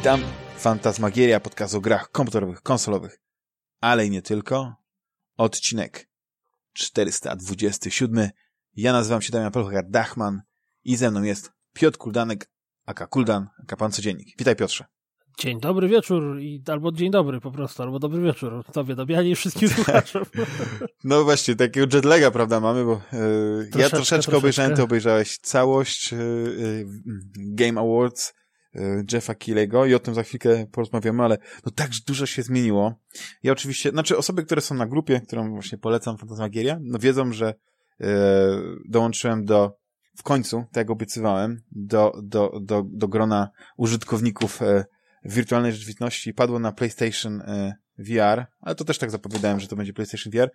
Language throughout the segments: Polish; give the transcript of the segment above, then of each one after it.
Witam, Fantasmagieria, podcast o grach komputerowych, konsolowych, ale i nie tylko. Odcinek 427. Ja nazywam się Damian Polchar-Dachman i ze mną jest Piotr Kuldanek, aka Kuldan, aka Pan Codziennik. Witaj Piotrze. Dzień dobry wieczór, i, albo dzień dobry po prostu, albo dobry wieczór tobie, Damianie i wszystkim słuchaczom. No właśnie, takiego jetlaga, prawda, mamy, bo yy, ja troszeczkę, troszeczkę obejrzałem, ty obejrzałeś całość yy, Game Awards Jeffa Keelego i o tym za chwilkę porozmawiamy, ale no tak dużo się zmieniło. Ja oczywiście, znaczy osoby, które są na grupie, którą właśnie polecam, Fantasmagieria, no wiedzą, że dołączyłem do w końcu, tak jak obiecywałem, do, do, do, do grona użytkowników wirtualnej rzeczywistości padło na PlayStation e, VR, ale to też tak zapowiadałem, że to będzie PlayStation VR.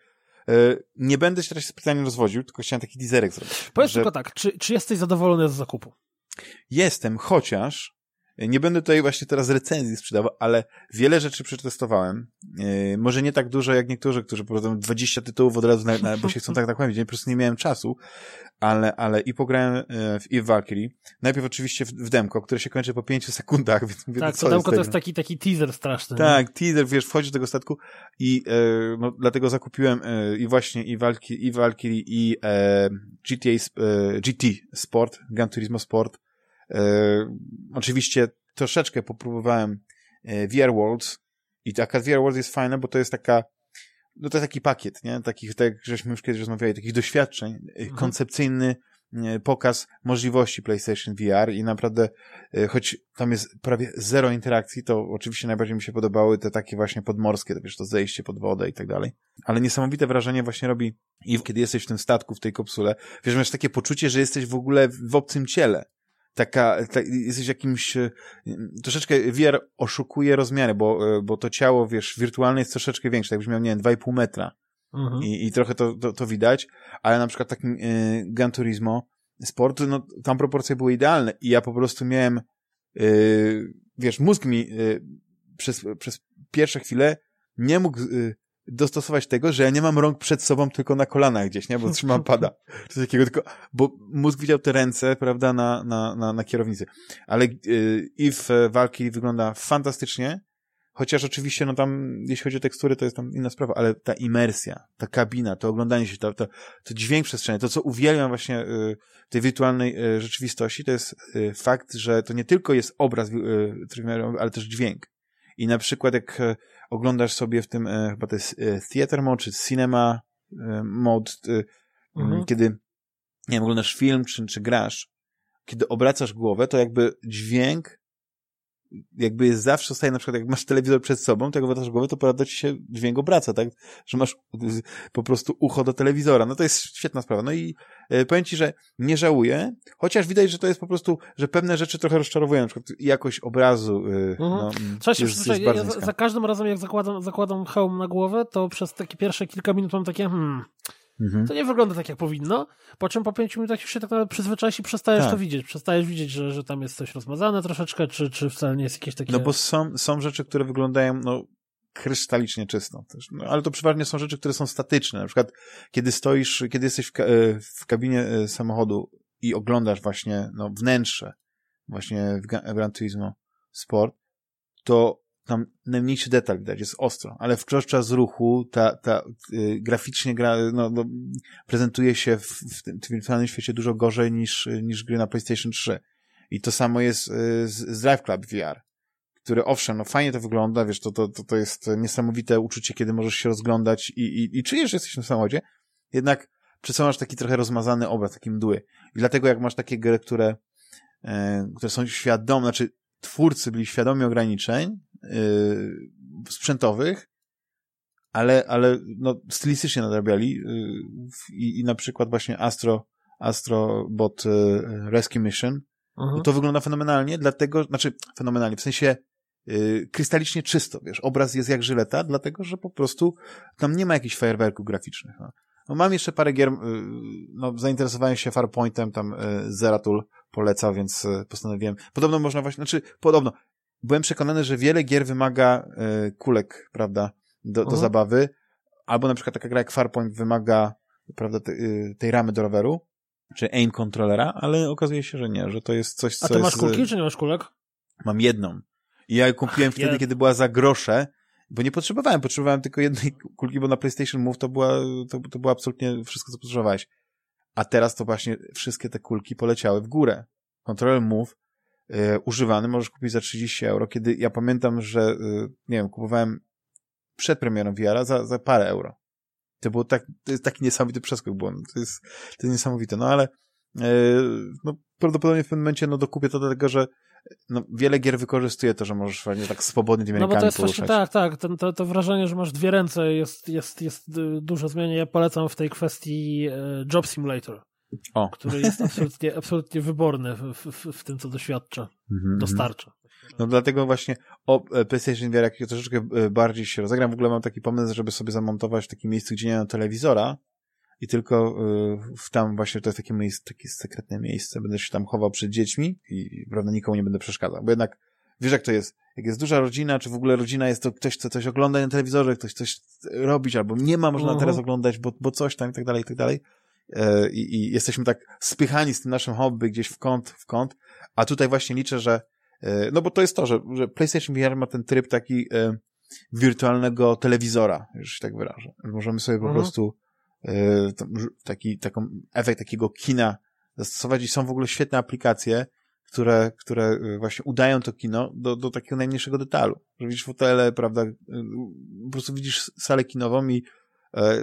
E, nie będę się teraz specjalnie rozwodził, tylko chciałem taki teaserek zrobić. Powiedz że... tylko tak, czy, czy jesteś zadowolony z zakupu? Jestem, chociaż nie będę tutaj właśnie teraz recenzji sprzedawał, ale wiele rzeczy przetestowałem. Yy, może nie tak dużo jak niektórzy, którzy prowadzą 20 tytułów od razu, na, na, bo się chcą tak nakłamić. Ja po prostu nie miałem czasu, ale, ale i pograłem e, w Eve Valkyrie. Najpierw oczywiście w, w demko, które się kończy po 5 sekundach, więc mówię, Tak, to demko to jest taki, taki teaser straszny. Tak, nie? teaser, wiesz, wchodzisz do tego statku i e, no, dlatego zakupiłem e, i właśnie i Valkyrie, i, Valkyrie, i GTA, GT Sport, Gran Turismo Sport, oczywiście troszeczkę popróbowałem e, VR Worlds i taka VR Worlds jest fajna, bo to jest taka no to jest taki pakiet, nie? Takich, tak jak żeśmy już kiedyś rozmawiali, takich doświadczeń, e, mhm. koncepcyjny pokaz możliwości PlayStation VR i naprawdę, choć tam jest prawie zero interakcji, to oczywiście najbardziej mi się podobały te takie właśnie podmorskie, to wiesz, to zejście pod wodę i tak dalej. Ale niesamowite wrażenie właśnie robi i kiedy jesteś w tym statku, w tej kopsule, wiesz, masz takie poczucie, że jesteś w ogóle w obcym ciele taka, ta, jesteś jakimś, e, troszeczkę VR oszukuje rozmiary, bo, e, bo to ciało, wiesz, wirtualne jest troszeczkę większe, tak byś miał, nie wiem, 2,5 metra. Mhm. I, I trochę to, to, to widać, ale na przykład takim y, Gran Turismo Sport, no tam proporcje były idealne i ja po prostu miałem, y, wiesz, mózg mi y, przez, przez pierwsze chwile nie mógł dostosować tego, że ja nie mam rąk przed sobą, tylko na kolanach gdzieś, nie? Bo trzymam pada. Coś takiego, tylko, bo mózg widział te ręce, prawda, na, na, na, na kierownicy. Ale yy, i w walki wygląda fantastycznie, chociaż oczywiście, no tam, jeśli chodzi o tekstury, to jest tam inna sprawa, ale ta imersja, ta kabina, to oglądanie się, to, to, to dźwięk przestrzeni, to co uwielbiam właśnie yy, tej wirtualnej yy, rzeczywistości, to jest yy, fakt, że to nie tylko jest obraz, yy, ale też dźwięk. I na przykład jak oglądasz sobie w tym, e, chyba to jest e, theater mode, czy cinema mode, mhm. kiedy, nie wiem, oglądasz film, czy, czy grasz, kiedy obracasz głowę, to jakby dźwięk jakby jest zawsze zostaje, na przykład jak masz telewizor przed sobą, to jak obracasz głowę, to prawda ci się dźwięk obraca, tak? Że masz po prostu ucho do telewizora. No to jest świetna sprawa. No i e, powiem ci, że nie żałuję, chociaż widać, że to jest po prostu, że pewne rzeczy trochę rozczarowują, na przykład jakość obrazu. E, mhm. No, Cześć, jest, jest ja, ja za, za, każdym razem jak zakładam, zakładam hełm na głowę, to przez takie pierwsze kilka minut mam takie hmm, Mhm. To nie wygląda tak, jak powinno. Po czym po pięciu minutach już się tak naprawdę przyzwyczaisz i przestajesz tak. to widzieć. Przestajesz widzieć, że, że tam jest coś rozmazane troszeczkę, czy, czy wcale nie jest jakieś takie... No bo są, są rzeczy, które wyglądają, no, krystalicznie czysto. Też. No, ale to przeważnie są rzeczy, które są statyczne. Na przykład, kiedy stoisz, kiedy jesteś w, ka e, w kabinie e, samochodu i oglądasz właśnie, no, wnętrze, właśnie w Gran Turismo Sport, to tam najmniejszy detal widać, jest ostro, ale w z ruchu ta, ta y, graficznie gra, no, no, prezentuje się w, w tym wirtualnym świecie dużo gorzej niż, niż gry na PlayStation 3. I to samo jest y, z, z Drive Club VR, który owszem, no fajnie to wygląda, wiesz, to, to, to, to jest niesamowite uczucie, kiedy możesz się rozglądać i, i, i czujesz, że jesteś w samochodzie, jednak przez masz taki trochę rozmazany obraz, taki mdły. I dlatego jak masz takie gry, które, e, które są świadome, znaczy twórcy byli świadomi ograniczeń, Y, sprzętowych, ale, ale no, stylistycznie nadrabiali y, i, i na przykład właśnie Astro, Astro Bot y, Rescue Mission mhm. to wygląda fenomenalnie, dlatego, znaczy fenomenalnie, w sensie yy, krystalicznie czysto, wiesz, obraz jest jak żyleta, dlatego, że po prostu tam nie ma jakichś fajerwerków graficznych. No. no mam jeszcze parę gier, yy, no zainteresowałem się Farpointem, tam yy, Zeratul poleca, więc postanowiłem, podobno można właśnie, znaczy podobno, byłem przekonany, że wiele gier wymaga y, kulek, prawda, do, do zabawy, albo na przykład taka gra jak Farpoint wymaga, prawda, te, y, tej ramy do roweru, czy aim controllera, ale okazuje się, że nie, że to jest coś, co A ty masz jest... kulki, czy nie masz kulek? Mam jedną. I ja kupiłem wtedy, ja... kiedy była za grosze, bo nie potrzebowałem, potrzebowałem tylko jednej kulki, bo na PlayStation Move to była, to, to było absolutnie wszystko, co potrzebowałeś. A teraz to właśnie wszystkie te kulki poleciały w górę. Kontroler Move używany możesz kupić za 30 euro, kiedy ja pamiętam, że, y, nie wiem, kupowałem przed premierą VR za, za parę euro. To było tak, to jest taki niesamowity przeskok, bo to jest, to jest niesamowite. No ale y, no, prawdopodobnie w pewnym momencie no, dokupię to dlatego, że no, wiele gier wykorzystuje to, że możesz właśnie tak swobodnie tymi No bo to jest poruszać. właśnie tak, tak. Ten, to, to wrażenie, że masz dwie ręce jest, jest, jest dużo zmianie. Ja polecam w tej kwestii e, Job Simulator. O. który jest absolutnie, absolutnie wyborny w, w, w tym, co doświadcza, mm -hmm. dostarcza. No dlatego właśnie o e, PlayStation VR jak troszeczkę e, bardziej się rozegram. W ogóle mam taki pomysł, żeby sobie zamontować w takim miejscu, gdzie nie ma telewizora i tylko y, w tam właśnie to jest takie miejsce, takie sekretne miejsce. Będę się tam chował przed dziećmi i prawda nikomu nie będę przeszkadzał, bo jednak wiesz jak to jest, jak jest duża rodzina, czy w ogóle rodzina jest to ktoś, co coś ogląda na telewizorze, ktoś coś robić, albo nie ma można uh -huh. teraz oglądać, bo, bo coś tam i tak dalej, i tak dalej. E, I, I jesteśmy tak spychani z tym naszym hobby gdzieś w kąt, w kąt, a tutaj właśnie liczę, że e, no bo to jest to, że, że PlayStation VR ma ten tryb taki e, wirtualnego telewizora, już się tak wyrażę. Możemy sobie po mhm. prostu taki, taką, efekt takiego kina zastosować i są w ogóle świetne aplikacje, które, które właśnie udają to kino do, do takiego najmniejszego detalu. Że widzisz fotele, prawda, po prostu widzisz salę kinową i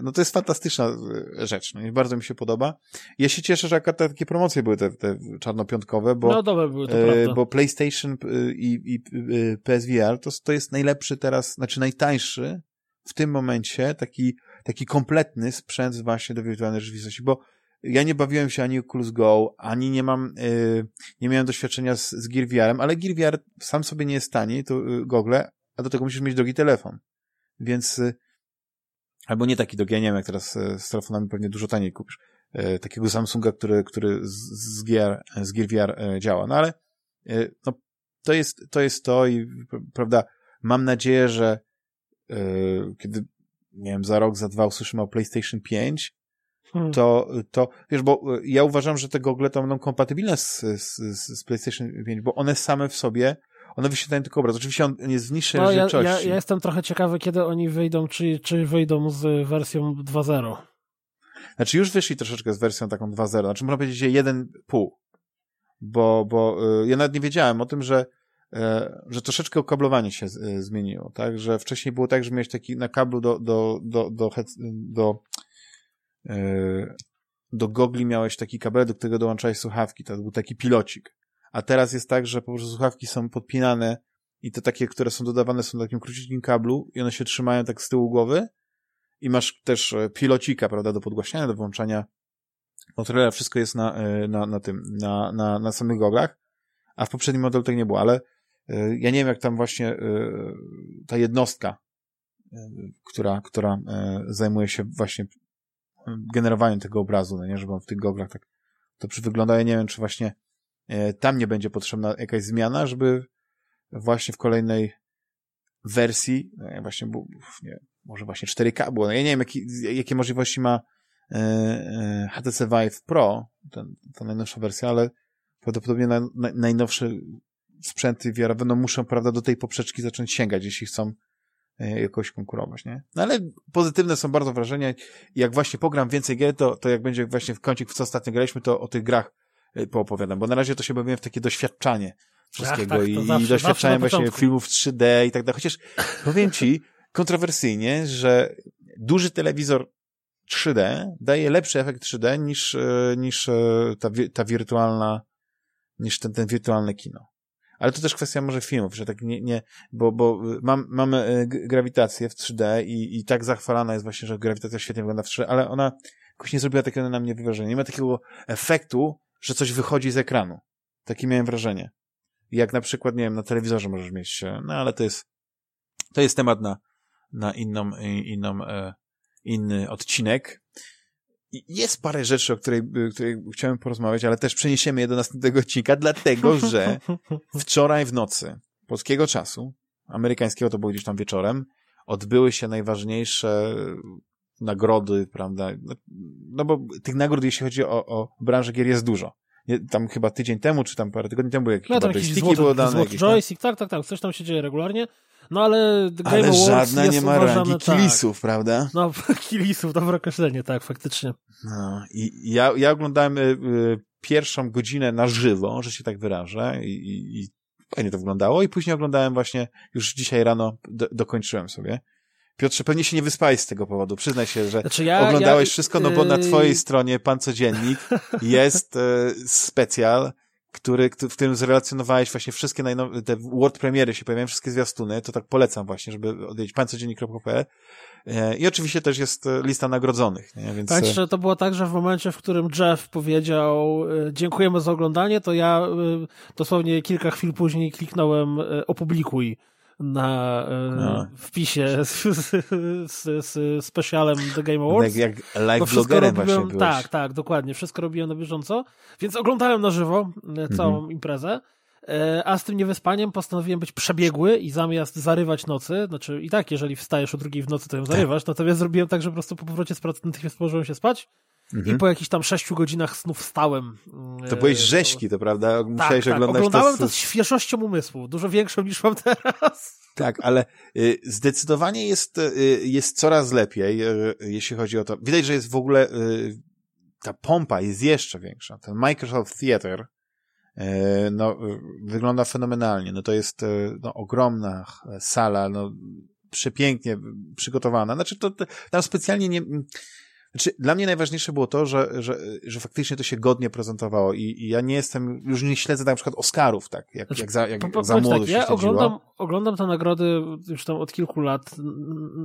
no to jest fantastyczna rzecz, no bardzo mi się podoba. Ja się cieszę, że akurat takie promocje były te, te czarnopiątkowe, bo, no dobre były, to prawda. bo PlayStation i, i PSVR to, to jest najlepszy teraz, znaczy najtańszy w tym momencie taki taki kompletny sprzęt właśnie do wirtualnej rzeczywistości, bo ja nie bawiłem się ani Oculus Go, ani nie mam, yy, nie miałem doświadczenia z, z Gear VR-em, ale Gear VR sam sobie nie jest tani, to yy, gogle, a do tego musisz mieć drogi telefon. Więc, yy, albo nie taki drogi, ja nie wiem, jak teraz yy, z telefonami pewnie dużo taniej kupisz. Yy, takiego Samsunga, który, który z, Gear, z Gear VR yy, działa. No ale, no, to jest, to jest to i, prawda, mam nadzieję, że kiedy nie wiem, za rok, za dwa usłyszymy o PlayStation 5, hmm. to, to, wiesz, bo e, ja uważam, że te gogle to będą kompatybilne z, z, z PlayStation 5, bo one same w sobie, one wyświetlają tylko obraz. Oczywiście on jest w niższej no. Ja, ja, ja, jestem trochę ciekawy, kiedy oni wyjdą, czy, czy wyjdą z wersją 2.0. Znaczy już wyszli troszeczkę z wersją taką 2.0, znaczy można powiedzieć, że 1.5, bo, bo e, ja nawet nie wiedziałem o tym, że E, że troszeczkę okablowanie się e, zmieniło, tak? Że wcześniej było tak, że miałeś taki na kablu do, do, do, do, do, do gogli miałeś taki kabel, do którego dołączałeś słuchawki, to był taki pilocik. A teraz jest tak, że po prostu słuchawki są podpinane i te takie, które są dodawane są na takim króciutkim kablu i one się trzymają tak z tyłu głowy. I masz też pilocika, prawda, do podgłaśniania, do włączania kontrolera, wszystko jest na, na, na tym, na, na, na samych goglach, a w poprzednim modelu tak nie było, ale E, ja nie wiem, jak tam właśnie e, ta jednostka, e, która, która zajmuje się właśnie generowaniem tego obrazu, no nie, żeby on w tych goglach tak dobrze wygląda. Ja nie wiem, czy właśnie tam nie będzie potrzebna jakaś zmiana, żeby właśnie w kolejnej wersji, no właśnie, nie, może właśnie 4K było, no ja nie wiem, jakie, jakie możliwości ma HTC Vive Pro, ten, ta najnowsza wersja, ale prawdopodobnie na, na, najnowsze sprzęty VR będą muszą, prawda, do tej poprzeczki zacząć sięgać, jeśli chcą e, jakoś konkurować, nie? No ale pozytywne są bardzo wrażenia. Jak właśnie pogram więcej gier, to, to jak będzie właśnie w kącik, w co ostatnio graliśmy, to o tych grach e, poopowiadam, bo na razie to się bawiłem w takie doświadczanie wszystkiego Ach, tak, i, zawsze, i doświadczałem właśnie filmów 3D i tak dalej. Chociaż powiem ci kontrowersyjnie, że duży telewizor 3D daje lepszy efekt 3D niż, e, niż ta, ta wirtualna, niż ten, ten wirtualne kino ale to też kwestia może filmów, że tak nie, nie bo, bo mam, mamy grawitację w 3D i, i tak zachwalana jest właśnie, że grawitacja świetnie wygląda w 3D, ale ona jakoś nie zrobiła takiego na mnie wrażenia. Nie ma takiego efektu, że coś wychodzi z ekranu. Takie miałem wrażenie. Jak na przykład, nie wiem, na telewizorze możesz mieć, no ale to jest, to jest temat na, na inną, inną, e, inny odcinek. Jest parę rzeczy, o której, y, której chciałem porozmawiać, ale też przeniesiemy je do następnego odcinka, dlatego że wczoraj w nocy polskiego czasu, amerykańskiego to było gdzieś tam wieczorem, odbyły się najważniejsze nagrody, prawda? No, no bo tych nagród, jeśli chodzi o, o branżę gier, jest dużo. tam chyba tydzień temu, czy tam parę tygodni temu były jakieś no, chyba joysticki było dane. Złoty joystick, tak, tak, tak, coś tam się dzieje regularnie. No ale Game ale Awards żadna jest nie ma uważane, rangi tak. kilisów, tak. prawda? No, kilisów, dobre określenie, tak, faktycznie. No, i ja, ja oglądałem y, y, pierwszą godzinę na żywo, że się tak wyrażę i, i, i fajnie to wyglądało i później oglądałem właśnie, już dzisiaj rano do, dokończyłem sobie. Piotrze, pewnie się nie wyspałeś z tego powodu. Przyznaj się, że znaczy ja, oglądałeś ja, wszystko, no bo na twojej yy... stronie Pan Codziennik jest e, specjal, który, w którym zrelacjonowałeś właśnie wszystkie najnowe, te world premiery się pojawiają, wszystkie zwiastuny, to tak polecam właśnie, żeby odwiedzić pancodziennik.pl e, i oczywiście też jest e, lista nagrodzonych, nie? Więc... Tak, że to było tak, że w momencie, w którym Jeff powiedział dziękujemy za oglądanie, to ja dosłownie kilka chwil później kliknąłem opublikuj na e, no. wpisie z, z, z specialem The Game Awards. Jak, jak live blogerem właśnie byłeś. Tak, tak, dokładnie. Wszystko robiłem na bieżąco, więc oglądałem na żywo e, całą mhm. imprezę. E, a z tym niewyspaniem postanowiłem być przebiegły i zamiast zarywać nocy, znaczy i tak, jeżeli wstajesz o drugiej w nocy, to ją tak. zarywasz, natomiast zrobiłem tak, że po prostu po powrocie z pracy natychmiast położyłem się spać mhm. i po jakichś tam sześciu godzinach snów wstałem. To byłeś rzeźki, to prawda? Musiałeś tak, tak. oglądać Oglądałem to z... to z świeżością umysłu, dużo większą niż mam teraz. Tak, ale y, zdecydowanie jest, y, jest coraz lepiej, y, jeśli chodzi o to. Widać, że jest w ogóle ta pompa jest jeszcze większa. Ten Microsoft Theater no, wygląda fenomenalnie. No to jest no, ogromna sala, no, przepięknie przygotowana. Znaczy, to, to tam specjalnie nie, znaczy, dla mnie najważniejsze było to, że, że, że faktycznie to się godnie prezentowało i, i ja nie jestem, już nie śledzę na przykład Oscarów, tak, jak, znaczy, jak za, jak, po, za młodo tak, się Ja oglądam, oglądam te nagrody już tam od kilku lat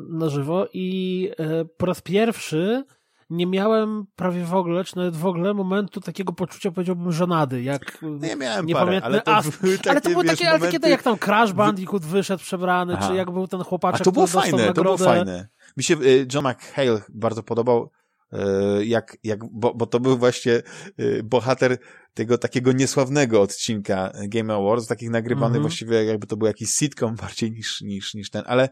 na żywo i e, po raz pierwszy nie miałem prawie w ogóle, czy nawet w ogóle momentu takiego poczucia, powiedziałbym, żonady, jak nie miałem parę, ale to były takie, ale to były wiesz, takie, momenty... takie, jak tam Crash Bandicoot wyszedł przebrany, Aha. czy jak był ten chłopaczek, A to było fajne, to było fajne. Mi się y, John McHale bardzo podobał, y, jak, jak, bo, bo to był właśnie y, bohater tego takiego niesławnego odcinka Game Awards, takich nagrywanych mm -hmm. właściwie jakby to był jakiś sitcom bardziej niż, niż, niż ten, ale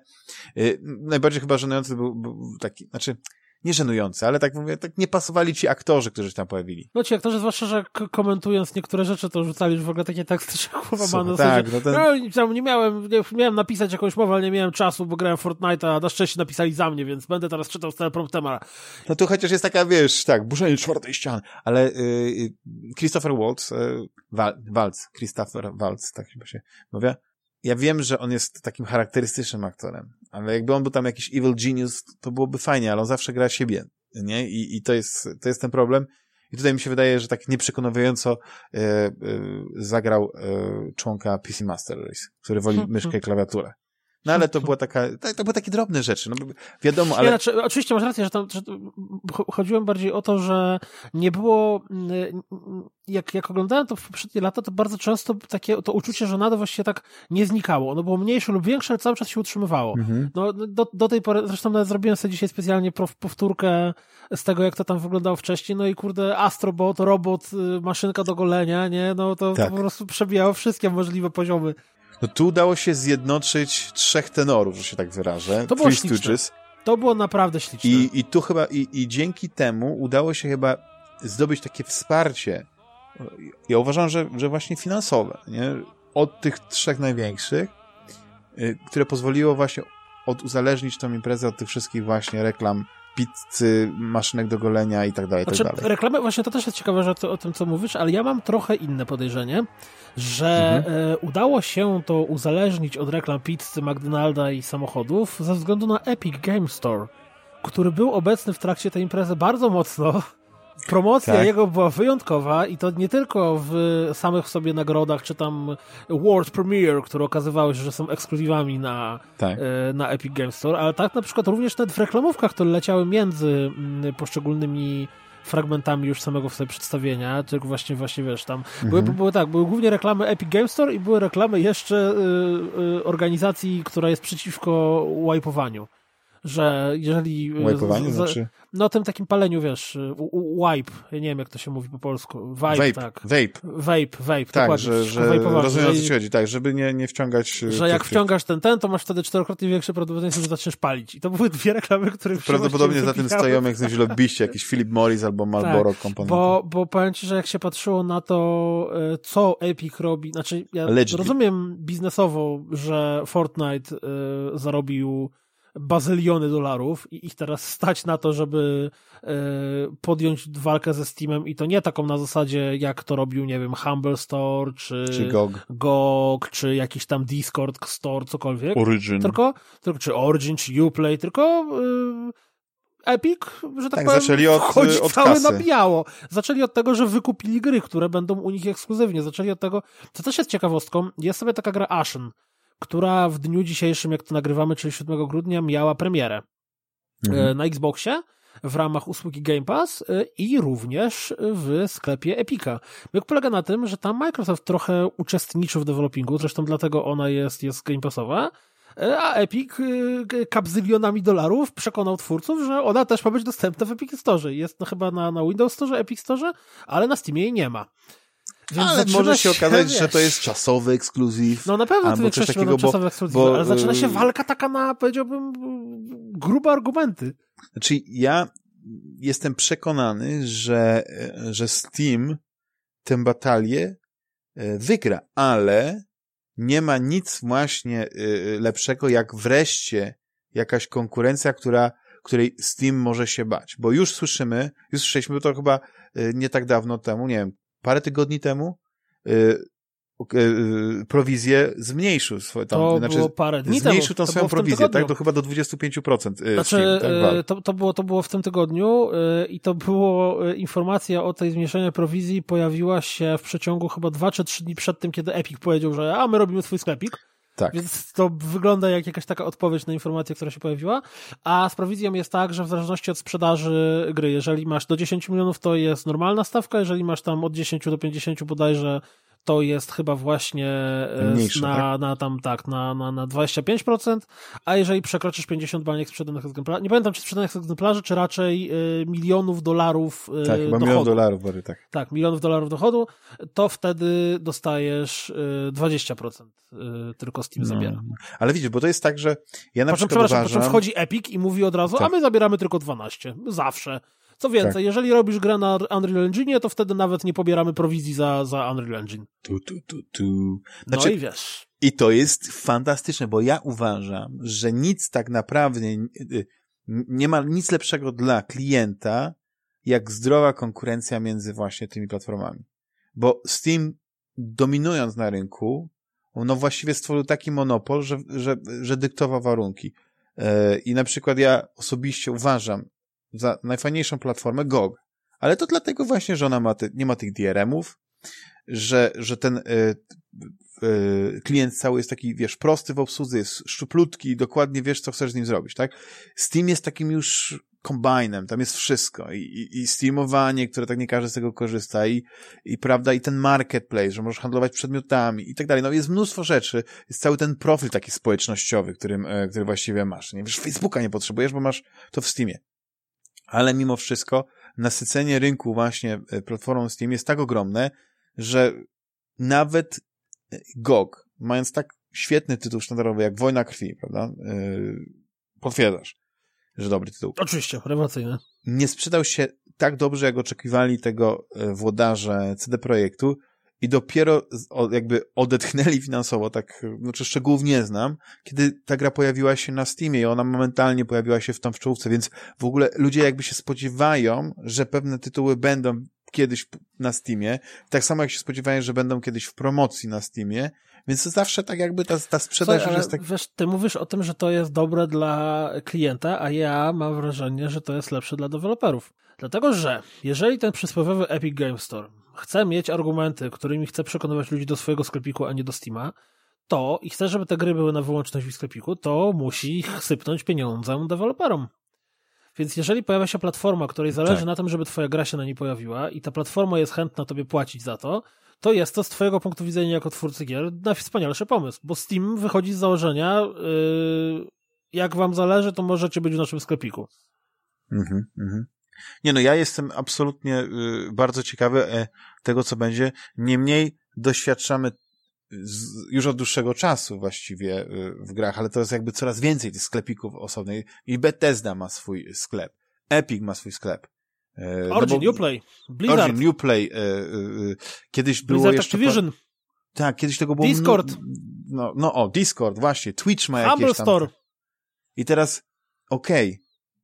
najbardziej chyba żenujący był, był taki, znaczy nie żenujące, ale tak mówię, tak nie pasowali ci aktorzy, którzy się tam pojawili. No ci aktorzy, zwłaszcza, że komentując niektóre rzeczy, to rzucali już w ogóle takie teksty, że chłopa ma no tak, no, ten... no nie miałem, nie, miałem napisać jakąś mowę, ale nie miałem czasu, bo grałem Fortnite'a, a na szczęście napisali za mnie, więc będę teraz czytał z telepromptera. No tu chociaż jest taka, wiesz, tak, burzenie czwartej ściany, ale yy, Christopher Waltz, yy, Waltz, Christopher Waltz, tak chyba się mówi, ja wiem, że on jest takim charakterystycznym aktorem, ale jakby on był tam jakiś evil genius, to byłoby fajnie, ale on zawsze gra siebie, nie? I, i to, jest, to jest ten problem. I tutaj mi się wydaje, że tak nieprzekonująco e, zagrał e, członka PC Master Race, który woli myszkę i klawiaturę. No ale to była taka, to były takie drobne rzeczy, no wiadomo, ale... Znaczy, oczywiście masz rację, że, tam, że chodziłem bardziej o to, że nie było, jak, jak oglądałem to w poprzednie lata, to bardzo często takie, to uczucie żenady właściwie tak nie znikało. Ono było mniejsze lub większe, ale cały czas się utrzymywało. Mhm. No, do, do tej pory, zresztą nawet zrobiłem sobie dzisiaj specjalnie powtórkę z tego, jak to tam wyglądało wcześniej, no i kurde, Astrobot, robot, y, maszynka do golenia, nie, no to, tak. to po prostu przebijało wszystkie możliwe poziomy. No tu udało się zjednoczyć trzech tenorów, że się tak wyrażę. To było śliczne. To było naprawdę śliczne. I, i tu chyba, i, i dzięki temu udało się chyba zdobyć takie wsparcie. Ja uważam, że, że właśnie finansowe, nie? Od tych trzech największych, y, które pozwoliło właśnie oduzależnić tą imprezę od tych wszystkich właśnie reklam pizzy, maszynek do golenia i tak dalej, znaczy, tak dalej. Reklamy, właśnie to też jest ciekawe, że to, o tym, co mówisz, ale ja mam trochę inne podejrzenie, że mhm. e, udało się to uzależnić od reklam pizzy, McDonalda i samochodów ze względu na Epic Game Store, który był obecny w trakcie tej imprezy bardzo mocno Promocja tak. jego była wyjątkowa i to nie tylko w samych sobie nagrodach, czy tam World Premiere, które okazywały się, że są ekskluzywami na, tak. e, na Epic Games Store, ale tak na przykład również nawet w reklamówkach, które leciały między mm, poszczególnymi fragmentami już samego sobie przedstawienia, tylko właśnie, właśnie wiesz, tam mhm. były, były tak, były głównie reklamy Epic Games Store i były reklamy jeszcze y, y, organizacji, która jest przeciwko łajpowaniu że jeżeli... Wipe'owanie znaczy? No tym takim paleniu, wiesz, wipe, ja nie wiem jak to się mówi po polsku. Vibe, vape, tak. Vape. Vape, vape, tak, dokładnie. że, że rozumiem o co ci chodzi, tak, żeby nie, nie wciągać... Że tych, jak wciągasz ten, ten, to masz wtedy czterokrotnie większe prawdopodobieństwo, że zaczniesz palić. I to były dwie reklamy, które... Prawdopodobnie za tym stoją jak znaleźli lobbyści, jakiś Philip Morris albo Marlboro tak, Company. Bo, bo powiem ci, że jak się patrzyło na to, e, co Epic robi, znaczy ja Allegedly. rozumiem biznesowo, że Fortnite y, zarobił bazyliony dolarów i ich teraz stać na to, żeby y, podjąć walkę ze Steamem i to nie taką na zasadzie, jak to robił, nie wiem, Humble Store, czy, czy GOG. GOG, czy jakiś tam Discord Store, cokolwiek. Origin. Tylko, tylko czy Origin, czy Uplay, tylko y, Epic, że tak, tak powiem, zaczęli od, chodzi od całe kasy. na biało. Zaczęli od tego, że wykupili gry, które będą u nich ekskluzywnie. Zaczęli od tego, co też jest ciekawostką, jest sobie taka gra Ashen, która w dniu dzisiejszym, jak to nagrywamy, czyli 7 grudnia, miała premierę mhm. E, na Xboxie w ramach usługi Game Pass e, i również w sklepie Epica. Jak polega na tym, że tam Microsoft trochę uczestniczył w developingu, zresztą dlatego ona jest, jest Game Passowa, E, a Epic kapzylionami dolarów przekonał twórców, że ona też ma być dostępna w Epic Store. Jest no chyba na, na Windows Store, Epic Store, ale na Steamie jej nie ma. Więc ale może się okazać, wiesz, że to jest czasowy ekskluzyw. No na pewno to coś takiego, bo, czasowe ekskluzywy, bo, ale zaczyna się y, walka taka na, powiedziałbym, grube argumenty. Znaczy ja jestem przekonany, że, że Steam tę batalię e, wygra, ale nie ma nic właśnie y, lepszego, jak wreszcie jakaś konkurencja, która, której Steam może się bać. Bo już słyszymy, już słyszeliśmy to chyba y, nie tak dawno temu, nie wiem, parę tygodni temu, prowizję zmniejszył swoje tam, to znaczy, było parę dni zmniejszył temu. tą swoją prowizję, tak? To chyba do 25% znaczy, Steam, tak, to, to, było, to było w tym tygodniu i to było informacja o tej zmniejszeniu prowizji pojawiła się w przeciągu chyba dwa czy trzy dni przed tym, kiedy Epic powiedział, że a my robimy swój sklepik. Tak. Więc to wygląda jak jakaś taka odpowiedź na informację, która się pojawiła. A z prowizją jest tak, że w zależności od sprzedaży gry, jeżeli masz do 10 milionów, to jest normalna stawka, jeżeli masz tam od 10 do 50 bodajże, to jest chyba właśnie e, Mniejsze, na, tak? na tam tak, na, na, na 25%, a jeżeli przekroczysz 50 baniek sprzedanych egzemplarzy, nie pamiętam czy sprzedanych egzemplarzy, czy raczej y, milionów dolarów y, Tak, chyba milion dolarów, tak. Tak, milionów dolarów dochodu, to wtedy dostajesz y, 20% tylko Steam no. zabiera. Ale widzisz, bo to jest tak, że ja na po przykład uważam... Po czym wchodzi Epic i mówi od razu, tak. a my zabieramy tylko 12. Zawsze. Co więcej, tak. jeżeli robisz grę na Unreal Engine, to wtedy nawet nie pobieramy prowizji za, za Unreal Engine. Tu, tu, tu, tu. Znaczy, no i wiesz. I to jest fantastyczne, bo ja uważam, że nic tak naprawdę y, nie ma nic lepszego dla klienta, jak zdrowa konkurencja między właśnie tymi platformami. Bo Steam dominując na rynku, no właściwie stworzył taki monopol, że, że, że dyktował warunki. E, I na przykład ja osobiście uważam, za najfajniejszą platformę GOG. Ale to dlatego właśnie, że ona ma te, nie ma tych DRM-ów, że, że ten y, y, klient cały jest taki, wiesz, prosty w obsłudze, jest szczuplutki i dokładnie wiesz, co chcesz z nim zrobić, tak? Steam jest takim już kombajnem, tam jest wszystko I, i, i steamowanie, które tak nie każdy z tego korzysta i, i prawda, i ten marketplace, że możesz handlować przedmiotami i tak dalej. No jest mnóstwo rzeczy, jest cały ten profil taki społecznościowy, którym, e, który właściwie masz. Nie wiesz, Facebooka nie potrzebujesz, bo masz to w Steamie ale mimo wszystko nasycenie rynku właśnie e, platformą Steam jest tak ogromne, że nawet e, GOG, mając tak świetny tytuł sztandarowy jak Wojna Krwi, prawda, yy, potwierdzasz, że dobry tytuł. Oczywiście, rewelacyjny. Nie sprzedał się tak dobrze, jak oczekiwali tego włodarze CD Projektu, i dopiero jakby odetchnęli finansowo, tak, znaczy szczegółów nie znam, kiedy ta gra pojawiła się na Steamie i ona momentalnie pojawiła się w tam w czołówce, więc w ogóle ludzie jakby się spodziewają, że pewne tytuły będą kiedyś na Steamie, tak samo jak się spodziewają, że będą kiedyś w promocji na Steamie, więc to zawsze tak jakby ta, ta sprzedaż Słuchaj, jest tak... Wiesz, ty mówisz o tym, że to jest dobre dla klienta, a ja mam wrażenie, że to jest lepsze dla deweloperów. Dlatego, że jeżeli ten przysłowiowy Epic Game Store chce mieć argumenty, którymi chce przekonywać ludzi do swojego sklepiku, a nie do Steama, to i chce, żeby te gry były na wyłączność w sklepiku, to musi sypnąć pieniądzem deweloperom. Więc jeżeli pojawia się platforma, której zależy tak. na tym, żeby twoja gra się na niej pojawiła i ta platforma jest chętna tobie płacić za to, to jest to z twojego punktu widzenia jako twórcy gier na wspanialszy pomysł, bo Steam wychodzi z założenia yy, jak wam zależy, to możecie być w naszym sklepiku. Mhm, mhm. Nie no, ja jestem absolutnie y, bardzo ciekawy e, tego, co będzie. Niemniej doświadczamy z, już od dłuższego czasu właściwie y, w grach, ale to jest jakby coraz więcej tych sklepików osobnych. I Bethesda ma swój sklep. Epic ma swój sklep. E, Origin, no Uplay, Blizzard. Origin, Uplay. E, e, kiedyś było Blizzard jeszcze... Activision. Tak, kiedyś tego było... Discord. No, no o, Discord, właśnie. Twitch ma Humble jakieś tam... Store. I teraz, okej,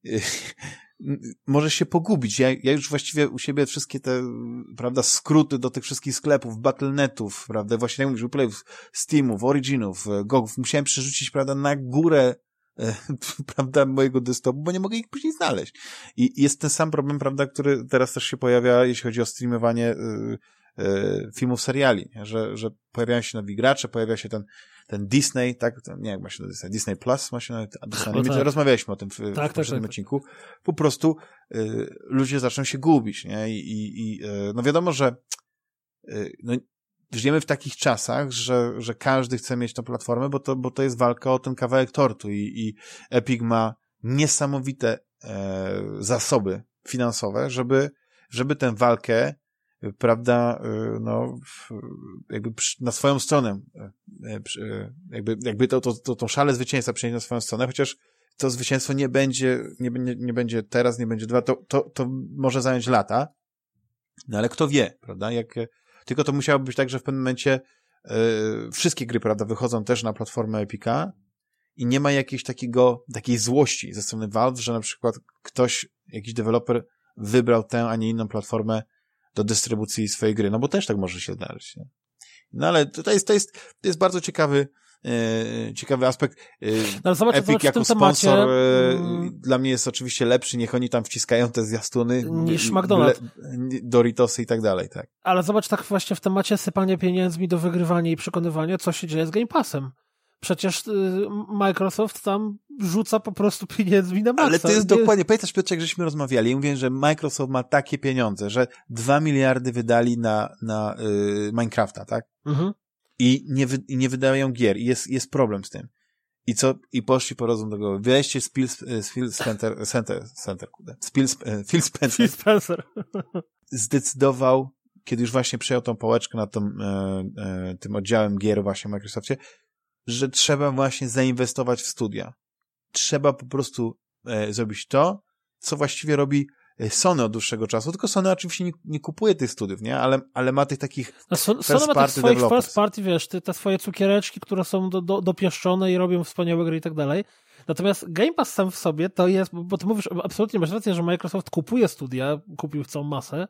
okay. możesz się pogubić. Ja, ja już właściwie u siebie wszystkie te, prawda, skróty do tych wszystkich sklepów, Battlenetów, prawda, właśnie jak mówisz, Uplayów, Steamów, Originów, GOGów, musiałem przerzucić, prawda, na górę prawda, mojego desktopu, bo nie mogę ich później znaleźć. I jest ten sam problem, prawda, który teraz też się pojawia, jeśli chodzi o streamowanie y, y, filmów, seriali? Że, że pojawiają się nowi gracze, pojawia się ten, ten Disney, tak, nie jak ma się Disney, Disney Plus ma się na Disney, no tak. rozmawialiśmy o tym w, tak, w tak, poprzednim tak, odcinku, po prostu y, ludzie zaczną się gubić, nie, i, i, i y, no wiadomo, że y, no, żyjemy w takich czasach, że, że każdy chce mieć tą platformę, bo to, bo to jest walka o ten kawałek tortu i, i Epic ma niesamowite e, zasoby finansowe, żeby, żeby tę walkę prawda, e, no, jakby na swoją stronę, e, e, jakby, jakby to, to, to, to szale zwycięstwa przenieść na swoją stronę, chociaż to zwycięstwo nie będzie, nie, nie, nie będzie teraz, nie będzie dwa, to, to, to może zająć lata, no ale kto wie, prawda, jak, tylko to musiało być tak, że w pewnym momencie yy, wszystkie gry, prawda, wychodzą też na platformę Epica i nie ma jakiejś takiego, takiej złości ze strony Valve, że na przykład ktoś, jakiś deweloper wybrał tę, a nie inną platformę do dystrybucji swojej gry, no bo też tak może się zdarzyć. Nie? No ale to jest, to jest, to jest bardzo ciekawy, ciekawy aspekt. E, no, zobacz, Epic zobacz, jako sponsor temacie, e, mm. dla mnie jest oczywiście lepszy, niech oni tam wciskają te zwiastuny. Niż McDonald's. Doritosy i tak dalej, tak. Ale zobacz tak właśnie w temacie sypania pieniędzmi do wygrywania i przekonywania, co się dzieje z Game Passem. Przecież y, Microsoft tam rzuca po prostu pieniędzmi na maksa. Ale to jest nie... dokładnie, pamiętasz Piotr, jak żeśmy rozmawiali, ja mówię, że Microsoft ma takie pieniądze, że dwa miliardy wydali na, na y, Minecrafta, tak? Mhm. I nie, wy, i nie wydają gier i jest, jest problem z tym. I co? I poszli po rozum do głowy. Weźcie Phil, Phil Spencer, Center, Center, Phil, Phil Spencer. Phil Spencer. zdecydował, kiedy już właśnie przejął tą pałeczkę nad tą, e, e, tym oddziałem gier właśnie w Microsoftie, że trzeba właśnie zainwestować w studia. Trzeba po prostu e, zrobić to, co właściwie robi e, Sony od dłuższego czasu, tylko Sony oczywiście nie, nie kupuje tych studiów, nie? Ale, ale ma tych takich no, Sony first ma tych swoich developers. first party, wiesz, te, te swoje cukiereczki, które są do, do, dopieszczone i robią wspaniałe gry i tak dalej. Natomiast Game Pass sam w sobie to jest, bo ty mówisz, absolutnie masz rację, że Microsoft kupuje studia, kupił całą masę,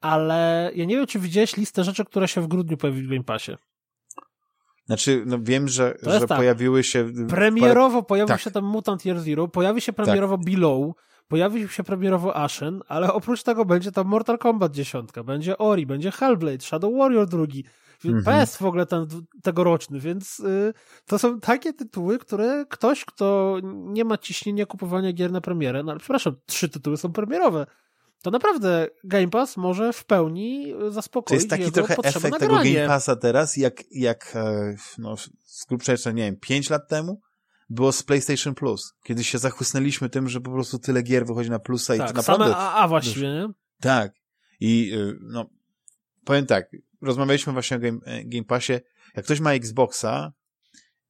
ale ja nie wiem, czy widziałeś listę rzeczy, które się w grudniu pojawiły w Game Passie. Znaczy, no wiem, że, że tak. pojawiły się... Premierowo pojawił tak. się tam Mutant Year Zero, pojawi się premierowo tak. Below, pojawi się premierowo Ashen, ale oprócz tego będzie tam Mortal Kombat 10, będzie Ori, będzie Hellblade, Shadow Warrior drugi, mhm. PS w ogóle ten tegoroczny, więc y, to są takie tytuły, które ktoś, kto nie ma ciśnienia kupowania gier na premierę, no ale przepraszam, trzy tytuły są premierowe, to naprawdę Game Pass może w pełni zaspokoić To jest taki trochę efekt tego Game Passa teraz, jak, jak e, no, z grubsza jeszcze, nie wiem, pięć lat temu było z PlayStation Plus, kiedy się zachłysnęliśmy tym, że po prostu tyle gier wychodzi na plusa tak, i to naprawdę... Same AA właściwie, nie? Tak. I e, no, powiem tak, rozmawialiśmy właśnie o Game, e, Game Passie, jak ktoś ma Xboxa,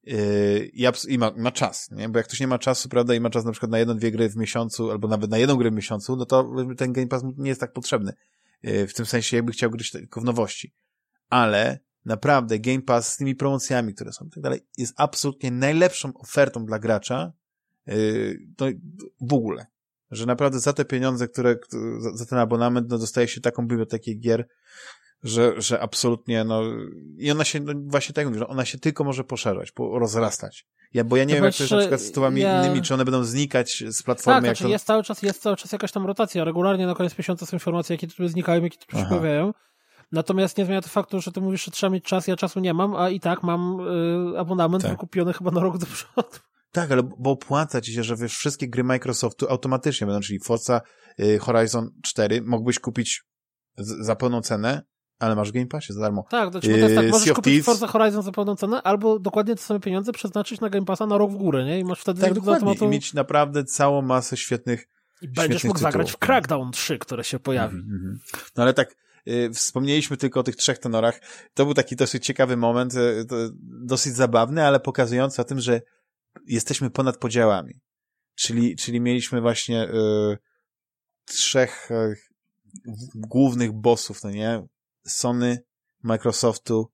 Yy, i, i ma, ma, czas, nie? Bo jak ktoś nie ma czasu, prawda, i ma czas na przykład na jedną, dwie gry w miesiącu, albo nawet na jedną grę w miesiącu, no to ten Game Pass nie jest tak potrzebny. Yy, w tym sensie jakby chciał grać tylko w nowości. Ale naprawdę Game Pass z tymi promocjami, które są i tak dalej, jest absolutnie najlepszą ofertą dla gracza yy, no, w ogóle. Że naprawdę za te pieniądze, które, za ten abonament, no dostaje się taką bibliotekę gier, że, że absolutnie, no, i ona się, no, właśnie tak mówi, że ona się tylko może poszerzać, rozrastać. Ja, bo ja nie wiem, jak to jest na przykład z tytułami ja... innymi, czy one będą znikać z platformy. Tak, znaczy to... jest cały czas, jest cały czas jakaś tam rotacja, regularnie na koniec miesiąca są informacje, jakie tytuły znikają, jakie tytuły się pojawiają. Natomiast nie zmienia to faktu, że ty mówisz, że trzeba mieć czas, ja czasu nie mam, a i tak mam y, abonament tak. wykupiony chyba na rok do przodu. Tak, ale bo opłaca ci się, że wiesz, wszystkie gry Microsoftu automatycznie będą, czyli Forza y, Horizon 4 mógłbyś kupić z, za pełną cenę ale masz Game Passie za darmo. Tak, to, to jest tak, możesz kupić Thieves. Forza Horizon za pełną cenę, albo dokładnie te same pieniądze przeznaczyć na Game Passa na rok w górę, nie? I masz wtedy tak, dokładnie. Automatu... I mieć naprawdę całą masę świetnych I będziesz mógł tytułów. zagrać w Crackdown 3, które się pojawi. Mm -hmm. No ale tak, y, wspomnieliśmy tylko o tych trzech tenorach. To był taki dosyć ciekawy moment, y, dosyć zabawny, ale pokazujący o tym, że jesteśmy ponad podziałami. Czyli, czyli mieliśmy właśnie y, trzech y, głównych bossów, no nie? Sony, Microsoftu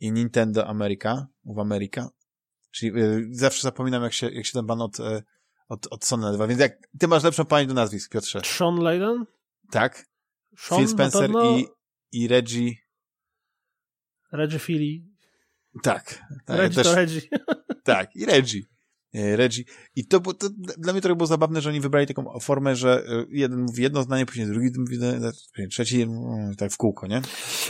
i Nintendo America, w Amerika. Czyli y, zawsze zapominam, jak się, jak się ten pan od, y, od, od Sony nazywa. Więc jak ty masz lepszą pamięć do nazwisk, Piotrze. Sean Layden? Tak. Sean Phil Spencer i, i Reggie. Reggie Philly. Tak. tak Reggie też, to Reggie. Tak, i Reggie. E, Reggie. I to, to dla mnie trochę było zabawne, że oni wybrali taką formę, że e, jeden mówi jedno zdanie, później drugi mówi, trzeci, mm, tak w kółko, nie?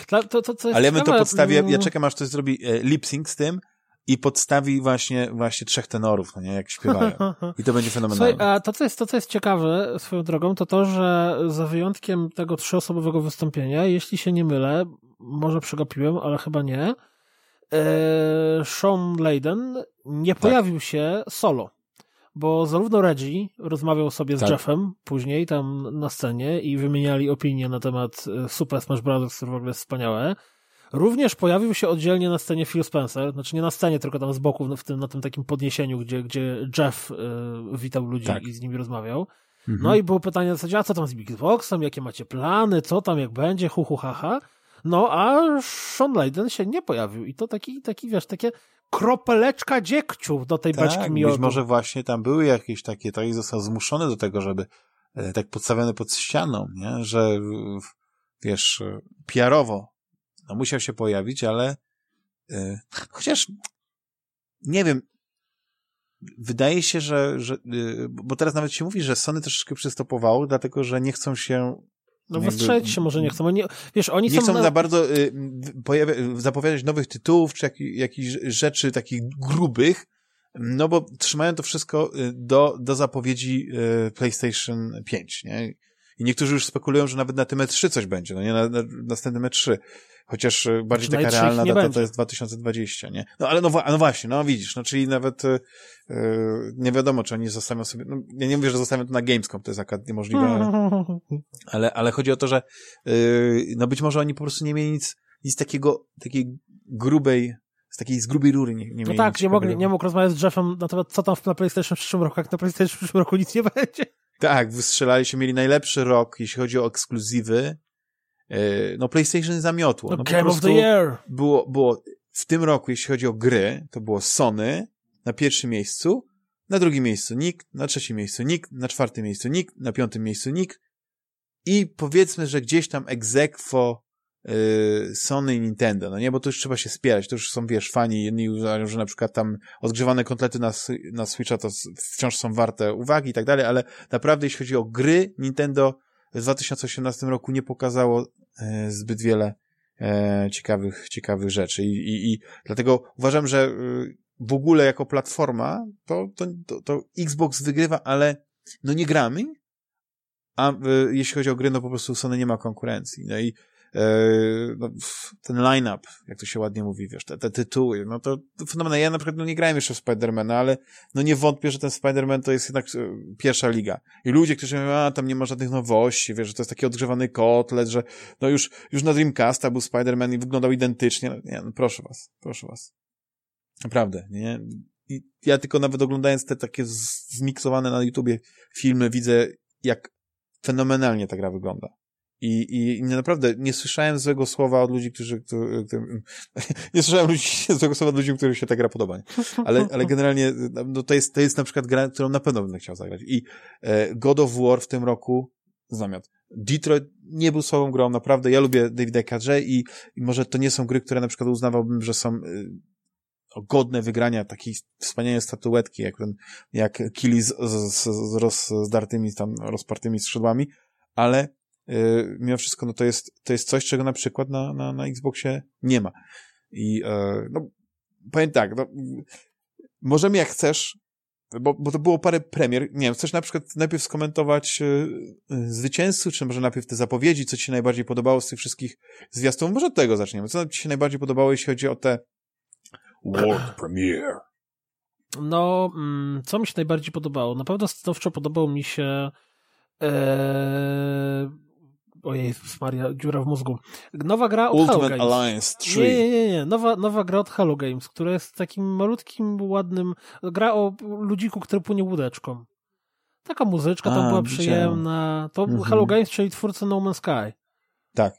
To, to, to Ale ja bym to podstawię, ja czekam aż ktoś zrobi e, lip sync z tym i podstawi właśnie, właśnie trzech tenorów, no nie, jak śpiewają. I to będzie fenomenalne. Słuchaj, a to co, jest, to, co jest ciekawe swoją drogą, to to, że za wyjątkiem tego trzyosobowego wystąpienia, jeśli się nie mylę, może przegapiłem, ale chyba nie, e, Sean Layden nie tak. pojawił się solo, bo zarówno Reggie rozmawiał sobie z tak. Jeffem później tam na scenie i wymieniali opinie na temat e, Super Smash Bros., które w ogóle jest wspaniałe. Również pojawił się oddzielnie na scenie Phil Spencer, znaczy nie na scenie, tylko tam z boku w tym, na tym takim podniesieniu, gdzie, gdzie Jeff y, witał ludzi tak. i z nimi rozmawiał. Mhm. No i było pytanie w zasadzie, a co tam z Xboxem, jakie macie plany, co tam, jak będzie, hu, hu ha, ha. No, a Sean Layden się nie pojawił i to taki, taki wiesz, takie kropeleczka dziegciu do tej tak, beczki miodu. Być może właśnie tam były jakieś takie, tak został zmuszony do tego, żeby e, tak podstawiony pod ścianą, nie? że wiesz, PR-owo no musiał się pojawić, ale e, chociaż nie wiem, wydaje się, że, że e, bo teraz nawet się mówi, że Sony troszeczkę przystopowało, dlatego, że nie chcą się no wystrzelić się może nie chcą. Oni, wiesz, oni nie chcą na... za bardzo y, pojawia, zapowiadać nowych tytułów, czy jak, jakichś rzeczy takich grubych, no bo trzymają to wszystko y, do, do zapowiedzi y, PlayStation 5, nie? I niektórzy już spekulują, że nawet na tym E3 coś będzie, no nie na, na następnym E3. Chociaż e, bardziej znaczy, taka realna data będzie. to jest 2020, nie? No ale no, no właśnie, no widzisz, no czyli nawet yy, nie wiadomo, czy oni zostawią sobie, no, ja nie mówię, że zostawią to na Gamescom, to jest akurat niemożliwe, ale, ale, ale chodzi o to, że yy, no być może oni po prostu nie mieli nic, nic takiego, takiej grubej z takiej z grubej rury nie, nie No tak, nie, mogli, nie mógł rozmawiać z Jeffem na temat, co tam na PlayStation w przyszłym roku, jak na PlayStation w przyszłym roku nic nie będzie. Tak, wystrzelali się, mieli najlepszy rok, jeśli chodzi o ekskluzywy. E, no PlayStation zamiotło. No, no Game of the Year. Było, było w tym roku, jeśli chodzi o gry, to było Sony na pierwszym miejscu, na drugim miejscu nikt, na trzecim miejscu nikt, na czwartym miejscu nikt, na piątym miejscu nikt i powiedzmy, że gdzieś tam egzekwo yy, Sony i Nintendo, no nie, bo to już trzeba się spierać, to już są, wiesz, fani, jedni uważają, że na przykład tam odgrzewane kotlety na, na Switcha to wciąż są warte uwagi i tak dalej, ale naprawdę jeśli chodzi o gry, Nintendo w 2018 roku nie pokazało e, zbyt wiele e, ciekawych, ciekawych rzeczy I, i, i dlatego uważam, że y, w ogóle jako platforma to, to, to, to Xbox wygrywa, ale no nie gramy, a jeśli chodzi o gry, no po prostu Sony nie ma konkurencji. No i E, no, ten line-up, jak to się ładnie mówi, wiesz, te, te tytuły, no to, to fenomenalne. Ja na przykład no, nie grałem jeszcze w Spidermana, ale no nie wątpię, że ten Spider-Man to jest jednak e, pierwsza liga. I ludzie, którzy mówią, a tam nie ma żadnych nowości, wiesz, że to jest taki odgrzewany kotlet, że no już, już na Dreamcasta był Spider-Man i wyglądał identycznie. No, nie, no proszę was, proszę was. Naprawdę, nie? I ja tylko nawet oglądając te takie zmiksowane na YouTubie filmy widzę, jak fenomenalnie ta gra wygląda. I, i, naprawdę nie słyszałem złego słowa od ludzi, którzy, którzy, którzy nie słyszałem ludzi, złego słowa od ludzi, którym się ta gra podoba. Ale, ale generalnie no to, jest, to jest na przykład gra, którą na pewno będę chciał zagrać. I e, God of War w tym roku, zamiast Detroit nie był słabą grą, naprawdę. Ja lubię Davida Cage i, i może to nie są gry, które na przykład uznawałbym, że są y, godne wygrania takiej wspaniałej statuetki, jak ten, jak Kili z, z, z, z rozdartymi tam, rozpartymi skrzydłami, ale yy, mimo wszystko, no to jest, to jest coś, czego na przykład na, na, na Xboxie nie ma. I yy, no, powiem tak, no, możemy jak chcesz bo, bo to było parę premier. Nie wiem, chcesz na przykład najpierw skomentować yy, zwycięzców, czy może najpierw te zapowiedzi, co ci się najbardziej podobało z tych wszystkich zwiastów? Może od tego zaczniemy. Co ci się najbardziej podobało, jeśli chodzi o te World Premiere? No, mm, co mi się najbardziej podobało? Na pewno stanowczo podobał mi się ee, ojej, Maria, dziura w mózgu. Nowa gra od Ultimate Hello Games. Alliance 3. Nie, nie, nie, nie. Nowa, nowa gra od Hello Games, która jest takim malutkim, ładnym, gra o ludziku, który płynie łódeczką. Taka muzyczka tam A, była widziałem. przyjemna. To Mhm. Hello Games, czyli twórcy No Man's Sky. Tak.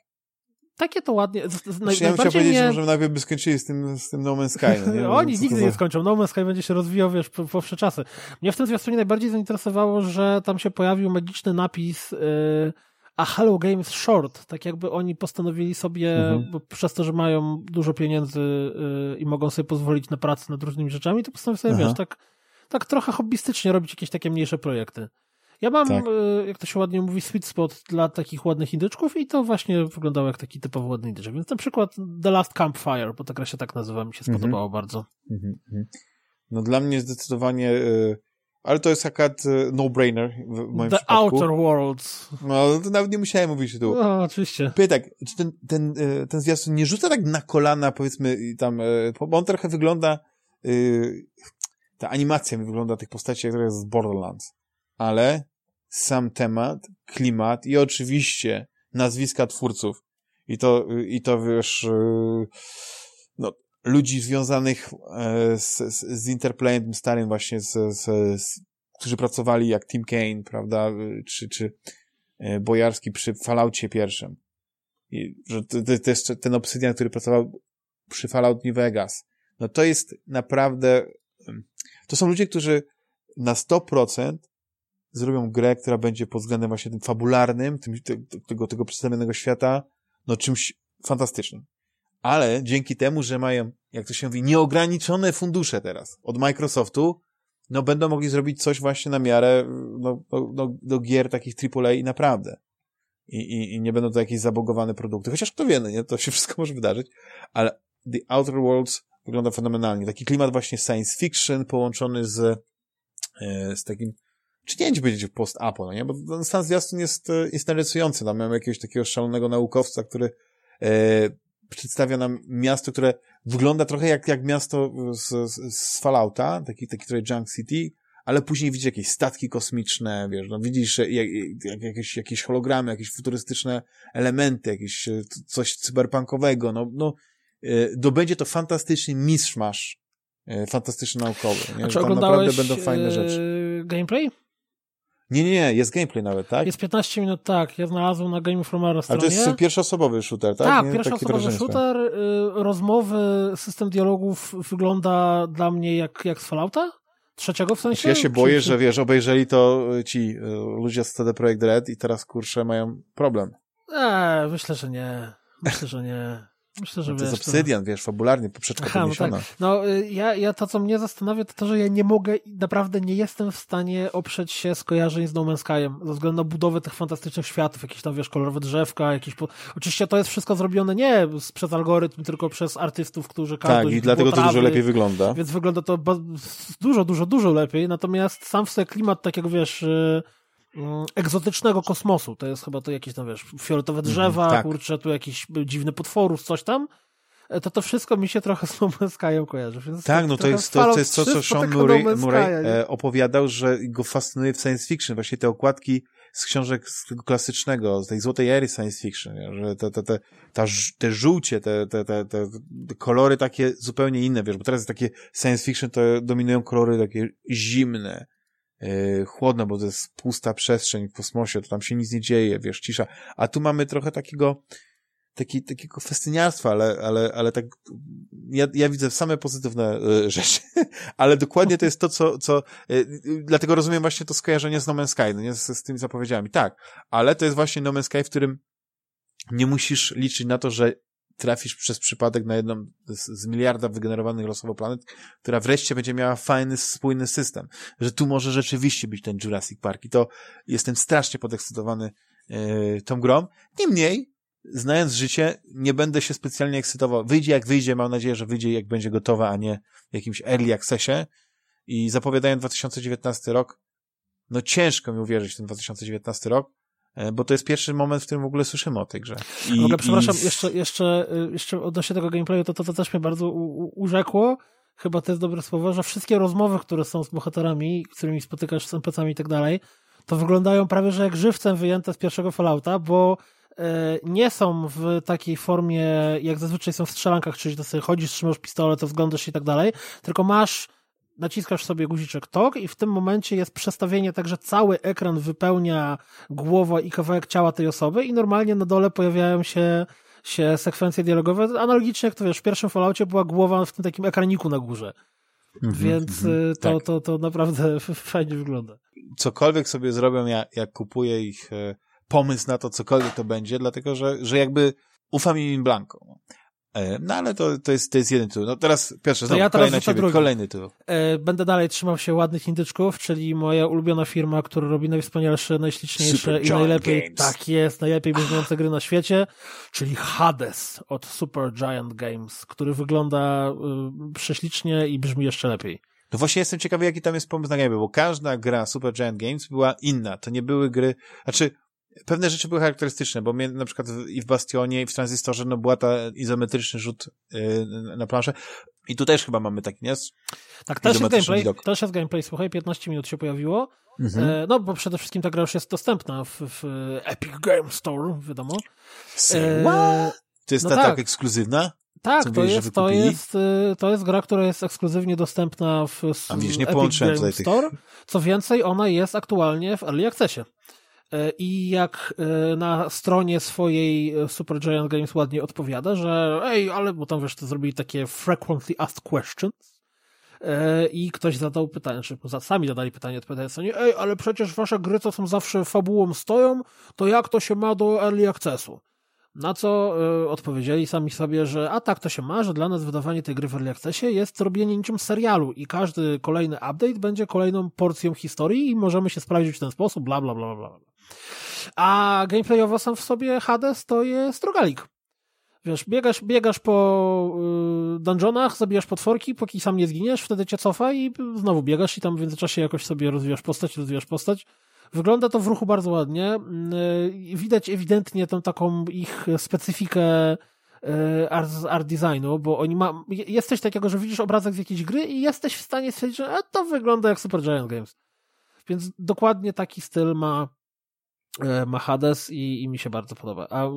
Takie to ładnie. Naj, ja bym chciał powiedzieć, mnie... że najpierw by skończyli z tym, z tym No Man's Sky. No? Oni nigdy za- nie skończą. No Man's Sky będzie się rozwijał, wiesz, po, po wsze czasy. Mnie w tym zwiastunie najbardziej zainteresowało, że tam się pojawił magiczny napis yy, a Hello Games Short. Tak jakby oni postanowili sobie, Mhm. bo przez to, że mają dużo pieniędzy yy, i mogą sobie pozwolić na pracę nad różnymi rzeczami, to postanowili sobie, Aha. wiesz, tak, tak trochę hobbystycznie robić jakieś takie mniejsze projekty. Ja mam, Tak. yy, jak to się ładnie mówi, sweet spot dla takich ładnych indyczków i to właśnie wyglądało jak taki typowy ładny indyczek. Więc na przykład The Last Campfire, bo ta gra się tak nazywa, mi się Mhm. spodobało bardzo. Mhm, mhm. No dla mnie zdecydowanie, y, ale to jest akurat y, no-brainer w, moim The przypadku. Outer Worlds. No to nawet nie musiałem mówić tu. No, oczywiście. Pytaj tak, czy ten, ten, y, ten zwiastun nie rzuca tak na kolana, powiedzmy, tam, y, bo on trochę wygląda, ta animacja mi wygląda tych postaci, jak trochę z Borderlands. Ale sam temat, klimat i oczywiście nazwiska twórców. I to, i to wiesz, ludzi związanych e, z, z, z Interplayem tym starym właśnie, z, z, z, którzy pracowali jak Tim Kane, prawda, y, czy, czy e, Bojarski przy Falloutie pierwszym. I, że to, to, jest ten Obsidian, który pracował przy Fallout New Vegas. No to jest naprawdę, ym, to są ludzie, którzy na 100% zrobią grę, która będzie pod względem właśnie tym fabularnym, tym, te, tego, tego przedstawionego świata, no czymś fantastycznym. Ale dzięki temu, że mają, jak to się mówi, nieograniczone fundusze teraz od Microsoftu, no będą mogli zrobić coś właśnie na miarę no, no, no, do gier takich AAA i naprawdę. I, i, I nie będą to jakieś zabogowane produkty. Chociaż kto wie, no nie? To się wszystko może wydarzyć. Ale The Outer Worlds wygląda fenomenalnie. Taki klimat właśnie science fiction połączony z, e, z takim czy nie będzie post-apo, no nie? Bo ten stan zwiastun jest, jest. Tam mamy jakiegoś takiego szalonego naukowca, który e, przedstawia nam miasto, które wygląda trochę jak, jak miasto z, z, Fallouta, taki, taki trochę Junk City, ale później widzisz jakieś statki kosmiczne, wiesz, no widzisz jak, jak, jakieś, jakieś hologramy, jakieś futurystyczne elementy, jakieś e, coś cyberpunkowego, no, no e, dobędzie to fantastyczny miszmasz, e, fantastyczny naukowy, nie? A czy oglądałeś naprawdę będą fajne rzeczy. gameplay? Nie, nie, nie, jest gameplay nawet, tak? Jest 15 minut, tak. Ja znalazłem na Game Ale stronie. to jest pierwszoosobowy shooter, tak? Tak, Nie? pierwszoosobowy shooter. Y, rozmowy, system dialogów wygląda dla mnie jak, jak z Fallouta? Trzeciego w sensie? Ja się boję, czy- że wiesz, obejrzeli to y, ci y, ludzie z CD Projekt Red i teraz kurczę mają problem. Eee, myślę, że nie. Myślę, że nie. Myślę, że No to jest wiesz, to- Obsydian, wiesz, fabularnie, poprzeczka Aha, no podniesiona. tak. No ja, ja to, co mnie zastanawia, to to, że ja nie mogę, naprawdę nie jestem w stanie oprzeć się skojarzeń z No Man's Skyem, ze względu na budowę tych fantastycznych światów, jakieś tam, wiesz, kolorowe drzewka, jakieś... Po... Oczywiście to jest wszystko zrobione nie przez algorytm, tylko przez artystów, którzy Tak, każdy i dlatego to dużo lepiej wygląda. Więc wygląda to dużo, dużo, dużo lepiej, natomiast sam w sobie klimat takiego, wiesz... y, mm, egzotycznego kosmosu, to jest chyba to jakieś tam, wiesz, fioletowe drzewa, tak. kurczę, tu jakiś dziwny potworów, coś tam, e, to to wszystko mi się trochę z No Man's kojarzy. Więc Tak, no to jest to, to, jest to 3 co Sean Murray, No Murray e, opowiadał, że go fascynuje w science fiction, właśnie te okładki z książek z tego klasycznego, z tej złotej ery science fiction, że te, te, te, ta, te żółcie, te, te, te, te, kolory takie zupełnie inne, wiesz, bo teraz takie science fiction, to dominują kolory takie zimne, yy, chłodne, bo to jest pusta przestrzeń w kosmosie, to tam się nic nie dzieje, wiesz, cisza. A tu mamy trochę takiego, taki, takiego festyniarstwa, ale, ale, ale tak, ja, ja widzę same pozytywne y, rzeczy, ale dokładnie to jest to, co, co y, y, dlatego rozumiem właśnie to skojarzenie z No Man's Sky, no nie z, z tymi zapowiedziami, tak, ale to jest właśnie No Man's Sky, w którym nie musisz liczyć na to, że trafisz przez przypadek na jedną z, z miliarda wygenerowanych losowo planet, która wreszcie będzie miała fajny, spójny system, że tu może rzeczywiście być ten Jurassic Park i to jestem strasznie podekscytowany yy, tą grą. Niemniej, znając życie, nie będę się specjalnie ekscytował. Wyjdzie jak wyjdzie, mam nadzieję, że wyjdzie jak będzie gotowa, a nie w jakimś early accessie. i zapowiadają 2019 rok. No ciężko mi uwierzyć w ten 2019 rok, bo to jest pierwszy moment, w którym w ogóle słyszymy o tej grze. I, ogóle, przepraszam, i... jeszcze, jeszcze, y, jeszcze odnośnie tego gameplayu, to, to, to też mnie bardzo u, u, urzekło. Chyba to jest dobre słowo, że wszystkie rozmowy, które są z bohaterami, z którymi spotykasz z NPC-ami i tak dalej, to wyglądają prawie, że jak żywcem wyjęte z pierwszego Fallouta, bo e, nie są w takiej formie, jak zazwyczaj są w strzelankach, czyli to sobie chodzisz, trzymasz pistolet, to wglądasz i tak dalej, tylko masz naciskasz sobie guziczek TOK i w tym momencie jest przestawienie tak, że cały ekran wypełnia głowa i kawałek ciała tej osoby i normalnie na dole pojawiają się, się sekwencje dialogowe, analogicznie jak to wiesz, w pierwszym Falloutie była głowa w tym takim ekraniku na górze. Mm -hmm, Więc mm -hmm, to, tak. to, to naprawdę fajnie wygląda. Cokolwiek sobie zrobią, ja, jak kupuję ich e, pomysł na to, cokolwiek to będzie, dlatego że, że jakby ufam im blanko. E, no ale to, to, jest, to jest jeden tytuł. No teraz, Piotrze, znowu, ja teraz kolejny, ciebie, kolejny tytuł. E, będę dalej trzymał się ładnych indyczków, czyli moja ulubiona firma, która robi najwspanialsze, najśliczniejsze Super i najlepiej, Games. tak jest, najlepiej brzmiące gry na świecie, czyli Hades od Super Giant Games, który wygląda y, prześlicznie i brzmi jeszcze lepiej. No właśnie jestem ciekawy, jaki tam jest pomysł na gry, bo każda gra Super Giant Games była inna. To nie były gry, znaczy pewne rzeczy były charakterystyczne, bo mnie na przykład i w Bastionie, i w Transistorze, no była ta izometryczny rzut yy, na planszę. I tu też chyba mamy taki, nie? Tak, też jest gameplay, widok. też jest gameplay, słuchaj, 15 minut się pojawiło. Mhm. E, no, bo przede wszystkim ta gra już jest dostępna w, w Epic Game Store, wiadomo. E, to jest no ta tak. tak ekskluzywna? Tak, to jest, to, jest, y, to jest gra, która jest ekskluzywnie dostępna w, w A widzisz, nie Epic Game Store. Tych... Co więcej, ona jest aktualnie w Early Accessie. E, I jak e, na stronie swojej e, Super Giant Games ładnie odpowiada, że ej, ale bo tam wiesz, to zrobili takie frequently asked questions i ktoś zadał pytanie, czy sami zadali pytanie, odpowiadając sobie, ej, ale przecież wasze gry, co są zawsze fabułą stoją, to jak to się ma do Early Accessu? Na co y, odpowiedzieli sami sobie, że a tak to się ma, że dla nas wydawanie tej gry w Early Accessie jest robienie niczym serialu i każdy kolejny update będzie kolejną porcją historii i możemy się sprawdzić w ten sposób, bla bla bla bla. A gameplayowo sam w sobie Hades to jest rogalik. Wiesz, biegasz, biegasz po y, dungeonach, zabijasz potworki, póki sam nie zginiesz, wtedy cię cofa i znowu biegasz i tam w międzyczasie jakoś sobie rozwijasz postać, rozwijasz postać. Wygląda to w ruchu bardzo ładnie. Y, widać ewidentnie tą taką ich specyfikę y, art, art designu, bo oni ma, jest coś takiego, że widzisz obrazek z jakiejś gry i jesteś w stanie stwierdzić, że to wygląda jak Super Giant Games. Więc dokładnie taki styl ma E, ma Hades i, i mi się bardzo podoba. A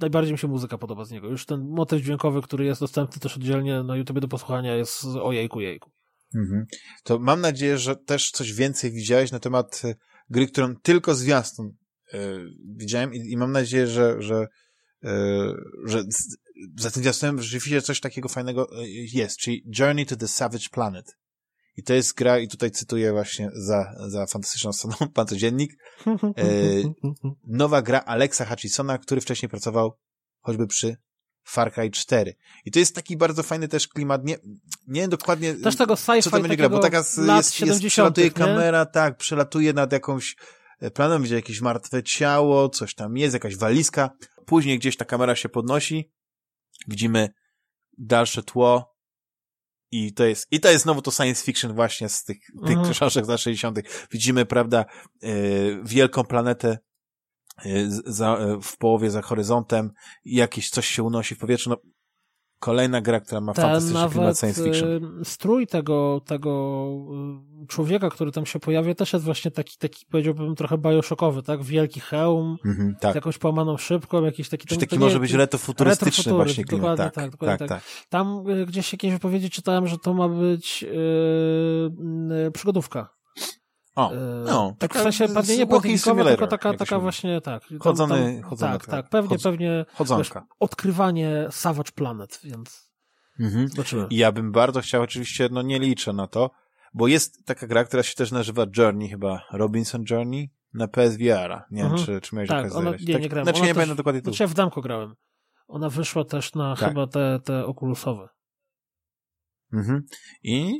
najbardziej mi się muzyka podoba z niego. Już ten motyw dźwiękowy, który jest dostępny też oddzielnie na YouTube do posłuchania jest ojejku, jejku. Mhm. To mam nadzieję, że też coś więcej widziałeś na temat e, gry, którą tylko zwiastun yy, widziałem i, i, mam nadzieję, że, że, yy, że za tym zwiastunem rzeczywiście coś takiego fajnego jest, czyli Journey to the Savage Planet. I to jest gra, i tutaj cytuję właśnie za, za fantastyczną stroną Pan Codziennik, e, nowa gra Alexa Hutchisona, który wcześniej pracował choćby przy Far Cry 4. I to jest taki bardzo fajny też klimat, nie, nie dokładnie też tego co to będzie gra, bo taka jest, jest przelatuje kamera, tak, przelatuje nad jakąś e, planem, gdzie jakieś martwe ciało, coś tam jest, jakaś walizka. Później gdzieś ta kamera się podnosi, widzimy dalsze tło, i to jest, i to jest znowu to science fiction właśnie z tych, tych mhm. książek z lat 60. Widzimy, prawda, e, wielką planetę za, e, w połowie za horyzontem i jakieś coś się unosi w powietrzu. No, kolejna gra, która ma fantastyczny klimat science fiction. Strój tego, tego człowieka, który tam się pojawia, też jest właśnie taki, taki powiedziałbym trochę bioshockowy, tak? Wielki hełm, -hmm, tak. jakąś połamaną szybką, jakiś taki... Czy taki może być retrofuturystyczny właśnie klimat. Dokładnie tak, tak, dokładnie tak, tak. tak. Tam y, gdzieś jakieś wypowiedzi czytałem, że to ma być yy, przygodówka. O, y, no, tak w sensie pewnie nie podlinkowa, tylko taka, taka właśnie, tak. Tam, Chodzony, tam, tak, tak, pewnie, chodz, pewnie wiesz, odkrywanie Savage Planet, więc mhm. zobaczymy. Ja bym bardzo chciał, oczywiście, no nie liczę na to, bo jest taka gra, która się też nazywa Journey, chyba Robinson Journey na PSVR. Nie wiem, mhm. czy, czy miałeś tak, okazję ona, Nie, tak, nie grałem. Znaczy ona nie pamiętam dokładnie tu. Znaczy ja w damko grałem. Ona wyszła też na tak. chyba te, te okulusowe. Mhm. I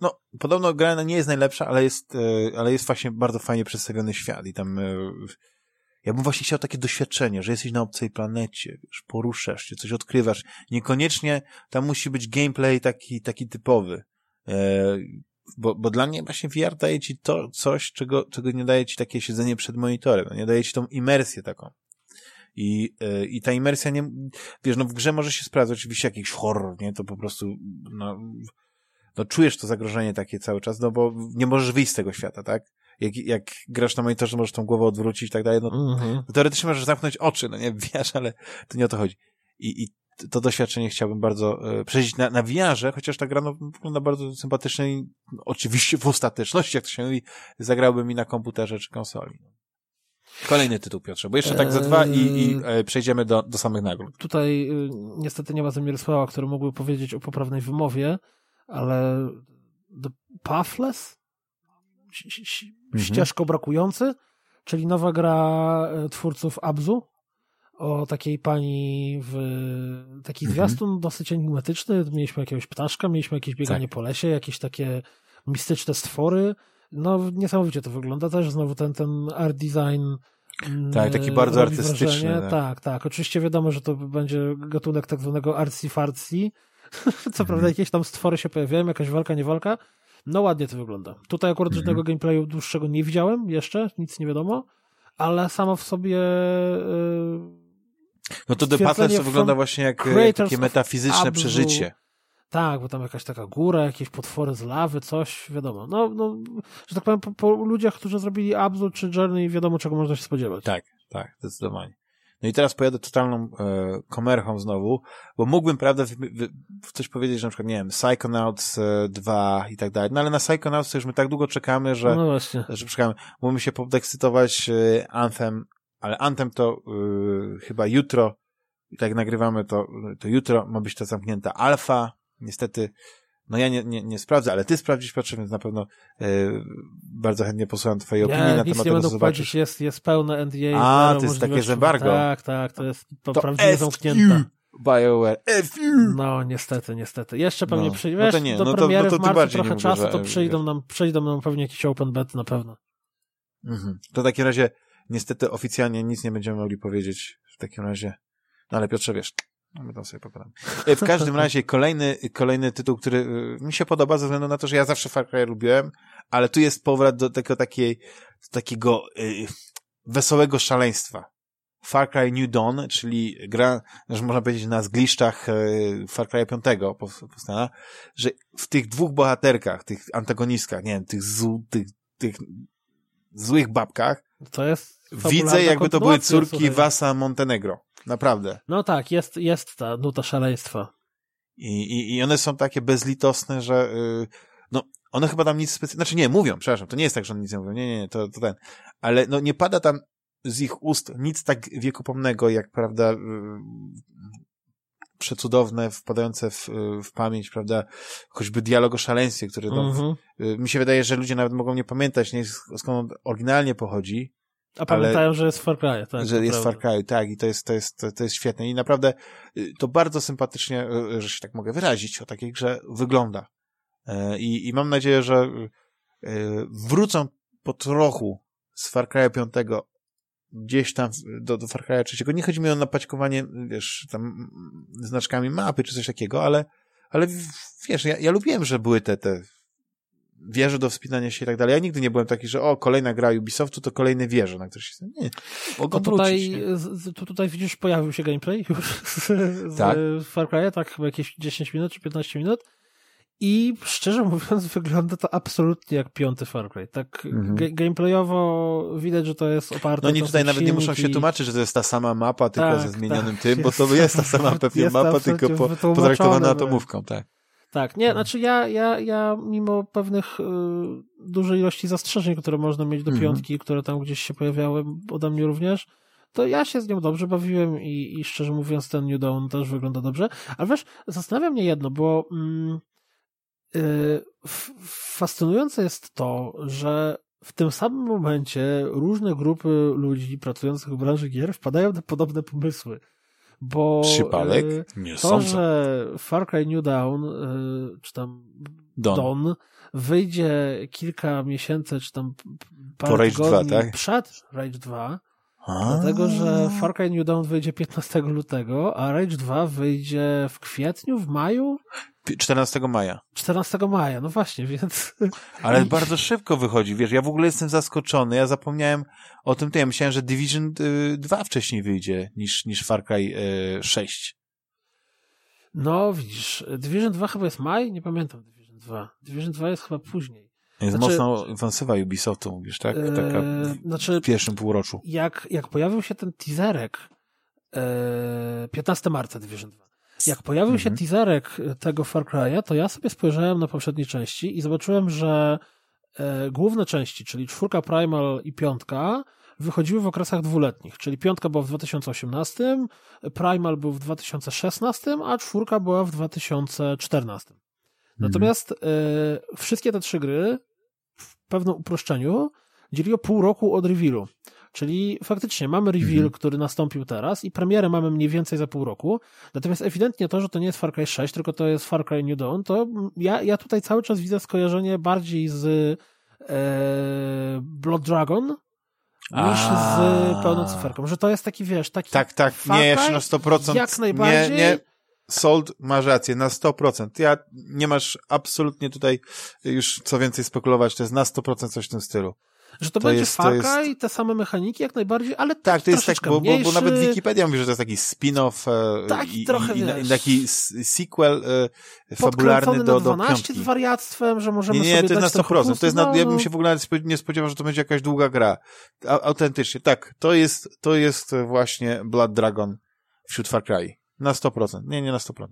no, podobno gra nie jest najlepsza, ale jest, e, ale jest właśnie bardzo fajnie przedstawiony świat i tam e, ja bym właśnie chciał takie doświadczenie, że jesteś na obcej planecie, wiesz, poruszasz się, coś odkrywasz. Niekoniecznie tam musi być gameplay taki, taki typowy. E, bo, bo dla mnie właśnie VR daje ci to coś, czego, czego nie daje ci takie siedzenie przed monitorem, no nie daje ci tą imersję taką. I, yy, I ta imersja nie, wiesz, no w grze może się sprawdzać oczywiście jakiś horror, nie, to po prostu, no, no czujesz to zagrożenie takie cały czas, no bo nie możesz wyjść z tego świata, tak? Jak, jak grasz na monitorze, możesz tą głowę odwrócić i tak dalej, no, mm-hmm. no teoretycznie możesz zamknąć oczy, no nie, wiesz, ale to nie o to chodzi. I, i to doświadczenie chciałbym bardzo e, przeżyć na, na VR-ze, chociaż ta gra no, wygląda bardzo sympatycznie i no, oczywiście w ostateczności, jak to się mówi, zagrałbym i na komputerze czy konsoli. Kolejny tytuł, Piotrze, bo jeszcze tak za dwa i, i e, przejdziemy do, do samych nagród. Tutaj y, niestety nie ma za Mirosława, który mógłby powiedzieć o poprawnej wymowie, ale Pathless? Mhm. Ścieżko brakujący? Czyli nowa gra e, twórców Abzu, o takiej pani w taki mhm. zwiastun dosyć enigmatyczny. Mieliśmy jakiegoś ptaszka, mieliśmy jakieś bieganie tak. po lesie, jakieś takie mistyczne stwory. No, niesamowicie to wygląda. Też znowu ten, ten art design. Mm, tak, taki bardzo artystyczny. Tak. tak. tak, Oczywiście wiadomo, że to będzie gatunek tak zwanego artsy-fartsy. Co prawda mhm. jakieś tam stwory się pojawiają, jakaś walka, nie walka. No ładnie to wygląda. Tutaj akurat mhm. żadnego gameplayu dłuższego nie widziałem jeszcze, nic nie wiadomo, ale samo w sobie yy, no to The Pathless to wygląda właśnie jak e, takie metafizyczne przeżycie. Tak, bo tam jakaś taka góra, jakieś potwory z lawy, coś, wiadomo. No, no że tak powiem, po, po ludziach, którzy zrobili Abzu czy Journey, wiadomo, czego można się spodziewać. Tak, tak, zdecydowanie. No i teraz pojadę totalną e, komerchą znowu, bo mógłbym, prawda, w, w coś powiedzieć, że na przykład, nie wiem, Psychonauts e, 2 i tak dalej, no ale na Psychonauts to już my tak długo czekamy, że, no właśnie. że czekamy. Mógłbym się podekscytować e, Anthem ale Anthem to yy, chyba jutro, i tak jak nagrywamy, to, to jutro ma być to zamknięta alfa. Niestety, no ja nie, nie, nie sprawdzę, ale ty sprawdzisz, Piotrze, więc na pewno yy, bardzo chętnie posłucham twojej opinii na temat tego, co zobaczysz. Jest, jest pełne NDA. A, to jest takie embargo. Tak, tak, to jest to, to prawdziwie zamknięte. BioWare, FU! No, niestety, niestety. Jeszcze pewnie no, przyjdzie, no nie, do no premiery to, no to trochę czasu, to przyjdą nam, przyjdą nam pewnie jakieś open bet na pewno. Mhm. To w takim razie Niestety oficjalnie nic nie będziemy mogli powiedzieć w takim razie. No ale Piotrze, wiesz, no my tam sobie pogadamy. E, w każdym razie kolejny, kolejny tytuł, który e, mi się podoba ze względu na to, że ja zawsze Far Cry lubiłem, ale tu jest powrót do tego takiej, do takiego y, wesołego szaleństwa. Far Cry New Dawn, czyli gra, że można powiedzieć na zgliszczach Far Cry 5 powstała, że w tych dwóch bohaterkach, tych antagonistkach, nie wiem, tych, zł, tych, tych złych babkach, to jest Widzę, jakby to były córki słuchaj. Wasa Montenegro. Naprawdę. No tak, jest, jest ta nuta szaleństwa. I, i, I one są takie bezlitosne, że yy, no, one chyba tam nic specjalnego, znaczy nie, mówią, przepraszam, to nie jest tak, że one nic nie mówią, nie, nie, nie, to, to ten, ale no nie pada tam z ich ust nic tak wiekopomnego, jak, prawda, yy, przecudowne, wpadające w, w pamięć, prawda, choćby dialog o szaleństwie, który no, mm-hmm. mi się wydaje, że ludzie nawet mogą nie pamiętać, nie, skąd oryginalnie pochodzi, a pamiętają, ale, że jest Far Cry, tak. Że jest prawda. Far Cry, tak, i to jest, to jest, to, jest świetne. I naprawdę y, to bardzo sympatycznie, y, że się tak mogę wyrazić, o takiej grze wygląda. E, I, i mam nadzieję, że y, wrócą po trochu z Far Cry 5 gdzieś tam do, do Far Cry 3. Nie chodzi mi o napaćkowanie, wiesz, tam znaczkami mapy czy coś takiego, ale, ale wiesz, ja, ja lubiłem, że były te, te wieże do wspinania się i tak dalej. Ja nigdy nie byłem taki, że o, kolejna gra Ubisoftu to kolejne wieże, na które się... Nie, mogą tutaj, tu, tutaj widzisz, pojawił się gameplay już z, tak? Far Cry, tak chyba jakieś 10 minut czy 15 minut i szczerze mówiąc wygląda to absolutnie jak piąty Far Cry. Tak mhm. gameplayowo widać, że to jest oparte No oni tutaj nawet nie muszą się tłumaczyć, że to jest ta sama mapa, tylko tak, ze zmienionym tak, tym, bo to jest ta sama pewnie mapa, tylko po, potraktowana atomówką, tak. Tak, nie, znaczy ja, ja, ja mimo pewnych y, dużej ilości zastrzeżeń, które można mieć do mhm. piątki, które tam gdzieś się pojawiały ode mnie również, to ja się z nią dobrze bawiłem i, i szczerze mówiąc ten New Dawn też wygląda dobrze. Ale wiesz, zastanawia mnie jedno, bo mm, y, fascynujące jest to, że w tym samym momencie różne grupy ludzi pracujących w branży gier wpadają na podobne pomysły. Bo Przypadek? Y, Nie to, sądzę. że Far Cry New Dawn, y, czy tam Dawn wyjdzie kilka miesięcy, czy tam parę po Rage tygodni 2, tak? przed Rage 2, A. Dlatego, że Far Cry New Dawn wyjdzie 15 lutego, a Rage 2 wyjdzie w kwietniu, w maju? 14 maja. 14 maja, no właśnie, więc... Ale bardzo szybko wychodzi, wiesz, ja w ogóle jestem zaskoczony, ja zapomniałem o tym, ja myślałem, że Division 2 y, wcześniej wyjdzie niż, niż Far Cry 6. Y, no, widzisz, Division 2 chyba jest maj? Nie pamiętam Division 2. Division 2 jest chyba później. Jest znaczy, mocno ofensywa Ubisoftu, mówisz, tak? E, Taka e, znaczy, w pierwszym półroczu. Jak, jak pojawił się ten teaserek e, 15 marca Division 2. Jak pojawił mhm. się teaserek tego Far Cry'a, to ja sobie spojrzałem na poprzednie części i zobaczyłem, że e, główne części, czyli czwórka Primal i piątka, wychodziły w okresach dwuletnich, czyli piątka była w 2018, Primal był w 2016, a czwórka była w 2014. Mhm. Natomiast e, wszystkie te trzy gry w pewnym uproszczeniu dzieliło pół roku od revealu. Czyli faktycznie mamy reveal, mhm. który nastąpił teraz i premierę mamy mniej więcej za pół roku. Natomiast ewidentnie to, że to nie jest Far Cry 6, tylko to jest Far Cry New Dawn, to ja, ja tutaj cały czas widzę skojarzenie bardziej z e, Blood Dragon, niż z pełną cyferką, że to jest taki, wiesz, taki Tak, tak, nie, jeszcze na 100%. Jak najbardziej. Nie, nie, Sold masz rację, na 100%. Ja nie masz absolutnie tutaj już co więcej spekulować, to jest na 100% coś w tym stylu. Że to, to będzie jest, Far Cry, jest... te same mechaniki jak najbardziej, ale tak, to jest tak, bo, bo, bo, nawet Wikipedia mówi, że to jest taki spin-off e, tak, i, trochę, i, i, taki sequel e, fabularny do, do piątki. z wariactwem, że możemy nie, nie, sobie to jest na 100%. To jest na, ja bym się w ogóle nie spodziewał, że to będzie jakaś długa gra. A, autentycznie, tak, to jest, to jest właśnie Blood Dragon wśród Far Cry. Na 100%. Nie, nie na 100%.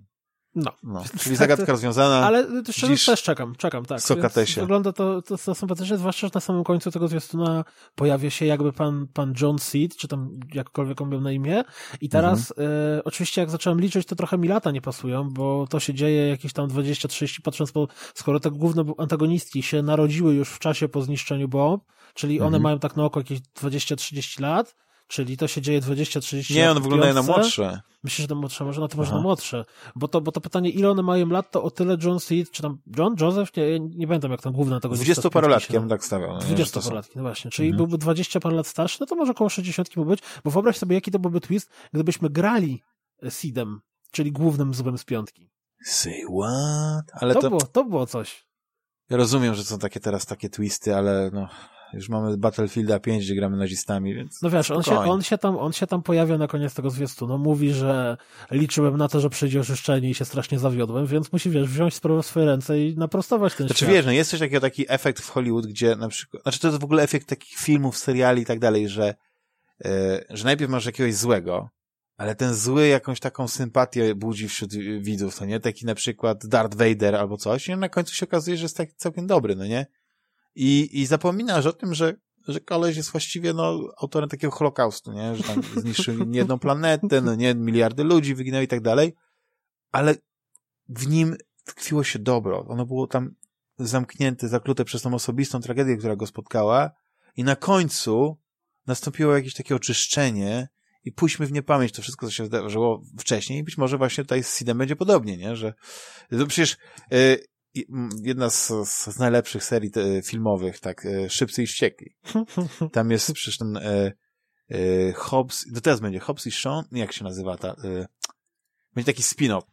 No. no. Czyli zagadka rozwiązana. Ale szczerze też czekam, czekam, tak. Sokatesie. Wygląda to, to, to sympatycznie, zwłaszcza, że na samym końcu tego zwiastuna pojawia się jakby pan, pan John Seed, czy tam jakkolwiek on miał na imię. I teraz mhm. e, oczywiście jak zacząłem liczyć, to trochę mi lata nie pasują, bo to się dzieje jakieś tam 20-30, patrząc po, skoro te główne antagonistki się narodziły już w czasie po zniszczeniu bomb, czyli one mhm. mają tak na oko jakieś 20-30 lat, Czyli to się dzieje 20-30 Nie, one wyglądają na młodsze. Myślę, że na młodsze, może na to może na młodsze. Bo to, bo to pytanie, ile one mają lat, to o tyle John Seed, czy tam John, Joseph, nie, nie pamiętam jak tam główna tego 20 parolatki, ja bym tak stawiał. 20 parolatki, no właśnie. Czyli mhm. byłby 20 parę lat starszy, no to może około 60 mógł być, bo wyobraź sobie, jaki to byłby twist, gdybyśmy grali Seedem, czyli głównym złem z piątki. Say what? Ale to, to... Było, to było coś. Ja rozumiem, że są takie teraz takie twisty, ale no już mamy Battlefielda 5, gdzie gramy nazistami, więc... No wiesz, on się, on, się tam, on się tam pojawia na koniec tego zwiastunu. Mówi, że liczyłem na to, że przyjdzie oczyszczenie i się strasznie zawiodłem, więc musi, wiesz, wziąć sprawę w swoje ręce i naprostować ten znaczy, świat. wiesz, no jest coś takiego, taki efekt w Hollywood, gdzie na przykład... Znaczy to jest w ogóle efekt takich filmów, seriali i tak dalej, że, yy, że najpierw masz jakiegoś złego, ale ten zły jakąś taką sympatię budzi wśród widzów, to nie? Taki na przykład Darth Vader albo coś i na końcu się okazuje, że jest tak całkiem dobry, no nie? I, i zapominasz o tym, że, że koleś jest właściwie no, autorem takiego holokaustu, nie? że tam zniszczył nie jedną planetę, no nie, miliardy ludzi wyginęły i tak dalej, ale w nim tkwiło się dobro. Ono było tam zamknięte, zaklute przez tą osobistą tragedię, która go spotkała i na końcu nastąpiło jakieś takie oczyszczenie i pójdźmy w niepamięć to wszystko, co się zdarzyło wcześniej i być może właśnie tutaj z Sidem będzie podobnie, nie? Że to przecież yy, jedna z, z najlepszych serii te, filmowych, tak, e, Szybcy i Wściekli. Tam jest przecież ten e, e, Hobbs, to teraz będzie Hobbs i Sean, jak się nazywa ta, e, będzie taki spin-off.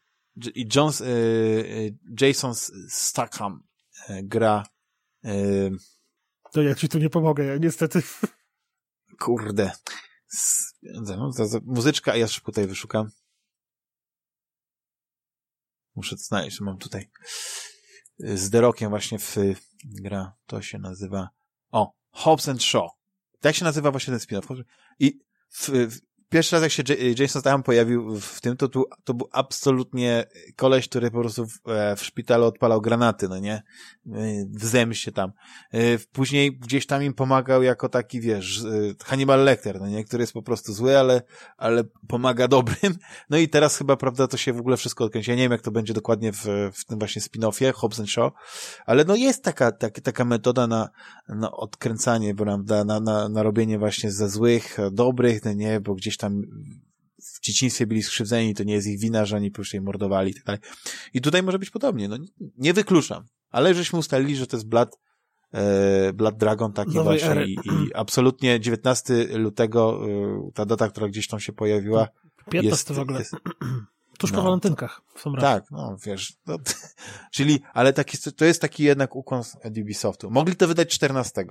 I Jones, e, e Jason Stackham e, gra e, to ja ci tu nie pomogę, ja niestety. Kurde. No, muzyczka, a ja szybko tutaj wyszukam. Muszę to znaleźć, mam tutaj z Derokiem właśnie w gra, to się nazywa o, Hobbs and Shaw. Tak się nazywa właśnie ten spin-off. I w, w, pierwszy raz jak się Jason Statham pojawił w tym, to, tu, to był absolutnie koleś, który po prostu w, e, w szpitalu odpalał granaty, no nie? E, w zemście tam. E, później gdzieś tam im pomagał jako taki, wiesz, Hannibal Lecter, no nie? Który jest po prostu zły, ale, ale pomaga dobrym. No i teraz chyba, prawda, to się w ogóle wszystko odkręci. Ja nie wiem, jak to będzie dokładnie w, w tym właśnie spin-offie, Hobbs and Shaw, ale no jest taka, taka, taka metoda na, na odkręcanie, prawda, na, na, na robienie właśnie ze złych, dobrych, no nie? Bo gdzieś gdzieś tam w dzieciństwie byli skrzywdzeni, to nie jest ich wina, że oni po prostu je mordowali i tak dalej. I tutaj może być podobnie. No, nie wykluczam, ale żeśmy ustalili, że to jest Blood, e, Blood Dragon taki Nowej właśnie i, i, absolutnie 19 lutego e, ta data, która gdzieś tam się pojawiła 15 jest, w ogóle. Jest, Tuż no, po walentynkach. W tak, no wiesz. No, czyli, ale taki, to jest taki jednak ukłon od Ubisoftu. Mogli to wydać 14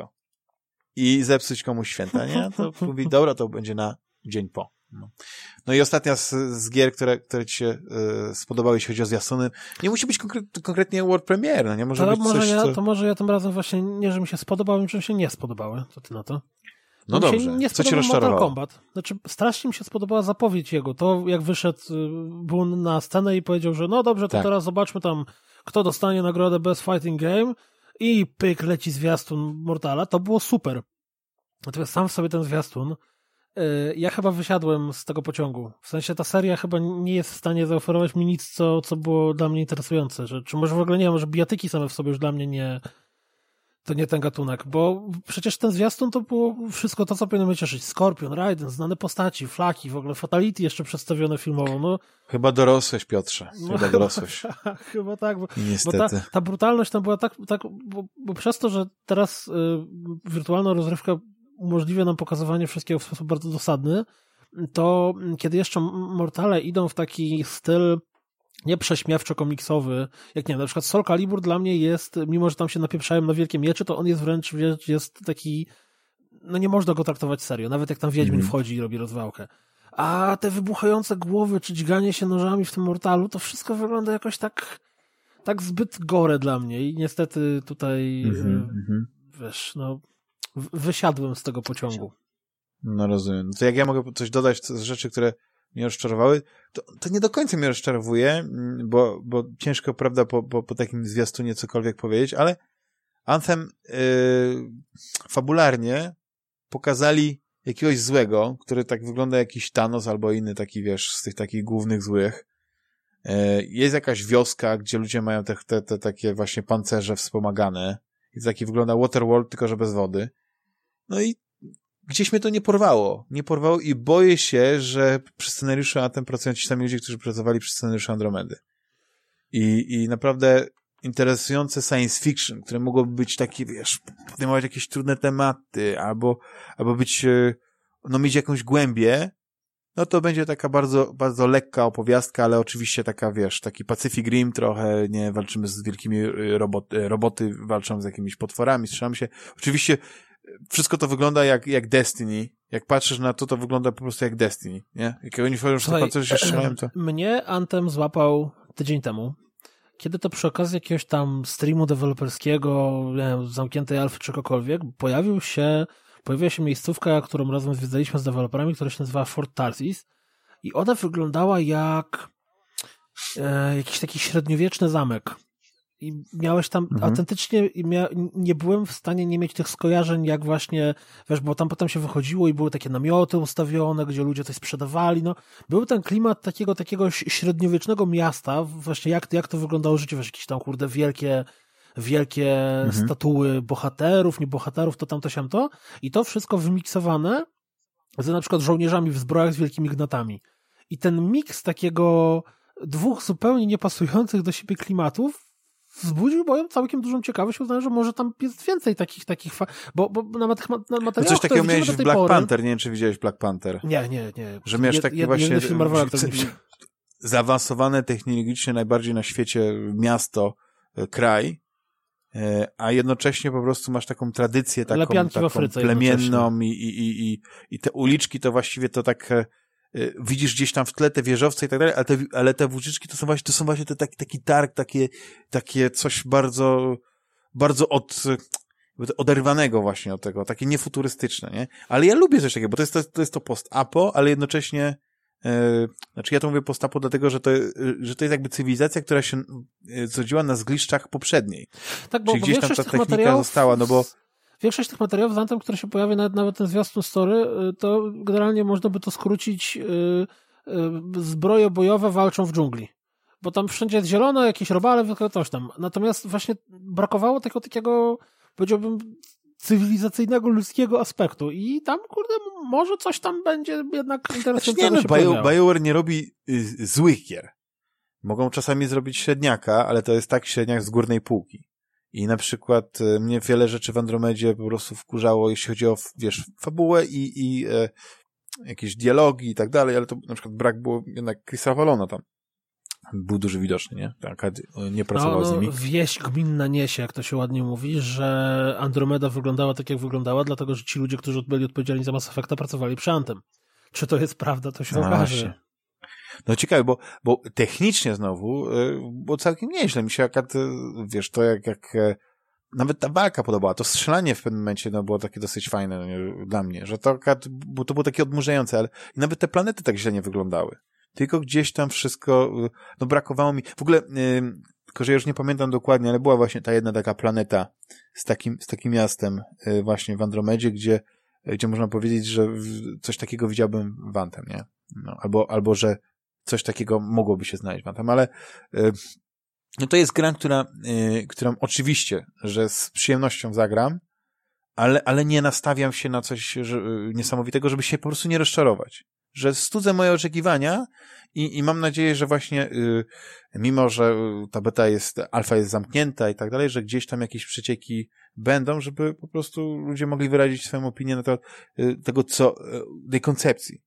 i zepsuć komuś święta, nie? To mówi, dobra, to będzie na dzień po. No, no i ostatnia z, z, gier, które, które ci się y, spodobały, jeśli chodzi o zwiastuny, nie musi być konkre konkretnie World Premiere, no nie może to być może coś, ja, co... To może ja tym razem właśnie nie, że mi się spodobały, że mi się nie spodobały. Co ty na to? No dobrze, nie co ci rozczarowało? Kombat. Znaczy, strasznie mi się spodobała zapowiedź jego. To, jak wyszedł, y, był na scenę i powiedział, że no dobrze, to tak. teraz zobaczmy tam, kto dostanie nagrodę Best Fighting Game i pyk, leci zwiastun Mortala. To było super. Natomiast sam w sobie ten zwiastun ja chyba wysiadłem z tego pociągu. W sensie ta seria chyba nie jest w stanie zaoferować mi nic, co, co było dla mnie interesujące. Że, czy może w ogóle nie, może bijatyki same w sobie już dla mnie nie, to nie ten gatunek, bo przecież ten zwiastun to było wszystko to, co powinno mnie cieszyć. Scorpion, Raiden, znane postaci, flaki, w ogóle Fatality jeszcze przedstawione filmowo. No, chyba dorosłeś, Piotrze. No, chyba dorosłeś. chyba tak, bo, Niestety. bo ta, ta, brutalność tam była tak, tak bo, bo przez to, że teraz y, wirtualna rozrywka umożliwia nam pokazywanie wszystkiego w sposób bardzo dosadny, to kiedy jeszcze Mortale idą w taki styl nieprześmiewczo-komiksowy, jak nie wiem, na przykład Soul Calibur dla mnie jest, mimo że tam się napieprzałem na wielkie miecze, to on jest wręcz, jest taki, no nie można go traktować serio, nawet jak tam Wiedźmin mm. wchodzi i robi rozwałkę. A te wybuchające głowy, czy dźganie się nożami w tym Mortalu, to wszystko wygląda jakoś tak, tak zbyt gore dla mnie i niestety tutaj, mm -hmm. wiesz, no, wysiadłem z tego pociągu. No rozumiem. To jak ja mogę coś dodać z rzeczy, które mnie rozczarowały, to, to nie do końca mnie rozczarowuje, mm, bo, bo ciężko, prawda, po, po, po takim zwiastunie cokolwiek powiedzieć, ale Anthem yy, fabularnie pokazali jakiegoś złego, który tak wygląda jak jakiś Thanos albo inny taki, wiesz, z tych takich głównych złych. Yy, jest jakaś wioska, gdzie ludzie mają te, te, te takie właśnie pancerze wspomagane. I to taki wygląda Waterworld, tylko że bez wody. No i gdzieś mnie to nie porwało. Nie porwało i boję się, że przy scenariuszu a ten pracują ci sami ludzie, którzy pracowali przy scenariuszu Andromedy. I, I naprawdę interesujące science fiction, które mogłoby być takie, wiesz, podejmować jakieś trudne tematy, albo, albo być, e, no mieć jakąś głębię, no to będzie taka bardzo, bardzo lekka opowiastka, ale oczywiście taka, wiesz, taki Pacific Rim trochę, nie, walczymy z wielkimi e, robot, e, roboty, walczą z jakimiś potworami, strzelamy się. Oczywiście wszystko to wygląda jak, jak Destiny. Jak patrzysz na to, to wygląda po prostu jak Destiny, nie? Jak oni mówią, że pancerze się trzymają, to... Mnie Anthem złapał tydzień temu, kiedy to przy okazji jakiegoś tam streamu deweloperskiego, nie wiem, zamkniętej alfy czy kogokolwiek, pojawił się, pojawiła się miejscówka, którą razem zwiedzaliśmy z deweloperami, która się nazywa Fort Tarsis i ona wyglądała jak e, jakiś taki średniowieczny zamek i miałeś tam mhm. autentycznie, mia, nie byłem w stanie nie mieć tych skojarzeń, jak właśnie, wiesz, bo tam potem się wychodziło i były takie namioty ustawione, gdzie ludzie coś sprzedawali, no. Był ten klimat takiego, takiego średniowiecznego miasta, właśnie jak, jak to wyglądało życie, wiesz, jakieś tam, kurde, wielkie, wielkie mhm. statuły bohaterów, nie bohaterów, to tamto, siamto i to wszystko wymiksowane z na przykład żołnierzami w zbrojach z wielkimi gnatami. I ten miks takiego dwóch zupełnie niepasujących do siebie klimatów wzbudził moją całkiem dużą ciekawość. Uznałem, że może tam jest więcej takich, takich fa- bo, bo na tych na materiałach, Coś takiego miałeś w Black pory... Panther, nie wiem, czy widziałeś Black Panther. Nie, nie, nie. Że miałeś taki jed, właśnie film Marvela, zaawansowane technologicznie najbardziej na świecie taką e, kraj, e, a jednocześnie po prostu masz taką tradycję taką, taką plemienną i, i, i, i, te uliczki to właściwie to tak e, widzisz gdzieś tam w tle te wieżowce i tak dalej, ale te, ale te włóczyczki to są właśnie, to są właśnie te, taki, taki targ, takie, takie coś bardzo, bardzo od, oderwanego właśnie od tego, takie niefuturystyczne, nie? Ale ja lubię coś takiego, bo to jest to, to, jest to post-apo, ale jednocześnie yy, znaczy ja to mówię post-apo dlatego, że to, yy, że to jest jakby cywilizacja, która się yy, zrodziła na zgliszczach poprzedniej. Tak, bo, Czyli bo gdzieś tam ta technika została, no bo większość tych materiałów z Anthem, które się pojawia, nawet, nawet ten zwiastun story, y, to generalnie można by to skrócić yy, yy, zbroje bojowe walczą w dżungli. Bo tam wszędzie jest zielono, jakieś robale, coś tam. Natomiast właśnie brakowało tego takiego, powiedziałbym, cywilizacyjnego, ludzkiego aspektu. I tam, kurde, może coś tam będzie jednak interesującego znaczy, nie, no, BioWare nie robi y, złych gier. Mogą czasami zrobić średniaka, ale to jest tak średniak z górnej półki. I na przykład e, mnie wiele rzeczy w Andromedzie po prostu wkurzało, jeśli chodzi o, wiesz, fabułę i, i e, jakieś dialogi i tak dalej, ale to na przykład brak było jednak Chrisa Valona tam. Był duży widoczny, nie? Tak, nie pracował no, no, z nimi. Wieść gminna niesie, jak to się ładnie mówi, że Andromeda wyglądała tak, jak wyglądała, dlatego, że ci ludzie, którzy byli odpowiedzialni za Mass Effecta, pracowali przy Antem. Czy to jest prawda, to się no okaże. Właśnie. No ciekawe, bo, bo technicznie znowu y, było całkiem nieźle. Mi się akurat, y, wiesz, to jak, jak e, nawet ta walka podobała, to strzelanie w pewnym momencie no, było takie dosyć fajne no, dla mnie, że to akurat, bo to było takie odmurzające, ale nawet te planety tak źle nie wyglądały. Tylko gdzieś tam wszystko, no brakowało mi, w ogóle, tylko że już nie pamiętam dokładnie, ale była właśnie ta jedna taka planeta z takim, z takim miastem właśnie w Andromedzie, gdzie, gdzie można powiedzieć, że coś takiego widziałbym w Antem, nie? No, albo, albo że coś takiego mogłoby się znaleźć tam, ale y, no to jest gra, która, y, którą oczywiście, że z przyjemnością zagram, ale, ale nie nastawiam się na coś że, y, niesamowitego, żeby się po prostu nie rozczarować. Że studzę moje oczekiwania i, i mam nadzieję, że właśnie mimo, że ta beta jest, alfa jest zamknięta i tak dalej, że gdzieś tam jakieś przecieki będą, żeby po prostu ludzie mogli wyrazić swoją opinię na temat tego, co, tej koncepcji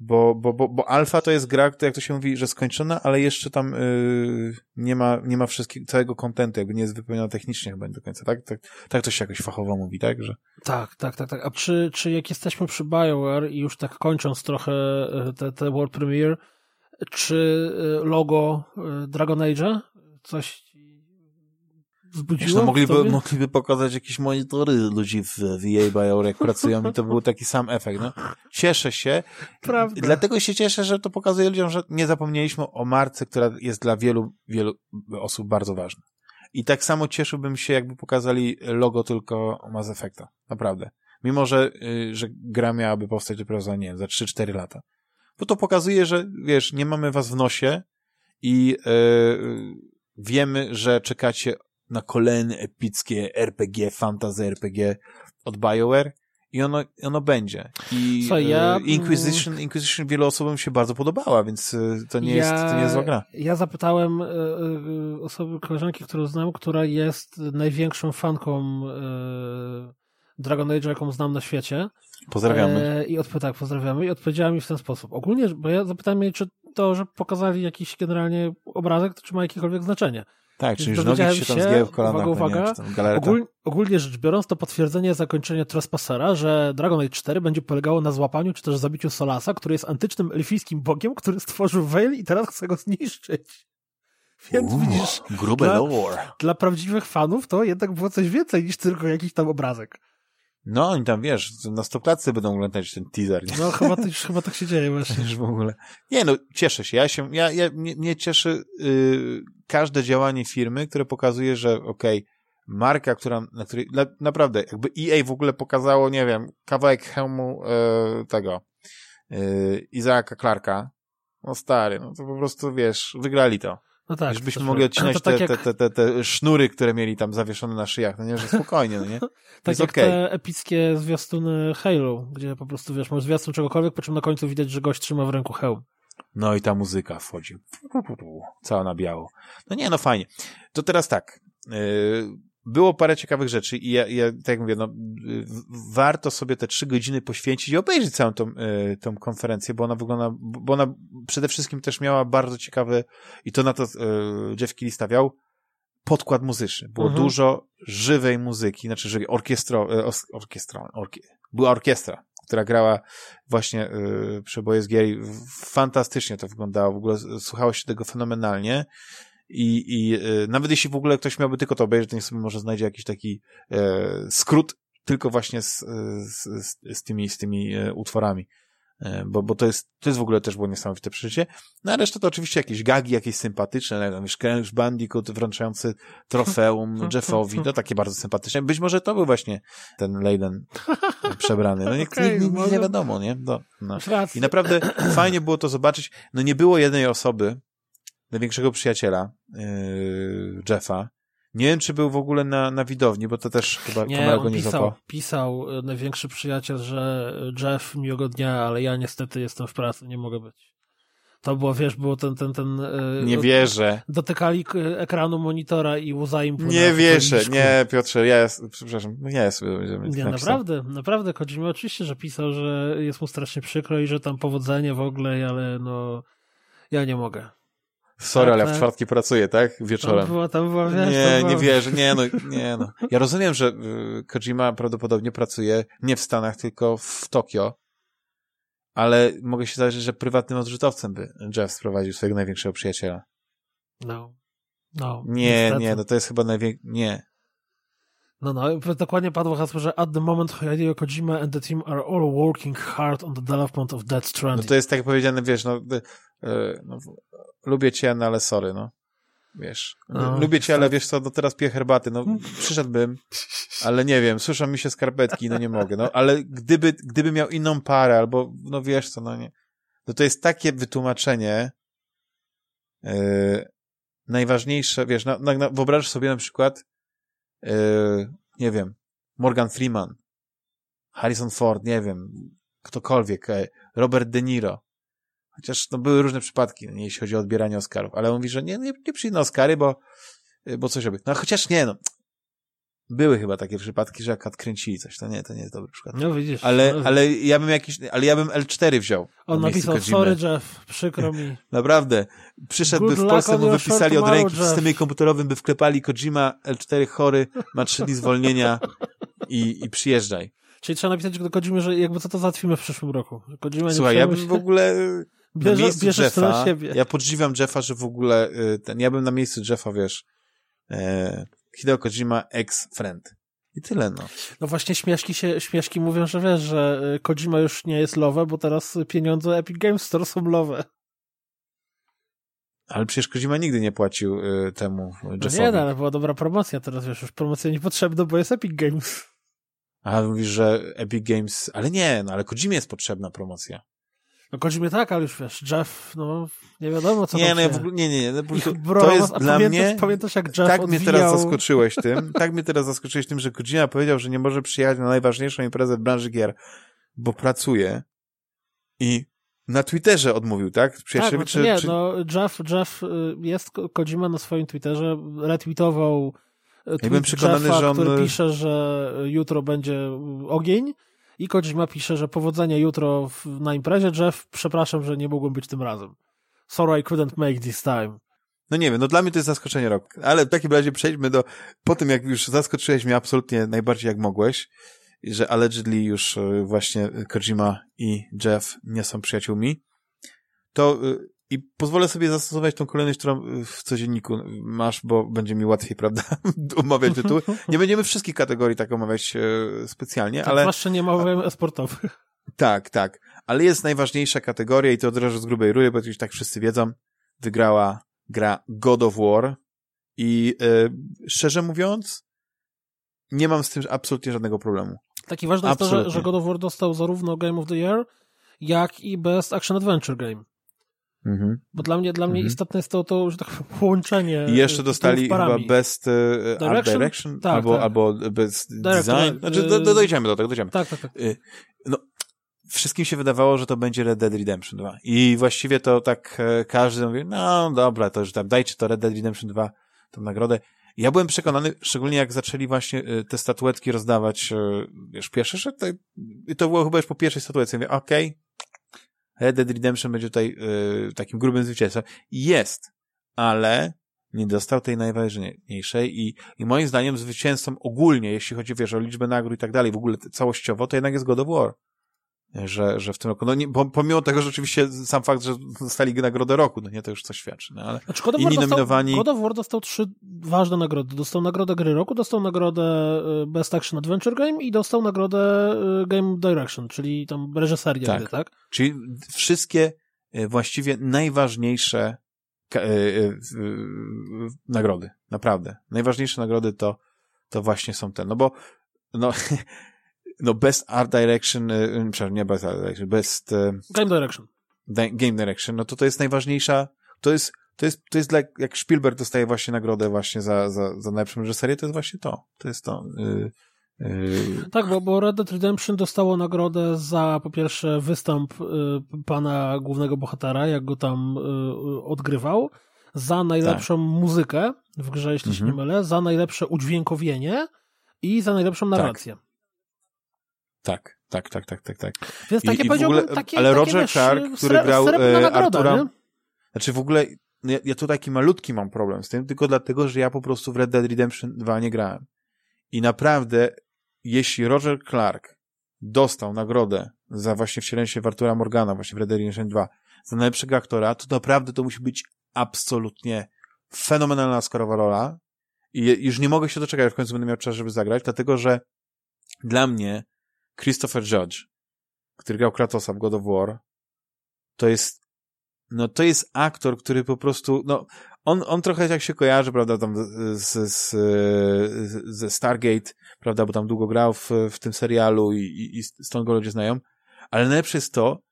bo, bo, bo, bo alfa to jest gra, jak to się mówi, że skończona, ale jeszcze tam yy, nie ma, nie ma wszystkiego, całego kontentu, jakby nie jest wypełniona technicznie chyba do końca, tak? tak? Tak to się jakoś fachowo mówi, tak? Że... Tak, tak, tak, tak. A czy, czy jak jesteśmy przy BioWare i już tak kończąc trochę y, te, te World Premiere, czy y, logo y, Dragon Age'a coś wzbudziło? No, mogliby, mogliby pokazać jakieś monitory ludzi w VA Bioware, jak pracują i to był taki sam efekt. No. Cieszę się. Prawda. Dlatego się cieszę, że to pokazuje ludziom, że nie zapomnieliśmy o marce, która jest dla wielu, wielu osób bardzo ważna. I tak samo cieszyłbym się, jakby pokazali logo tylko Mass Effecta. Naprawdę. Mimo, że, y, że gra miałaby powstać dopiero za, nie wiem, za 3-4 lata. Bo to pokazuje, że, wiesz, nie mamy was w nosie i yy, wiemy, że czekacie na kolejne epickie RPG, fantasy RPG od BioWare i ono, ono będzie. I Co, ja... E, Inquisition, Inquisition wielu osobom się bardzo podobała, więc e, to nie, ja... jest, to nie jest zła gra. Ja zapytałem e, osoby, koleżanki, którą znam, która jest największą fanką Dragon Age, jaką znam na świecie. Pozdrawiamy. I odp- tak, pozdrawiamy. I odpowiedziała mi w ten sposób. Ogólnie, bo ja zapytałem jej, czy to, że pokazali jakiś generalnie obrazek, to czy ma jakiekolwiek znaczenie. Tak, czyli już nogi się tam zgięły w kolanach. Uwaga, uwaga, ogól, ogólnie rzecz biorąc, to potwierdzenie zakończenia Trespassera, że Dragon Age 4 będzie polegało na złapaniu czy też zabiciu Solasa, który jest antycznym elfijskim bogiem, który stworzył Veil i teraz chce go zniszczyć. Więc Uuu, widzisz, grube dla, lore. dla prawdziwych fanów to jednak było coś więcej niż tylko jakiś tam obrazek. No, oni tam, wiesz, na stopklatce będą oglądać ten teaser. Nie? No, chyba, to, już, chyba tak się dzieje właśnie. Już w ogóle. Nie, no, cieszę się. Ja się, ja, ja mnie, mnie cieszy yy, każde działanie firmy, które pokazuje, że okej, okay, marka, która, na której, na, naprawdę, jakby EA w ogóle pokazało, nie wiem, kawałek hełmu yy, tego, yy, Izaaka Clarka, no stary, no to po prostu, wiesz, wygrali to. No tak. Żebyśmy mogli odcinać tak te, jak... te, te, te, sznury, które mieli tam zawieszone na szyjach, no nie, że spokojnie, no nie? tak jak okay. te epickie zwiastuny Halo, gdzie po prostu, wiesz, masz zwiastun czegokolwiek, po czym na końcu widać, że gość trzyma w ręku hełm. No i ta muzyka wchodzi. Cała na biało. No nie, no fajnie. To teraz tak. Yy, było parę ciekawych rzeczy i ja, ja tak jak mówię, no, warto sobie te trzy godziny poświęcić i obejrzeć całą tą, y, tą konferencję, bo ona wygląda, bo ona przede wszystkim też miała bardzo ciekawy, i to na to y, Jeff Keighley stawiał, podkład muzyczny. Było mhm. dużo żywej muzyki, znaczy żywej, orkiestro, y, orkiestra, orkie, była orkiestra, która grała właśnie y, przy Boys Gary. Fantastycznie to wyglądało, w ogóle słuchało się tego fenomenalnie. I, i e, nawet jeśli w ogóle ktoś miałby tylko to obejrzeć, to niech sobie może znajdzie jakiś taki e, skrót tylko właśnie z, z, z, tymi, z tymi e, utworami. E, bo, bo to jest, to jest w ogóle też było niesamowite przeżycie. No a reszta to oczywiście jakieś gagi, jakieś sympatyczne, jak wiesz, Crash Bandicoot wręczający trofeum Jeffowi, to takie bardzo sympatyczne. Być może to był właśnie ten Leiden przebrany. No nie, okay, nie, nie, nie wiadomo, nie? No, no. I naprawdę fajnie było to zobaczyć. No nie było jednej osoby, największego przyjaciela yy, Jeffa. Nie wiem, czy był w ogóle na, na widowni, bo to też chyba nie, kamera go nie pisał, pisał y, największy przyjaciel, że Jeff miłego dnia, ale ja niestety jestem w pracy, nie mogę być. To było, wiesz, było ten, ten, ten... Yy, nie wierzę. Dotykali ekranu monitora i łza im Nie wierzę, nie Piotrze, ja jest, przepraszam, no ja sobie będziemy Nie, naprawdę, naprawdę, Kojima oczywiście, że pisał, że jest mu strasznie przykro i że tam powodzenie w ogóle, ale no, ja nie mogę. Sorry, tak, ale ja w tak. czwartki pracuję, tak? Wieczorem. Tam była, tam była, wiesz, nie, nie wierzę, nie no, nie no. Ja rozumiem, że y, Kojima prawdopodobnie pracuje nie w Stanach, tylko w Tokio, ale mogę się zdarzyć, że prywatnym odrzutowcem by Jeff sprowadził swojego największego przyjaciela. No. No. Nie, niestety. nie, no to jest chyba największy, nie. No, no, dokładnie padło hasło, że at the moment Hideo Kojima and the team are all working hard on the development of Death Stranding. No to jest tak powiedziane, wiesz, no, y, no lubię cię, no ale sorry, no. Wiesz, no, lubię cię, ale wiesz co, no teraz piję herbaty, no przyszedłbym, ale nie wiem, słyszą mi się skarpetki, no nie mogę, no ale gdyby, gdyby miał inną parę, albo, no wiesz co, no nie, no to jest takie wytłumaczenie yy, najważniejsze, wiesz, no, no, no, wyobraź sobie na przykład yy, nie wiem, Morgan Freeman, Harrison Ford, nie wiem, ktokolwiek, e, Robert De Niro, Chociaż no, były różne przypadki, no, jeśli chodzi o odbieranie Oscarów, ale on mówi, że nie, nie, nie przyjdą Oscary, bo, bo coś robi. No chociaż nie, no. Były chyba takie przypadki, że jak kręcili coś, to nie, to nie jest dobry przykład. No widzisz. Ale, no, ale ja bym jakiś, ale ja bym L4 wziął. On napisał, sorry Jeff, przykro mi. Naprawdę. Przyszedłby w Polsce, mu wypisali od ręki w systemie komputerowym, by wklepali Kojima L4 chory, ma 3 dni zwolnienia i, i przyjeżdżaj. Czyli trzeba napisać do Kojimy, że jakby co to załatwimy w przyszłym roku. Kojima Słuchaj, ja bym w ogóle Bierze, na bierzesz Jeffa, to na siebie. Ja podziwiam Jeffa, że w ogóle y, ten, ja bym na miejscu Jeffa, wiesz, e, Hideo Kojima ex-friend. I tyle, no. No właśnie śmieszki się, śmieszki mówią, że wiesz, że y, Kojima już nie jest lowe, bo teraz pieniądze Epic Games Store są lowe. Ale przecież Kojima nigdy nie płacił y, temu Jeffowi. No nie, no, ale była dobra promocja, teraz wiesz, już promocja niepotrzebna, bo jest Epic Games. A mówisz, że Epic Games, ale nie, no ale Kojimie jest potrzebna promocja. No mnie tak, ale już wiesz, Jeff, no nie wiadomo co Nie, no ja w ogóle, nie, nie, nie. Bro, to jest dla pamiętasz, mnie... Pamiętasz jak Jeff Tak odwijał... mnie teraz zaskoczyłeś tym, tak mnie teraz zaskoczyłeś tym, że Kojima powiedział, że nie może przyjechać na najważniejszą imprezę w branży gier, bo pracuje i na Twitterze odmówił, tak? tak, znaczy czy, nie, czy... no Jeff, Jeff y, jest Kojima na swoim Twitterze, retweetował y, tweet przekonany, Jeffa, że on... który pisze, że jutro będzie ogień i Kojima pisze, że powodzenia jutro w, na imprezie. Jeff, przepraszam, że nie mogłem być tym razem. Sorry I couldn't make this time. No nie wiem, no dla mnie to jest zaskoczenie rok. Ale w takim razie przejdźmy do, po tym jak już zaskoczyłeś mnie absolutnie najbardziej jak mogłeś, że allegedly już e, właśnie Kojima i Jeff nie są przyjaciółmi, to e, i pozwolę sobie zastosować tą kolejność, którą w codzienniku masz, bo będzie mi łatwiej, prawda, omawiać tytuły. Nie będziemy wszystkich kategorii tak omawiać e, specjalnie, tak, ale... Zwłaszcza nie omawiamy esportowych. Tak, tak. Ale jest najważniejsza kategoria i to od razu z grubej rury, bo już tak wszyscy wiedzą, wygrała gra God of War i e, szczerze mówiąc, nie mam z tym absolutnie żadnego problemu. Taki ważny jest to, że, że God of War dostał zarówno Game of the Year, jak i Best Action Adventure Game. Mhm. Bo dla mnie, dla mnie mhm. istotne jest to, to że tak połączenie. I jeszcze dostali chyba Best uh, Direction, Art Direction tak, albo, tak. albo Best Direct, Design. Znaczy, do, do, dojdziemy do tego, dojdziemy. Tak, tak, tak. Y, no, wszystkim się wydawało, że to będzie Red Dead Redemption 2. I właściwie to tak e, każdy mówi, no dobra, to już tam dajcie to Red Dead Redemption 2, tą nagrodę. Ja byłem przekonany, szczególnie jak zaczęli właśnie e, te statuetki rozdawać, wiesz, pierwsze, że to, to było chyba już po pierwszej statuetce. Mówię, okej, okay, Red Dead Redemption będzie tutaj y, takim grubym zwycięstwem. Jest, ale nie dostał tej najważniejszej i, i moim zdaniem zwycięzcą ogólnie, jeśli chodzi wiesz, o liczbę nagród i tak dalej, w ogóle całościowo, to jednak jest God of War. Że, że w tym roku, no nie, pomimo tego, że oczywiście sam fakt, że dostali nagrodę roku, no nie, to już coś świadczy, no ale znaczy, inni dostał, nominowani... God of War dostał trzy ważne nagrody. Dostał nagrodę gry roku, dostał nagrodę y, Best Action Adventure Game i dostał nagrodę y, Game Direction, czyli tam reżyserię tak. Gry, tak? Czyli wszystkie y, właściwie najważniejsze nagrody, naprawdę. Najważniejsze nagrody to, to właśnie są te, no bo no, no Best Art Direction, y, przepraszam, nie Best Art Direction, Best... Y, Game Direction. Game Direction, no to to jest najważniejsza, to jest, to jest, to jest dla, jak Spielberg dostaje właśnie nagrodę właśnie za, za, za najlepszą reżyserię, to jest właśnie to. To jest to. Yy, Yy... Tak, bo, bo Red Dead Redemption dostało nagrodę za po pierwsze występ y, pana głównego bohatera, jak go tam y, odgrywał, za najlepszą tak. muzykę w grze, jeśli mhm. się nie mylę, za najlepsze udźwiękowienie i za najlepszą tak. narrację. Tak, tak, tak, tak, tak, tak. Więc takie I, powiedziałbym, ogóle, takie, Ale takie, Roger wiesz, Clark, który grał e, nagroda, Artura, nie? znaczy w ogóle ja, ja tu taki malutki mam problem z tym, tylko dlatego, że ja po prostu w Red Dead Redemption 2 nie grałem. I naprawdę, jeśli Roger Clark dostał nagrodę za właśnie wcielenie się w Artura Morgana właśnie w Red Dead Redemption 2 za najlepszego aktora, to naprawdę to musi być absolutnie fenomenalna skorowa rola i już nie mogę się doczekać, w końcu będę miał czas, żeby zagrać, dlatego, że dla mnie Christopher Judge, który grał Kratosa w God of War, to jest no to jest aktor, który po prostu, no on, on trochę jak się kojarzy, prawda, tam z, z, ze Stargate, prawda, bo tam długo grał w, w tym serialu i, i, i stąd go ludzie znają, ale najlepsze jest to,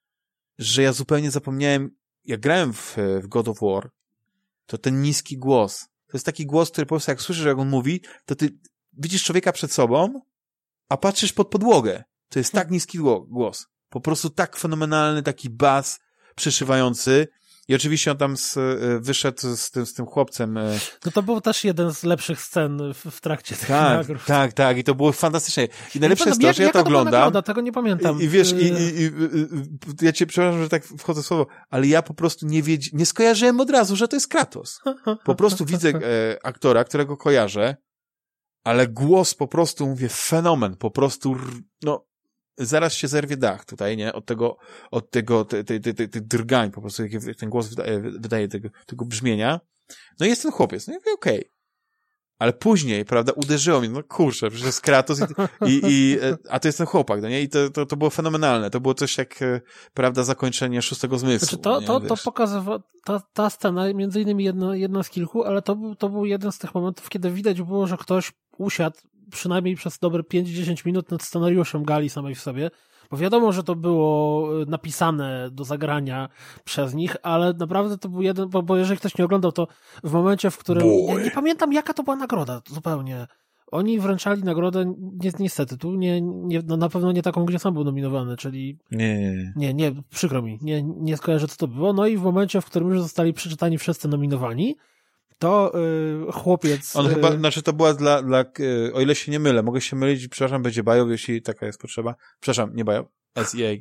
że ja zupełnie zapomniałem, jak grałem w, w God of War, to ten niski głos, to jest taki głos, który po prostu jak słyszysz, jak on mówi, to ty widzisz człowieka przed sobą, a patrzysz pod podłogę. To jest tak niski głos. Po prostu tak fenomenalny, taki bas przyszywający. I oczywiście on tam z, e, wyszedł z tym, z tym chłopcem. E, no to był też jeden z lepszych scen w, w trakcie tych tak, nagród. Tak, tak, i to było fantastyczne. I najlepsze jest to, że ja to oglądam. Nagroda, tego nie pamiętam. I, i wiesz, i, i, i, ja cię przepraszam, że tak wchodzę w słowo, ale ja po prostu nie wiedz, nie skojarzyłem od razu, że to jest Kratos. Po prostu widzę e, aktora, którego kojarzę, ale głos po prostu, mówię, fenomen, po prostu, no, zaraz się zerwie dach tutaj, nie? Od tego, od tego, tych te, te, te, te drgań, po prostu, jak ten głos wydaje, wydaje tego, tego brzmienia. No i jest ten chłopiec, no i okej. Okay. Ale później, prawda, uderzyło mnie, no kurczę, przecież jest Kratos i, i, i, e, a to jest ten chłopak, no nie? I to, to, to było fenomenalne. To było coś jak, e, prawda, zakończenie szóstego zmysłu. Znaczy to, to, to pokazywa, ta, ta scena, między innymi jedna, jedna z kilku, ale to był, to był jeden z tych momentów, kiedy widać było, że ktoś usiadł przynajmniej przez dobre 5-10 minut nad scenariuszem gali samej w sobie, bo wiadomo, że to było e, napisane do zagrania przez nich, ale naprawdę to był jeden, bo, bo jeżeli ktoś nie oglądał, to w momencie, w którym. Ja nie pamiętam, jaka to była nagroda zupełnie. Oni wręczali nagrodę, ni niestety, tu nie, nie, no na pewno nie taką, gdzie sam był nominowany, czyli... Nie, nie, nie. Nie, przykro mi, nie, nie skojarzę, co to było. No i w momencie, w którym już zostali przeczytani wszyscy nominowani, to y, chłopiec... On y, chyba, znaczy to była dla, dla y, o ile się nie mylę, mogę się mylić, przepraszam, będzie Bajo, jeśli taka jest potrzeba. Przepraszam, nie Bajo, SEA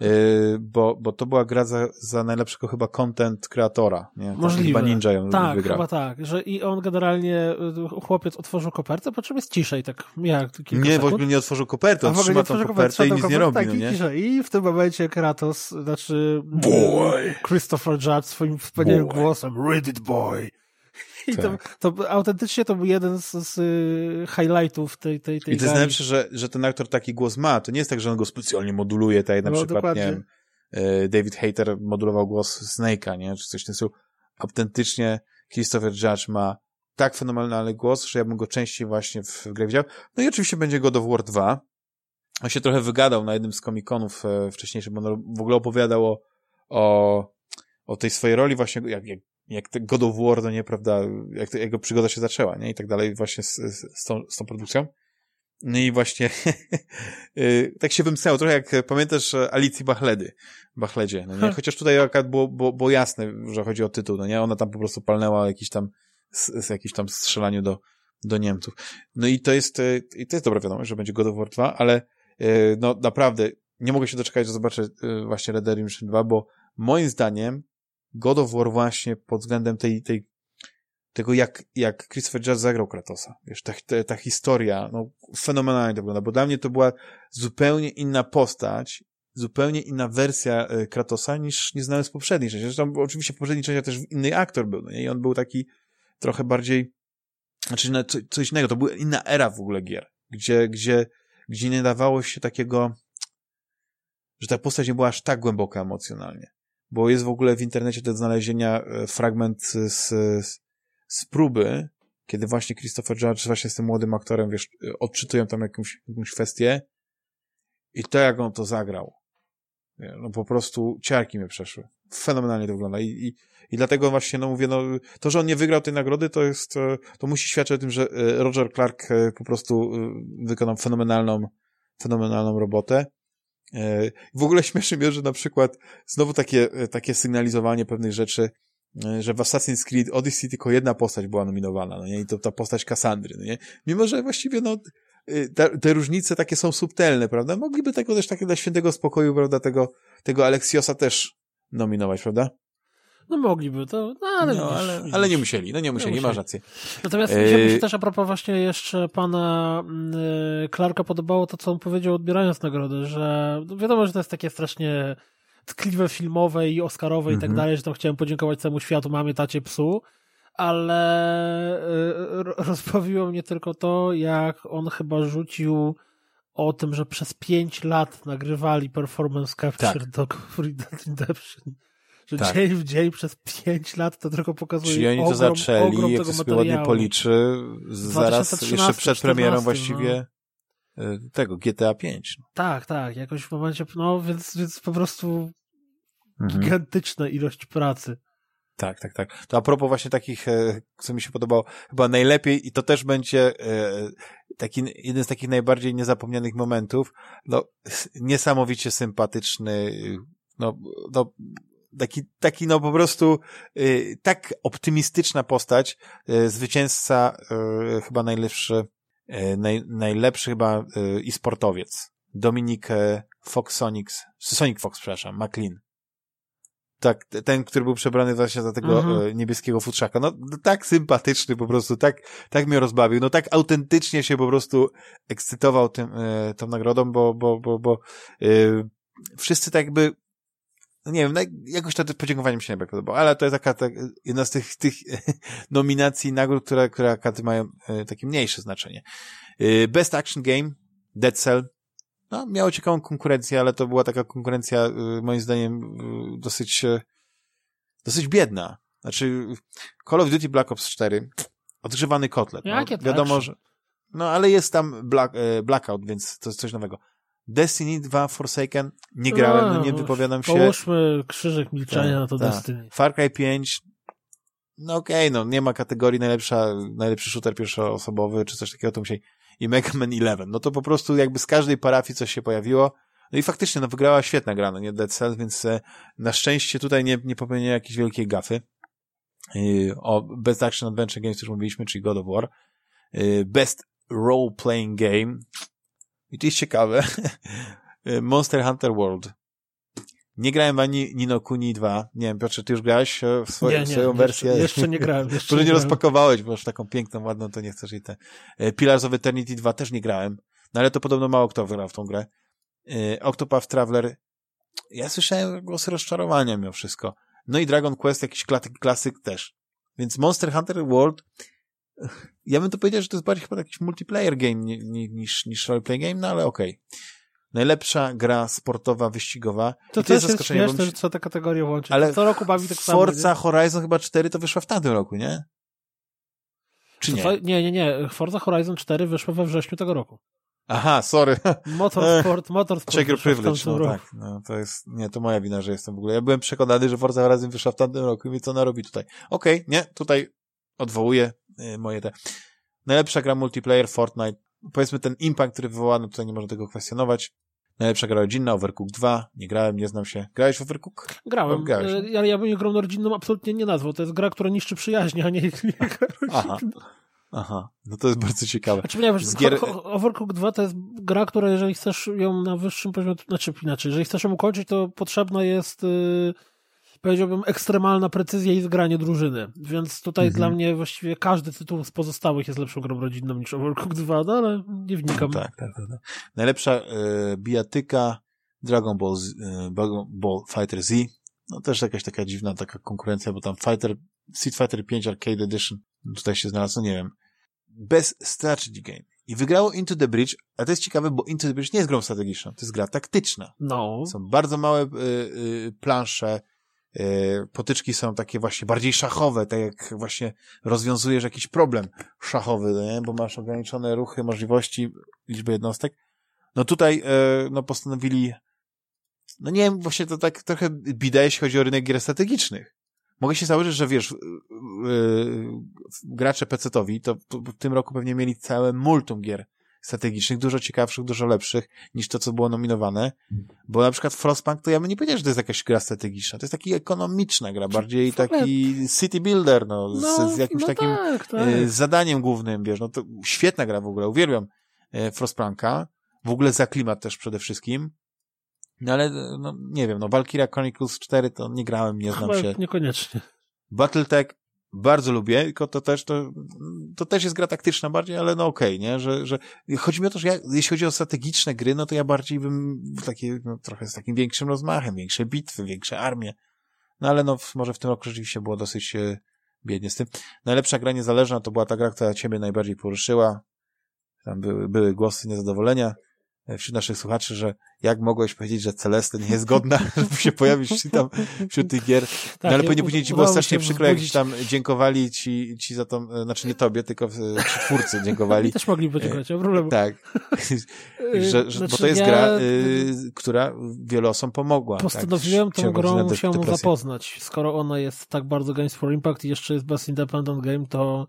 yy, bo, bo to była gra za, za najlepszego chyba content kreatora, nie? Możliwe. Chyba Ninja ją tak, wygrał. chyba tak, że i on generalnie, y, chłopiec otworzył kopertę, po czym jest ciszej, tak jak kilka Nie, sekund. w ogóle nie otworzył koperty, on trzyma tą kopertę i nic nie robi, tak, no nie? Ciszej. I w tym momencie Kratos, znaczy boy. Christopher Judge swoim wspaniałym boy. głosem, read it boy, i tak. to, to autentycznie to był jeden z, z y, highlightów tej, tej, tej I to jest najlepsze, że, że ten aktor taki głos ma. To nie jest tak, że on go specjalnie moduluje, tak jak na no, przykład, dokładnie. nie wiem, y, David Hater modulował głos Snake'a, nie? Czy coś w tym stylu. Autentycznie Christopher Judge ma tak fenomenalny głos, że ja bym go częściej właśnie w, grze widział. No i oczywiście będzie God of War 2. On się trochę wygadał na jednym z komikonów e, wcześniejszym, bo on w ogóle opowiadał o, o, o tej swojej roli właśnie, jak, jak jak te God of War, no nie, prawda, jak to, jego przygoda się zaczęła, nie, i tak dalej właśnie z, z, tą, z tą produkcją. No i właśnie y, tak się wymknęło, trochę jak pamiętasz Alicji Bachledy, Bachledzie, no nie? Chociaż tutaj akurat było, było, było jasne, że chodzi o tytuł, no nie? Ona tam po prostu palnęła jakiś tam, z, z jakiś tam strzelaniu do, do Niemców. No i to jest, y, i to jest dobra wiadomość, że będzie God of War 2, ale y, no naprawdę nie mogę się doczekać, że zobaczę właśnie Red Dead Redemption 2, bo moim zdaniem God of War właśnie pod względem tej, tej tego jak, jak Christopher Judge zagrał Kratosa. Wiesz, ta, ta, ta historia, no, fenomenalnie to wygląda, bo dla mnie to była zupełnie inna postać, zupełnie inna wersja e, Kratosa niż nie znałem z poprzedniej części. Zresztą oczywiście w poprzedniej części też inny aktor był, no nie? I on był taki trochę bardziej, znaczy no, co, coś innego, to była inna era w ogóle gier, gdzie, gdzie, gdzie nie dawało się takiego, że ta postać nie była aż tak głęboka emocjonalnie bo jest w ogóle w internecie do znalezienia e, fragment z, z próby, kiedy właśnie Christopher Judge właśnie z tym młodym aktorem, wiesz, e, odczytują tam jakąś, jakąś kwestię i to, jak on to zagrał, no po prostu ciarki mnie przeszły. fenomenalnie to wygląda i, i, i dlatego właśnie, no mówię, no, to, że on nie wygrał tej nagrody, to jest, e, to musi świadczyć o tym, że Roger Clark po prostu wykonał fenomenalną, fenomenalną robotę. W ogóle śmieszy mnie, że na przykład znowu takie, takie sygnalizowanie pewnych rzeczy, że w Assassin's Creed Odyssey tylko jedna postać była nominowana, no nie? I to ta postać Cassandry, no nie? Mimo, że właściwie, no, te, te różnice takie są subtelne, prawda? Mogliby tego też takie dla świętego spokoju, prawda, tego, tego Aleksiosa też nominować, prawda? No mogliby, to, no ale, no, ale, ale nie musieli, no nie musieli, nie, masz rację. Natomiast e... mi się też a propos właśnie jeszcze pana y, Clarka podobało to, co on powiedział odbierając nagrody, że no wiadomo, że to jest takie strasznie tkliwe filmowe i oscarowe i tak mhm. dalej, że to chciałem podziękować całemu światu, mamie, tacie, psu, ale y, rozbawiło mnie tylko to, jak on chyba rzucił o tym, że przez pięć lat nagrywali performance capture tak. do Redemption że tak. dzień w dzień przez pięć lat to tylko pokazuje Czyli oni ogrom, to zaczęli, jak to sobie ładnie policzy, zaraz, jeszcze przed premierą właściwie no. E, tego, GTA 5. No. Tak, tak, jakoś w momencie, no więc, więc po prostu mhm. gigantyczna ilość pracy. Tak, tak, tak. To a propos właśnie takich, e, co mi się podobało, chyba najlepiej i to też będzie e, taki, jeden z takich najbardziej niezapomnianych momentów, no niesamowicie sympatyczny, no, no taki, taki no po prostu y, tak optymistyczna postać, y, zwycięzca y, chyba najlepszy, y, naj, najlepszy chyba y, i sportowiec. Dominik y, Fox Sonics, Sonic Fox, przepraszam, McLean. Tak, ten, który był przebrany właśnie za tego mhm. niebieskiego futrzaka. No, tak sympatyczny po prostu, tak, tak mnie rozbawił. No, tak autentycznie się po prostu ekscytował tym, tą nagrodą, bo, bo, bo, bo wszyscy tak jakby no nie wiem, no jakoś to podziękowanie mi się nie podobało, ale to jest taka, tak, jedna z tych, tych nominacji nagród, które, które akaty mają e, takie mniejsze znaczenie. E, Best Action Game, Dead Cell, no, miało ciekawą konkurencję, ale to była taka konkurencja, e, moim zdaniem, dosyć, dosyć biedna. Znaczy, Call of Duty Black Ops 4, odgrzewany kotlet. No, Jakie wiadomo, że, no, ale jest tam Black, Blackout, więc to jest coś nowego. Destiny 2 Forsaken nie grałem, no, no nie wypowiadam się. Połóżmy krzyżyk milczenia tak, na to tak. Destiny. Far Cry 5 no okej, okay, no nie ma kategorii najlepsza, najlepszy shooter pierwszoosobowy, czy coś takiego, to musieli i Mega Man 11. No to po prostu jakby z każdej parafii coś się pojawiło. No i faktycznie, no wygrała świetna gra, no nie Dead Cells, więc e, na szczęście tutaj nie, nie popełniła jakiejś wielkiej gafy. E, o Best Action Adventure Games już mówiliśmy, czyli God of War. E, Best Role Playing Game i to jest ciekawe. Monster Hunter World. Nie grałem ani Nino Kuni 2. Nie wiem, Piotrze, ty już grałeś e, w swoją, nie, nie, swoją wersję? Jeszcze, jeszcze nie grałem. Jeszcze nie, nie rozpakowałeś, bo masz taką piękną, ładną, to nie chcesz i te. E, Pillars of Eternity 2 też nie grałem. No ale to podobno mało kto wygrał w tą grę. E, Octopath Traveler. Ja słyszałem głosy rozczarowania mimo wszystko. No i Dragon Quest, jakiś klasyk też. Więc Monster Hunter World ja bym to powiedział, że to jest bardziej chyba jakiś multiplayer game niż, niż roleplay game, no ale okej. Okay. Najlepsza gra sportowa, wyścigowa. To, I to jest zaskoczenie. Śmieszne, że co te kategorie łączy. Ale co roku bawi tak samo. Forza Horizon chyba 4 to wyszła w tamtym roku, nie? Czy nie? Nie, nie, nie. Forza Horizon 4 wyszła we wrześniu tego roku. Aha, sorry. Motorsport, motorsport. Check your privilege, no roku. tak. No, to jest, nie, to moja wina, że jestem w ogóle. Ja byłem przekonany, że Forza Horizon wyszła w tamtym roku i co ona robi tutaj. Okej, okay, nie, tutaj odwołuję moje te. Najlepsza gra multiplayer Fortnite. Powiedzmy ten impact, który wywołano, tutaj nie można tego kwestionować. Najlepsza gra rodzinna, Overcooked 2. Nie grałem, nie znam się. Grałeś w Overcooked? Grałem, Grałeś, ale ja, ja bym grą rodzinną absolutnie nie nazwał. To jest gra, która niszczy przyjaźnie, a nie, nie gra Aha. Aha, no to jest bardzo ciekawe. Znaczy, nie, wiesz, gier... Overcooked 2 to jest gra, która jeżeli chcesz ją na wyższym poziomie, znaczy inaczej, jeżeli chcesz ją ukończyć, to potrzebna jest yy, powiedziałbym, ekstremalna precyzja i zgranie drużyny. Więc tutaj mhm. dla mnie właściwie każdy tytuł z pozostałych jest lepszą grą rodzinną niż Overcooked 2, no ale nie wnikam. Tak, tak, tak. tak. Najlepsza e, bijatyka Dragon Ball, Z, e, Ball Fighter Z. No też jakaś taka dziwna taka konkurencja, bo tam Fighter, Street Fighter 5 Arcade Edition tutaj się znalazł, no nie wiem. Bez strategy game. I wygrało Into the Bridge, a to jest ciekawe, bo Into the Bridge nie jest grą strategiczną, to jest gra taktyczna. No. Są bardzo małe y, y, plansze, potyczki są takie właśnie bardziej szachowe, tak jak właśnie rozwiązujesz jakiś problem szachowy, nie? bo masz ograniczone ruchy, możliwości, liczby jednostek. No tutaj e, no postanowili no nie wiem, właśnie to tak trochę bida, jeśli chodzi o rynek gier strategicznych. Mogę się założyć, że wiesz, gracze PC-towi to w tym roku pewnie mieli całe multum gier strategicznych, dużo ciekawszych, dużo lepszych niż to, co było nominowane, bo na przykład Frostpunk to ja bym nie powiedział, że to jest jakaś gra strategiczna, to jest taki ekonomiczna gra, bardziej taki city builder, no, z, no, z jakimś no takim tak, tak. Y, zadaniem głównym, wiesz, no to świetna gra w ogóle, uwielbiam y, Frostpunka, w ogóle za klimat też przede wszystkim, no ale, no nie wiem, no Valkyria Chronicles 4 to nie grałem, nie znam Chyba się. Niekoniecznie. Battletech bardzo lubię, tylko to też, to, to też jest gra taktyczna bardziej, ale no okej, okay, nie, że, że chodzi mi o to, że ja, jeśli chodzi o strategiczne gry, no to ja bardziej bym takie, no, trochę z takim większym rozmachem, większe bitwy, większe armie, no ale no może w tym roku rzeczywiście było dosyć e, biednie z tym. Najlepsza gra niezależna to była ta gra, która ciebie najbardziej poruszyła, tam były, były głosy niezadowolenia, wśród naszych słuchaczy, że jak mogłeś powiedzieć, że Celeste nie jest godna, żeby się pojawić tam wśród tych gier. Tak, no ale pewnie później ci było strasznie przykro, jak ci tam dziękowali ci, ci za to, znaczy nie tobie, tylko ci twórcy dziękowali. też mogli podziękować, nie problemu. Tak. że, że, znaczy, bo to jest ja... gra, y, która wielu osobom pomogła. Tak, Postanowiłem tak, tą grą się zapoznać. Skoro ona jest tak bardzo Games for Impact i jeszcze jest Best Independent Game, to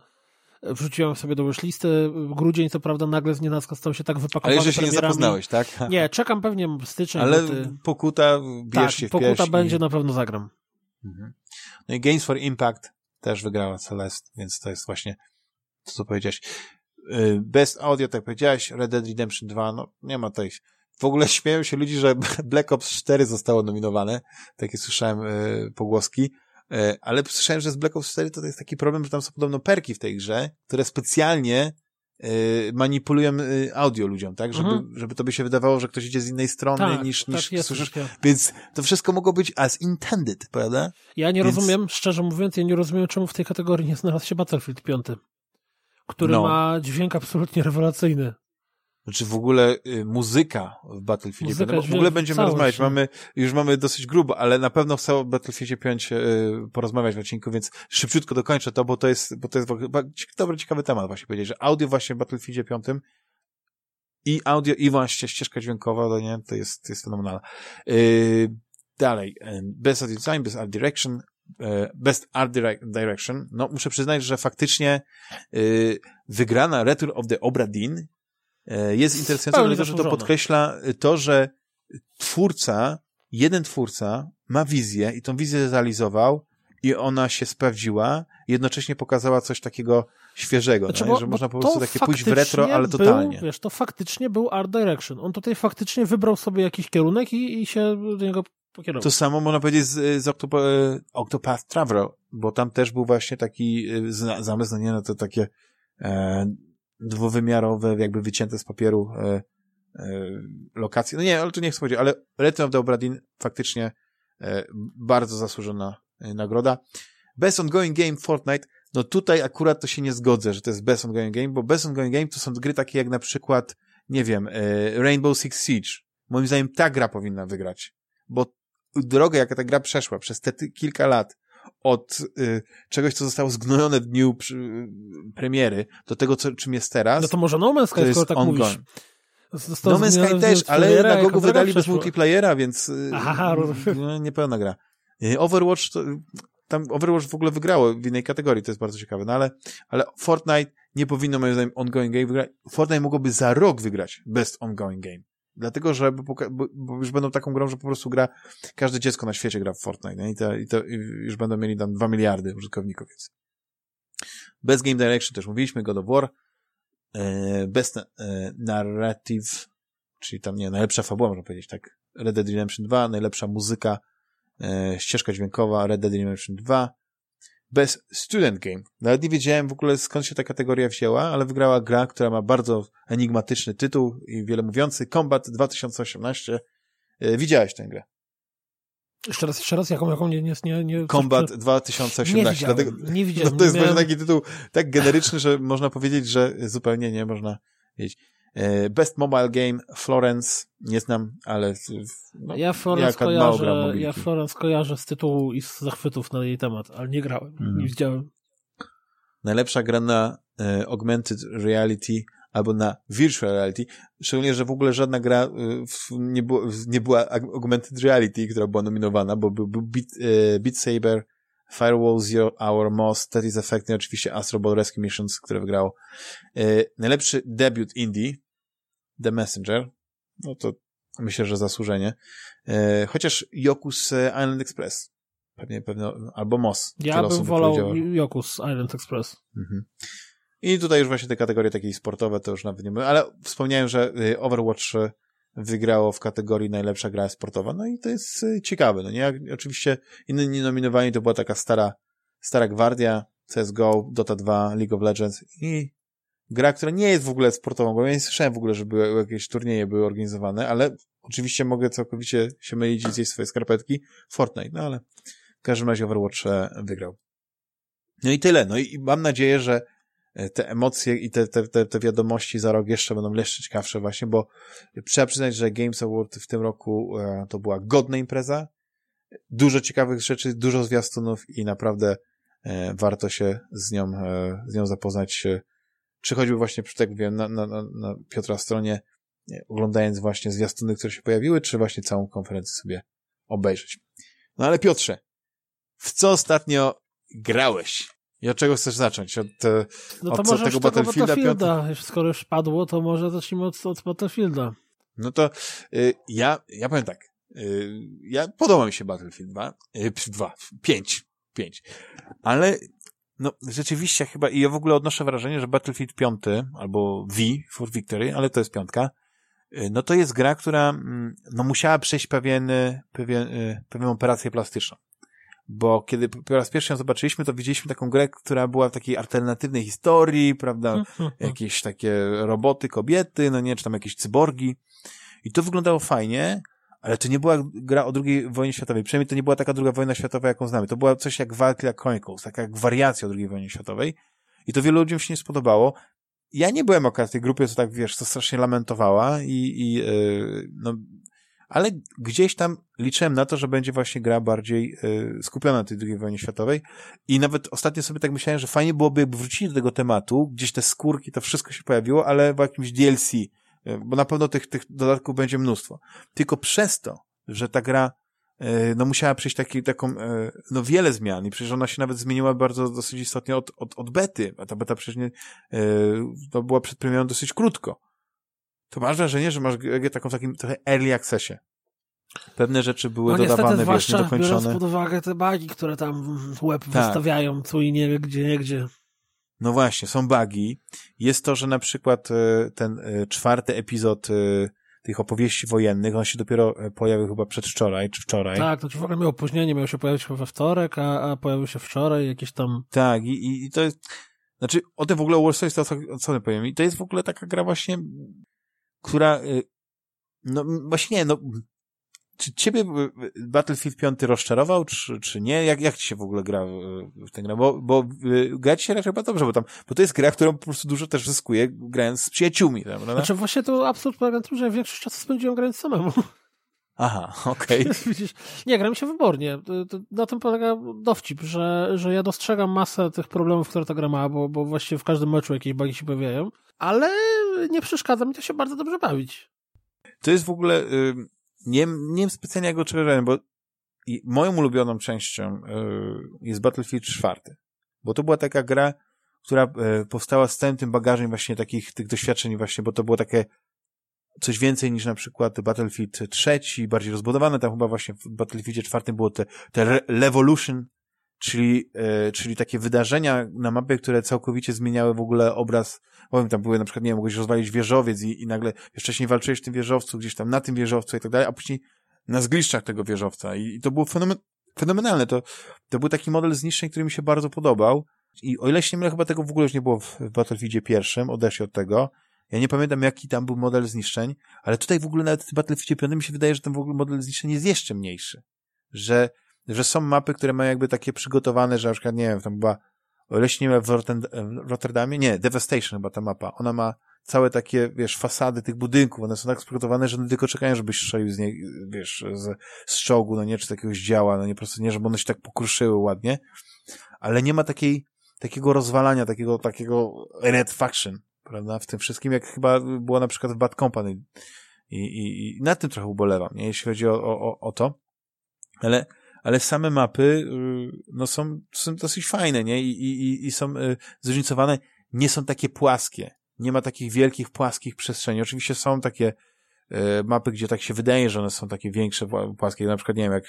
wrzuciłem sobie do listy. Grudzień, co prawda, nagle z nienacka stał się tak wypakowany Ale że się nie zapoznałeś, tak? Nie, czekam pewnie styczeń. Ale pokuta, bierz tak, się w pokuta będzie, i... na pewno zagram. Mhm. No i Games for Impact też wygrała Celeste, więc to jest właśnie to, co powiedziałeś. Y, Best Audio, tak powiedziałeś, Red Dead Redemption 2, no nie ma tej... W ogóle śmieją się ludzi, że Black Ops 4 zostało nominowane. Takie słyszałem y, pogłoski. E, ale słyszałem, że z Black Ops 4 to jest taki problem, że tam są podobno perki w tej grze, które specjalnie e, manipulują e, audio ludziom, tak? Żeby, mhm. żeby to by się wydawało, że ktoś idzie z innej strony tak, niż, tak niż jest, słyszysz. Więc to wszystko mogło być as intended, prawda? Ja nie Więc... rozumiem, szczerze mówiąc, ja nie rozumiem, czemu w tej kategorii nie znalazł się Battlefield 5, który no. ma dźwięk absolutnie rewelacyjny. Znaczy w ogóle y, muzyka w Battlefieldzie. Muzyka, no, w ogóle będziemy rozmawiać. Mamy, już mamy dosyć grubo, ale na pewno chcę o Battlefieldzie 5 y, porozmawiać w odcinku, więc szybciutko dokończę to, bo to jest, bo to jest dobry, ciekawy temat właśnie powiedzieć, że audio właśnie w Battlefieldzie 5 i audio, i właśnie ścieżka dźwiękowa, to nie, to jest, to jest fenomenalne. Yy, dalej, y, Best Art Design, Best Art Direction, y, Best Art Direction. No, muszę przyznać, że faktycznie yy, wygrana Return of the Obra Dinn jest interesujące, dlatego że to podkreśla to, że twórca, jeden twórca ma wizję i tą wizję zrealizował i ona się sprawdziła, jednocześnie pokazała coś takiego świeżego, znaczy, bo, że można po prostu takie pójść w retro, ale totalnie. Był, wiesz, to faktycznie był art direction. On tutaj faktycznie wybrał sobie jakiś kierunek i, i się do niego pokierował. To samo można powiedzieć z, z Octop e, Octopath Traveler, bo tam też był właśnie taki e, zamysł, no nie, no to takie e, dwuwymiarowe, jakby wycięte z papieru e, e, lokacje. No nie, ale to nie chcę powiedzieć, ale Return of the Obra Dinn faktycznie e, bardzo zasłużona e, nagroda. Best Ongoing Game Fortnite, no tutaj akurat to się nie zgodzę, że to jest Best Ongoing Game, bo Best Ongoing Game to są gry takie jak na przykład, nie wiem, e, Rainbow Six Siege. Moim zdaniem ta gra powinna wygrać, bo drogę, jaka ta gra przeszła przez te kilka lat, od y, czegoś, co zostało zgnojone w dniu przy, y, premiery, do tego, co, czym jest teraz. No to może No Man's Sky, skoro tak ongoing. mówisz. Został no Man's Sky też, ale na kogo wydali bez multiplayera, więc y, Aha, no, niepełna gra. Y, Overwatch to, tam Overwatch w ogóle wygrało w innej kategorii, to jest bardzo ciekawe, no ale, ale Fortnite nie powinno moim zdaniem ongoing game wygrać. Fortnite mogłoby za rok wygrać best ongoing game. Dlatego, że bo, bo już będą taką grą, że po prostu gra, każde dziecko na świecie gra w Fortnite, nie? I, to, i to już będą mieli tam 2 miliardy użytkowników, więc. Best Game Direction też mówiliśmy, God of War, e, Best e, Narrative, czyli tam, nie, najlepsza fabuła, można powiedzieć, tak, Red Dead Redemption 2, najlepsza muzyka, e, ścieżka dźwiękowa, Red Dead Redemption 2, Best Student Game. Nawet nie wiedziałem w ogóle skąd się ta kategoria wzięła, ale wygrała gra, która ma bardzo enigmatyczny tytuł i wiele mówiący. Combat 2018. E, widziałeś tę grę? Jeszcze raz, jeszcze raz, jaką, jaką nie, nie, nie, nie Combat 2018. Nie widziałem, Dlatego, nie widziałem. No to jest miałem... taki tytuł tak generyczny, że można powiedzieć, że zupełnie nie można wiedzieć. E, Best Mobile Game Florence, nie znam, ale no, ja Florence kojarzę, ja Florence kojarzę z tytułu i z zachwytów na jej temat, ale nie grałem, mm. nie widziałem. Najlepsza gra na e, Augmented Reality albo na virtual reality, szczególnie, że w ogóle żadna gra y, nie, było, nie była augmented reality, która była nominowana, bo był, był Beat, e, Beat Saber, Firewall Zero Hour, Moss, Tetris Effect i oczywiście Astro Ball Rescue Missions, które wygrało. E, najlepszy debiut indie, The Messenger, no to myślę, że zasłużenie. E, chociaż Yoku's Island Express, pewnie, pewnie albo Moss. Ja bym wolał Yoku's Island Express. Mhm. I tutaj już właśnie te kategorie takie sportowe to już nawet nie mówię, ale wspomniałem, że Overwatch wygrało w kategorii najlepsza gra sportowa, no i to jest y, ciekawe, no nie? Oczywiście inni nominowani to była taka stara, stara gwardia, CSGO, Dota 2, League of Legends i gra, która nie jest w ogóle sportową, bo ja nie słyszałem w ogóle, żeby jakieś turnieje były organizowane, ale oczywiście mogę całkowicie się mylić i zjeść swoje skarpetki. Fortnite, no ale w każdym razie Overwatch e, wygrał. No i tyle. No i mam nadzieję, że E, te emocje i te, te, te, te wiadomości za rok jeszcze będą jeszcze ciekawsze właśnie, bo trzeba przyznać, że Games Award w tym roku e, to była godna impreza, dużo ciekawych rzeczy, dużo zwiastunów i naprawdę e, warto się z nią, z nią zapoznać, czy choćby właśnie, tak wiem, na, na, na Piotra stronie, oglądając właśnie zwiastuny, które się pojawiły, czy właśnie całą konferencję sobie obejrzeć. No ale Piotrze, w co ostatnio grałeś? I od czego chcesz zacząć? Od, e, no to od może tego Battlefielda? Battlefielda. Skoro już padło, to może zacznijmy od, od Battlefielda. No to y, ja, ja powiem tak. Y, ja podoba mi się Battlefield 2, y, 2, 5, 5. Ale no rzeczywiście chyba, i ja w ogóle odnoszę wrażenie, że Battlefield 5 albo V for Victory, ale to jest piątka, y, no to jest gra, która mm, no musiała przejść pewien, pewien, y, pewną operację plastyczną bo kiedy po raz pierwszy ją zobaczyliśmy, to widzieliśmy taką grę, która była w takiej alternatywnej historii, prawda, mhm. jakieś takie roboty, kobiety, no nie, czy tam jakieś cyborgi. I to wyglądało fajnie, ale to nie była gra o II wojnie światowej, przynajmniej to nie była taka druga wojna światowa, jaką znamy, to była coś jak Valkyria Chronicles, taka jak wariacja o II wojnie światowej. I to wielu ludziom się nie spodobało, ja nie byłem akurat tej grupie, co tak, wiesz, co strasznie lamentowała i, i yy, no, ale gdzieś tam liczyłem na to, że będzie właśnie gra bardziej y, skupiona na tej II wojnie światowej i nawet ostatnio sobie tak myślałem, że fajnie byłoby wrócili do tego tematu, gdzieś te skórki, to wszystko się pojawiło, ale w jakimś DLC, y, bo na pewno tych, tych dodatków będzie mnóstwo. Tylko przez to, że ta gra y, no musiała przejść taki, taką, y, no wiele zmian i przecież ona się nawet zmieniła bardzo dosyć istotnie od, od, od bety, a ta beta przecież nie, to była przed premierą dosyć krótko to masz wrażenie, że masz grę taką w takim trochę early accessie. Pewne rzeczy były no, dodawane, niestety, wiesz, niedokończone. biorąc pod uwagę te bugi, które tam web tak. wystawiają tu i nie gdzie, nie gdzie. No właśnie, są bugi. Jest to, że na przykład e, ten e, czwarty epizod e, tych opowieści wojennych, on się dopiero pojawił chyba przedwczoraj, czy wczoraj. Tak, to w ogóle miał opóźnienie, miał się pojawić we wtorek, a, a pojawił się wczoraj, jakieś tam... Tak, i, i to jest... Znaczy, o tym w ogóle Warsaw jest to, co powiem. I to jest w ogóle taka gra właśnie która, y, no właśnie nie, no, czy ciebie Battlefield 5 rozczarował, czy, czy nie? Jak, jak ci się w ogóle gra w tę grę? Bo, bo y, gra ci się raczej chyba dobrze, bo tam, bo to jest gra, którą po prostu dużo też zyskuje grając z przyjaciółmi, prawda? Znaczy właśnie to absurd polega na tym, że większość czasu spędziłem grając samemu. Aha, okej. Okay. Widzisz, nie, gram się wybornie. Na tym polega dowcip, że, że ja dostrzegam masę tych problemów, które ta gra ma, bo, bo właściwie w każdym meczu jakieś bugi się pojawiają, ale nie przeszkadza mi to się bardzo dobrze bawić. To jest w ogóle, y, nie, nie wiem specjalnie jak go oczekiwałem, bo moją ulubioną częścią y, jest Battlefield 4, bo to była taka gra, która y, powstała z całym tym bagażem właśnie takich tych doświadczeń właśnie, bo to było takie coś więcej niż na przykład Battlefield 3, bardziej rozbudowane, tam chyba właśnie w Battlefieldzie 4 było te, te Revolution, czyli, e, czyli takie wydarzenia na mapie, które całkowicie zmieniały w ogóle obraz, powiem, tam były na przykład, nie wiem, mogłeś rozwalić wieżowiec i, i nagle wcześniej walczyłeś w tym wieżowcu, gdzieś tam na tym wieżowcu i tak dalej, a później na zgliszczach tego wieżowca. I, i to było fenomen fenomenalne, to, to był taki model zniszczeń, który mi się bardzo podobał. I o ile się nie mylę, chyba tego w ogóle już nie było w, w Battlefieldzie pierwszym, odeszli od tego, ja nie pamiętam, jaki tam był model zniszczeń, ale tutaj w ogóle nawet w Battlefieldzie 5 mi się wydaje, że ten w ogóle model zniszczeń jest jeszcze mniejszy. Że, że są mapy, które mają jakby takie przygotowane, że na przykład, nie wiem, tam była, nie w, Rotterdamie, nie, Devastation chyba ta mapa, ona ma całe takie, wiesz, fasady tych budynków, one są tak przygotowane, że one tylko czekają, żebyś strzelił z niej, wiesz, z, z czołgu, no nie, czy z jakiegoś działa, no nie, po prostu nie, żeby one się tak pokruszyły ładnie, ale nie ma takiej, takiego rozwalania, takiego, takiego red faction, prawda, w tym wszystkim, jak chyba było na przykład w Bad Company i, i, i nad tym trochę ubolewam, nie? jeśli chodzi o, o, o to, ale, ale same mapy y, no są, są dosyć fajne, nie? I, i, i są y, zróżnicowane, nie są takie płaskie, nie ma takich wielkich, płaskich przestrzeni. Oczywiście są takie y, mapy, gdzie tak się wydaje, że one są takie większe, płaskie, na przykład, nie wiem, jak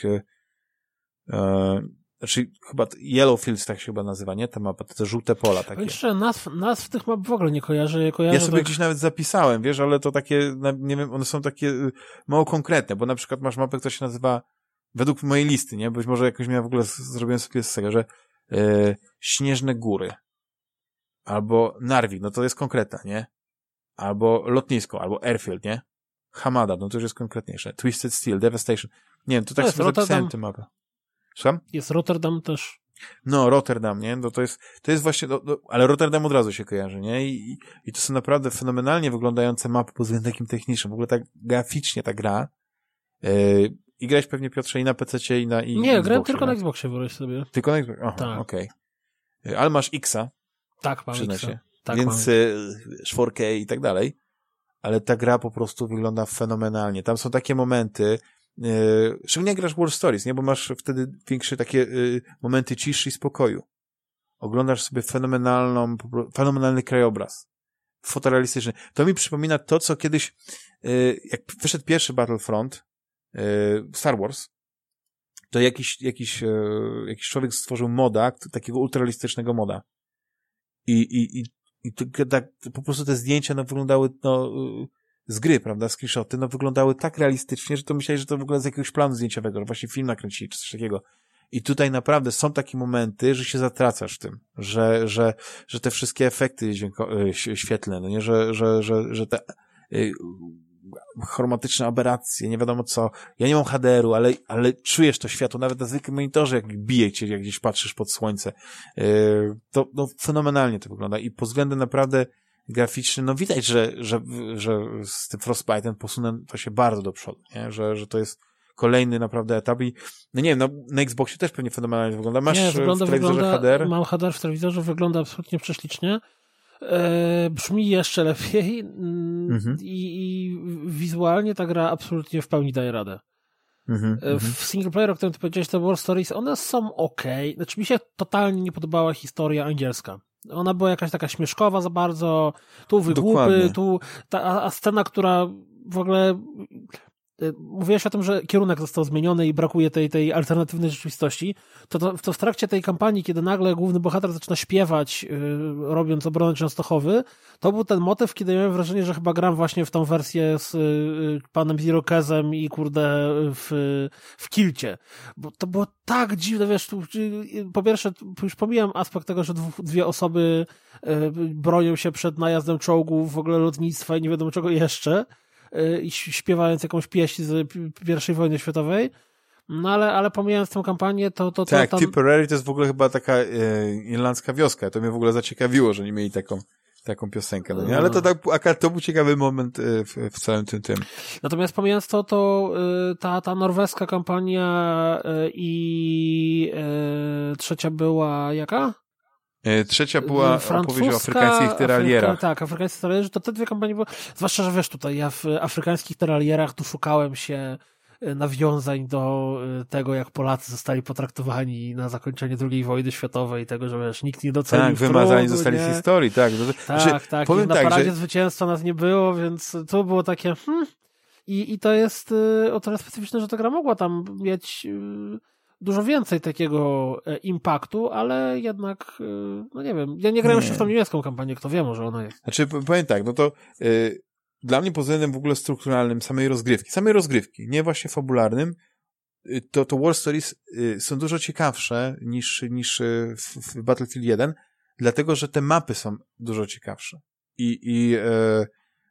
znaczy chyba Yellowfields tak się chyba nazywa, nie? Ta mapa, te żółte pola takie. Jeszcze nazw, nazw tych map w ogóle nie kojarzę. kojarzę ja sobie tak... gdzieś nawet zapisałem, wiesz, ale to takie, nie wiem, one są takie mało konkretne, bo na przykład masz mapę, która się nazywa według mojej listy, nie? Być może jakoś miałem w ogóle, zrobiłem sobie z tego, że e, Śnieżne Góry, albo Narvik, no to jest konkretna, nie? Albo lotnisko, albo Airfield, nie? Hamada, no to już jest konkretniejsze. Twisted Steel, Devastation. Nie wiem, to tak to sobie zapisałem tę mapę. Słucham? Jest Rotterdam też. No, Rotterdam, nie? No to jest, to jest właśnie, no, no, ale Rotterdam od razu się kojarzy, nie? I, I to są naprawdę fenomenalnie wyglądające mapy pod względem takim technicznym. W ogóle tak graficznie ta gra. Yy, i grałeś pewnie, Piotrze, i na PC i na i Nie, grałem tylko na Xboxie, wyobraź sobie. Tylko na Xboxie? Aha, tak. okej. Okay. Ale masz Xa. Tak, mam X. Się. Tak, Więc mam. 4K y, i tak dalej. Ale ta gra po prostu wygląda fenomenalnie. Tam są takie momenty, szczególnie grasz War Stories, nie? Bo masz wtedy większe takie yy, momenty ciszy i spokoju. Oglądasz sobie fenomenalną, fenomenalny krajobraz. Fotorealistyczny. To mi przypomina to, co kiedyś, yy, jak wyszedł pierwszy Battlefront, E, Star Wars, to jakiś, jakiś, e, jakiś człowiek stworzył moda, takiego ultralistycznego moda. I, i, i, i to, tak, po prostu te zdjęcia no, wyglądały no, z gry, prawda, screenshoty, no wyglądały tak realistycznie, że to myśleli, że to w ogóle z jakiegoś planu zdjęciowego, że właśnie film nakręcili, czy coś takiego. I tutaj naprawdę są takie momenty, że się zatracasz w tym, że, że, że te wszystkie efekty e, świetlne, no nie, że, że, że, że te chromatyczne aberracje, nie wiadomo co. Ja nie mam HDR-u, ale, ale czujesz to światło, nawet na zwykłym monitorze, jak bije cię, jak gdzieś patrzysz pod słońce. Yy, to no, fenomenalnie to wygląda i pod względem naprawdę graficznym, no widać, że, że, że z tym Frostbite'em posunę to się bardzo do przodu, nie? Że, że to jest kolejny naprawdę etap i no nie wiem, no na Xboxie też pewnie fenomenalnie wygląda. Masz nie, wygląda, w telewizorze wygląda, HDR? Mam HDR w telewizorze, wygląda absolutnie prześlicznie e, brzmi jeszcze lepiej mm, mhm. i, i, wizualnie ta gra absolutnie w pełni daje radę. Mhm, e, w single player, o którym ty powiedziałeś, te War Stories, one są ok. Znaczy mi się totalnie nie podobała historia angielska. Ona była jakaś taka śmieszkowa za bardzo, tu wygłupy, tu ta, a, a scena, która w ogóle mówiłeś o tym, że kierunek został zmieniony i brakuje tej, tej alternatywnej rzeczywistości, to, to, to w trakcie tej kampanii, kiedy nagle główny bohater zaczyna śpiewać, yy, robiąc obronę Częstochowy, to był ten motyw, kiedy miałem wrażenie, że chyba gram właśnie w tą wersję z yy, panem Zirokezem i kurde w, w kilcie. Bo to było tak dziwne, wiesz, tu, yy, po pierwsze, już pomijam aspekt tego, że dwie osoby y, bronią się przed najazdem czołgów, w ogóle lotnictwa i nie wiadomo czego jeszcze, Y, śpiewając jakąś pieśń z I wojny światowej. No ale, ale pomijając tę kampanię, to... to, to tak, tam... Tipperary to jest w ogóle chyba taka e, irlandzka wioska. To mnie w ogóle zaciekawiło, że nie mieli taką taką piosenkę, no nie? Ale to tak, akurat to był ciekawy moment e, w, w całym tym tym. Natomiast pomijając to, to e, ta, ta norweska kampania i trzecia była jaka? E, trzecia była opowieść o afrykańskich teralierach. Afryka, tak, afrykańskich teralierach, to te dwie kampanie były, zwłaszcza, że wiesz tutaj, ja w afrykańskich teralierach tu szukałem się e, nawiązań do e, tego, jak Polacy zostali potraktowani na zakończenie II wojny światowej, tego, że wiesz, nikt nie docenił Tak, wymazani zostali z historii, tak. Tak, znaczy, tak, powiem na tak, paradzie że... zwycięstwa nas nie było, więc to było takie, hmm, i, i to jest o tyle specyficzne, że ta gra mogła tam mieć dużo więcej takiego e, impaktu, ale jednak, e, no nie wiem, ja nie grałem jeszcze w tą niemiecką kampanię, kto wie, może ona jest. Znaczy, powiem tak, no to yy, dla mnie pod względem w ogóle strukturalnym samej rozgrywki, samej rozgrywki, nie właśnie fabularnym, to, to War Stories y, są dużo ciekawsze niż, niż w, w Battlefield 1, dlatego, że te mapy są dużo ciekawsze. I, i y,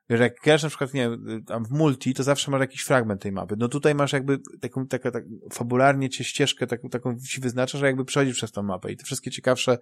Wiesz, jak grasz na przykład, nie wiem, tam w multi, to zawsze masz jakiś fragment tej mapy. No tutaj masz jakby taką, taką, tak, fabularnie cię ścieżkę taką, taką ci wyznacza, że jakby przechodzisz przez tą mapę i te wszystkie ciekawsze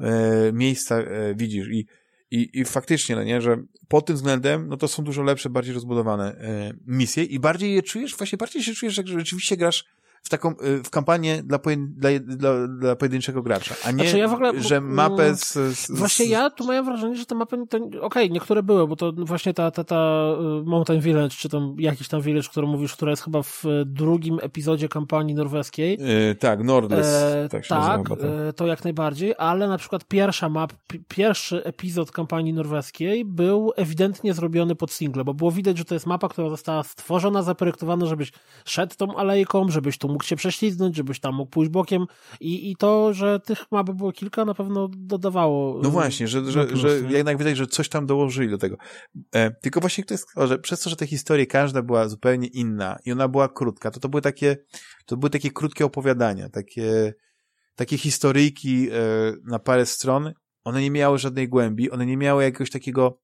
e, miejsca e, widzisz i, i, i faktycznie, no nie, że pod tym względem, no to są dużo lepsze, bardziej rozbudowane e, misje i bardziej je czujesz, właśnie bardziej się czujesz, że rzeczywiście grasz w taką, y, w kampanię dla, dla, dla, dla pojedynczego gracza, a nie, znaczy ja ogóle, że mapę z, z, Właśnie ja tu mam wrażenie, że te mapy, okej, okay, niektóre były, bo to właśnie ta, ta, ta y, Mountain Village, czy tam jakiś tam village, który mówisz, która jest chyba w drugim epizodzie kampanii norweskiej. Yy, tak, Nordless. E, tak, tak e, to jak najbardziej, ale na przykład pierwsza map, pierwszy epizod kampanii norweskiej był ewidentnie zrobiony pod single, bo było widać, że to jest mapa, która została stworzona, zaprojektowana, żebyś szedł tą alejką, żebyś tu mógł się prześlizgnąć, żebyś tam mógł pójść bokiem i, i to, że tych map było kilka, na pewno dodawało. No właśnie, że, że, plus, że jednak widać, że coś tam dołożyli do tego. E, tylko właśnie to jest, że przez to, że te historie każda była zupełnie inna i ona była krótka, to to były takie, to były takie krótkie opowiadania, takie, takie historyjki e, na parę stron, one nie miały żadnej głębi, one nie miały jakiegoś takiego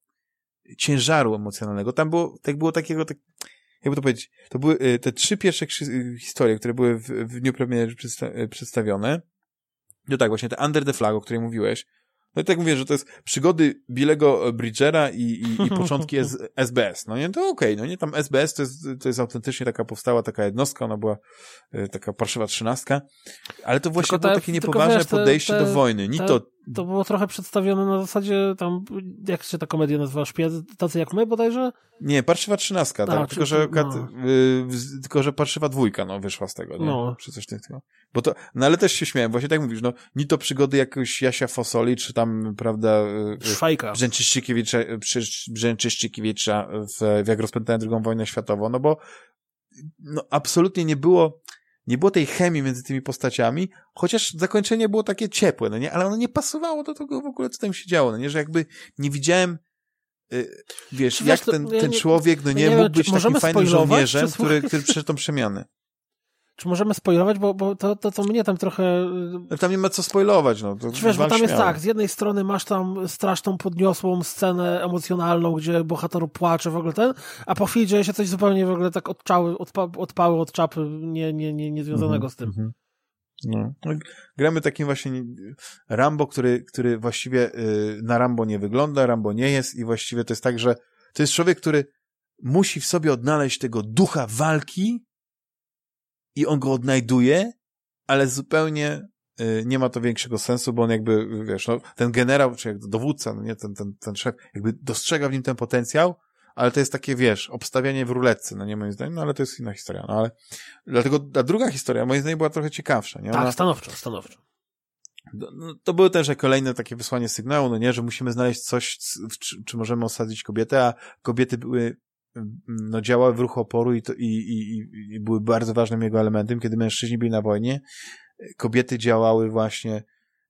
ciężaru emocjonalnego. Tam było, tak było takiego, tak, jakby to powiedzieć, to były y, te trzy pierwsze historie, które były w, w dniu premiery przedsta y, przedstawione. No tak, właśnie te Under the Flag, o której mówiłeś. No i tak mówię, że to jest przygody Billego Bridgera i, i, i początki S SBS. No nie, to okej, okay, no nie, tam SBS to jest, to jest autentycznie taka powstała taka jednostka, ona była y, taka parszywa trzynastka, ale to właśnie było takie niepoważne wiesz, te, podejście te, do wojny. Ni to to było trochę przedstawione na zasadzie tam, jak się ta komedia nazywa, szpie, tacy jak my bodajże? Nie, Parszywa trzynastka, tak, tylko, że, no. y, tylko, że Parszywa dwójka, no, wyszła z tego, nie? No. Czy coś takiego. Bo to, no ale też się śmiałem, właśnie tak mówisz, no, ni to przygody jakiegoś Jasia Fosoli, czy tam, prawda, y, Szwajka. Brzęczyszczykiewicza, Brzęczyszczykiewicza w, w jak rozpętałem drugą wojnę światową, no bo, no, absolutnie nie było, nie było tej chemii między tymi postaciami, chociaż zakończenie było takie ciepłe, no nie, ale ono nie pasowało do tego w ogóle, co tam się działo, no nie, że jakby nie widziałem y, wiesz, wiesz, jak ten, ten człowiek, no nie, nie mógł być takim fajnym żołnierzem, który, który przeszedł tą przemianę. Czy możemy spoilować, bo, bo to, to, co mnie tam trochę... No tam nie ma co spoilować, no. To wiesz, bo tam jest tak, z jednej strony masz tam straszną, podniosłą scenę emocjonalną, gdzie bohater płacze w ogóle ten, a po chwili dzieje się coś zupełnie w ogóle tak odczały, odpa, odpały od czapy, nie, nie, nie, nie związanego mm -hmm, z tym. Mm -hmm. No. no. Gramy takim właśnie Rambo, który, który właściwie y, na Rambo nie wygląda, Rambo nie jest i właściwie to jest tak, że to jest człowiek, który musi w sobie odnaleźć tego ducha walki, i on go odnajduje, ale zupełnie y, nie ma to większego sensu, bo on jakby, wiesz, no, ten generał, czy jak dowódca, no nie, ten, ten, ten szef, jakby dostrzega w nim ten potencjał, ale to jest takie, wiesz, obstawianie w ruletce, no nie moim zdaniem, no ale to jest inna historia, no ale dlatego ta druga historia moim zdaniem była trochę ciekawsza, nie? Tak, Ona, tak, stanowczo, stanowczo. No, to były też kolejne takie wysłanie sygnału, no nie, że musimy znaleźć coś, czy, czy możemy osadzić kobietę, a kobiety były no, działały w ruchu oporu i, to, i, i, i były bardzo ważnym jego elementem. Kiedy mężczyźni byli na wojnie, kobiety działały właśnie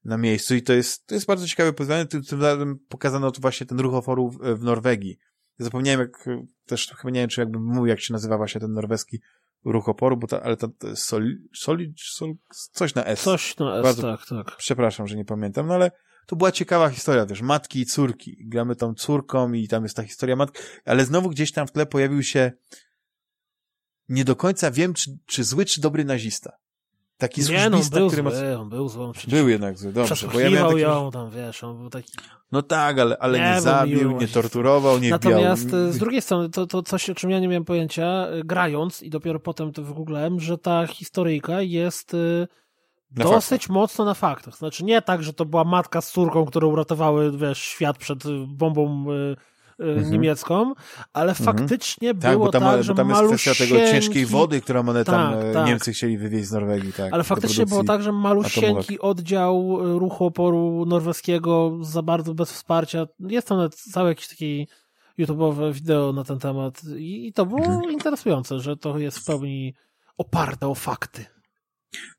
na miejscu i to jest, to jest bardzo ciekawe poznanie. Tym, tym razem pokazano właśnie ten ruch oporu w, w Norwegii. Zapomniałem, jak też chyba nie wiem, czy jakbym mówił, jak się nazywa właśnie ten norweski ruch oporu, bo ta, ale to, soli, soli, sol, coś na S. Coś na S, bardzo, tak, tak. Przepraszam, że nie pamiętam, no ale to była ciekawa historia, wiesz, matki i córki. Gramy tą córką i tam jest ta historia matki, ale znowu gdzieś tam w tle pojawił się nie do końca wiem, czy, czy zły, czy dobry nazista. Taki nie, no, był który zły, ma... on był zły, on Był jednak zły, dobrze. Bo ja miałem taki... ją tam, wiesz, on był taki... No tak, ale, ale nie, nie zabił, nie torturował, nie Natomiast biał. E, z drugiej strony, to, to coś, o czym ja nie miałem pojęcia, e, grając i dopiero potem to wygooglałem, że ta historyjka jest e, na dosyć faktach. mocno na faktach. Znaczy nie tak, że to była matka z córką, które uratowały wiesz, świat przed bombą y, y, mhm. niemiecką, ale mhm. faktycznie tak, było bo tam, tak, że bo tam jest kwestia tego ciężkiej wody, którą one tam tak, e, tak. Niemcy chcieli wywieźć z Norwegii. Tak, ale faktycznie było tak, że malusieńki oddział e, ruchu oporu norweskiego za bardzo bez wsparcia. Jest tam nawet cały jakiś taki YouTube'owe wideo na ten temat i, i to było mhm. interesujące, że to jest w pełni oparte o fakty.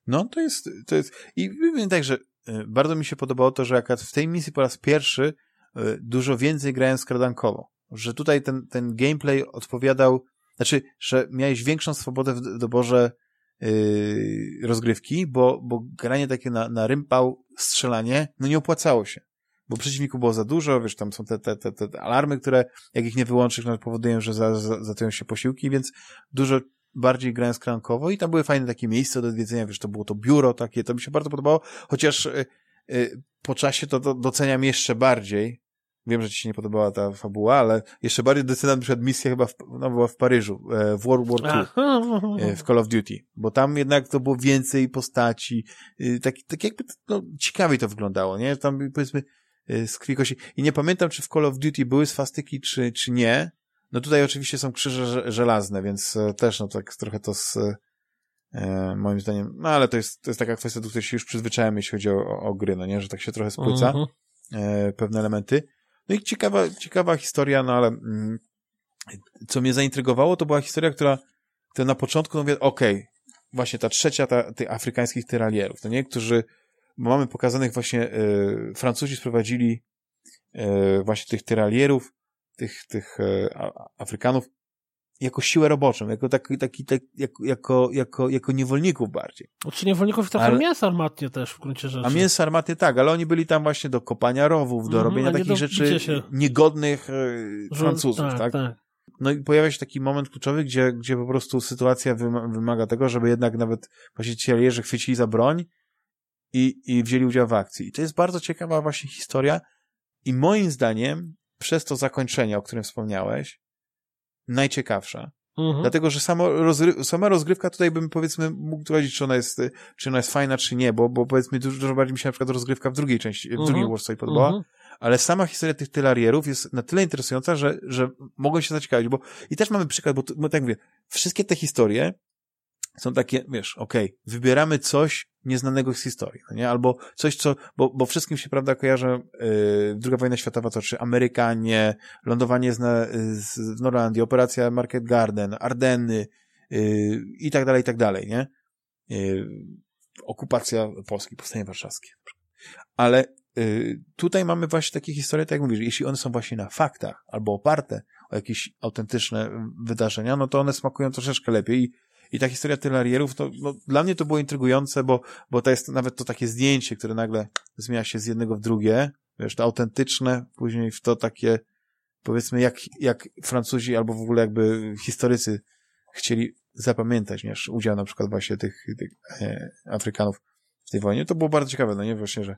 No, to jest, to jest, i powiem tak, że e, bardzo mi się podobało to, że jak w tej misji po raz pierwszy e, dużo więcej grałem skradankowo. Że tutaj ten, ten gameplay odpowiadał, znaczy, że miałeś większą swobodę w doborze yy, rozgrywki, bo, bo granie takie na, na rympał, strzelanie, no nie opłacało się. Bo przeciwników było za dużo, wiesz, tam są te, te, te, te alarmy, które jak ich nie wyłączysz, no powodują, że za, za, zatują się posiłki, więc dużo bardziej grałem skrankowo i tam były fajne takie miejsca do odwiedzenia, wiesz, to było to biuro takie, to mi się bardzo podobało, chociaż y, y, po czasie to, to doceniam jeszcze bardziej, wiem, że ci się nie podobała ta fabuła, ale jeszcze bardziej decydowana przed misja chyba w, no, była w Paryżu, e, w World War II, e, w Call of Duty, bo tam jednak to było więcej postaci, tak, tak jakby no, ciekawiej to wyglądało, nie? Tam powiedzmy z krikości. I nie pamiętam, czy w Call of Duty były swastyki, czy, czy nie. No tutaj oczywiście są krzyże żelazne, więc też no tak trochę to z E, moim zdaniem, no ale to jest, to jest taka kwestia, do której się już przyzwyczajamy, jeśli chodzi o, o, o gry, no nie, że tak się trochę spłyca uh -huh. e, pewne elementy. No i ciekawa, ciekawa historia, no ale mm, co mnie zaintrygowało, to była historia, która, która na początku, no mówię, okej, okay, właśnie ta trzecia ta, tych afrykańskich tyralierów, to nie, którzy, bo mamy pokazanych właśnie, e, Francuzi sprowadzili e, właśnie tych tyralierów, tych, tych e, Afrykanów jako siłę roboczą, jako taki, taki, tak, jako, jako, jako, jako niewolników bardziej. Czy niewolników trochę ale... mięsa armatnie też w gruncie rzeczy. A mięsa armatnie tak, ale oni byli tam właśnie do kopania rowów, do mm, robienia takich rzeczy niegodnych e, Francuzów, tak, tak? tak? No i pojawia się taki moment kluczowy, gdzie, gdzie po prostu sytuacja wymaga tego, żeby jednak nawet właściciele chwycili za broń i, i wzięli udział w akcji. I to jest bardzo ciekawa właśnie historia i moim zdaniem przez to zakończenie, o którym wspomniałeś, najciekawsza. Mhm. Dlatego, że samo rozry sama rozgrywka tutaj bym powiedzmy mógł powiedzieć, czy ona jest, czy ona jest fajna, czy nie, bo, bo powiedzmy dużo, dużo bardziej mi się na przykład rozgrywka w drugiej części, w mhm. drugiej Warsaw podobała, mhm. ale sama historia tych tylarierów jest na tyle interesująca, że, że mogą się zaciekawić, bo i też mamy przykład, bo, bo tak mówię, wszystkie te historie są takie, wiesz, okej, okay, wybieramy coś nieznanego z historii, no nie? Albo coś, co, bo, bo wszystkim się, prawda, kojarzy yy, druga wojna światowa, to czy Amerykanie, lądowanie z, z, w Norlandii, operacja Market Garden, Ardenny yy, i tak dalej, i tak dalej, nie? Yy, okupacja Polski, powstanie warszawskie. Ale yy, tutaj mamy właśnie takie historie, tak jak mówisz, jeśli one są właśnie na faktach albo oparte o jakieś autentyczne wydarzenia, no to one smakują troszeczkę lepiej i i ta historia tylarierów, to no, dla mnie to było intrygujące, bo, bo to jest nawet to takie zdjęcie, które nagle zmienia się z jednego w drugie, wiesz, to autentyczne, później w to takie, powiedzmy, jak, jak Francuzi albo w ogóle jakby historycy chcieli zapamiętać, nie, udział na przykład właśnie tych, tych e, Afrykanów w tej wojnie. To było bardzo ciekawe, no nie, właśnie, że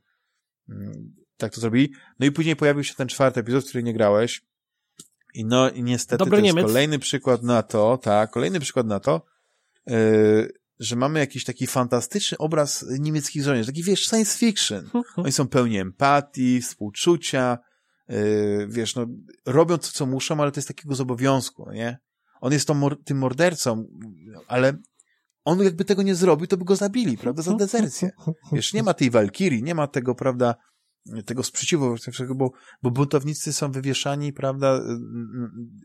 mm, tak to zrobili. No i później pojawił się ten czwarty epizod, w który nie grałeś. I no, i niestety Dobry to jest Niemiec. kolejny przykład na to, tak, kolejny przykład na to, że mamy jakiś taki fantastyczny obraz niemieckich żołnierzy, taki wiesz, science fiction. Mhm. Oni są pełni empatii, współczucia, e, wiesz, no, robią to, co muszą, ale to jest takiego z obowiązku, no nie? On jest mor tym mordercą, ale on jakby tego nie zrobił, to by go zabili, prawda, za dezercję. Wiesz, nie ma tej walkirii, nie ma tego, prawda, tego sprzeciwu, bo, bo buntownicy są wywieszani, prawda,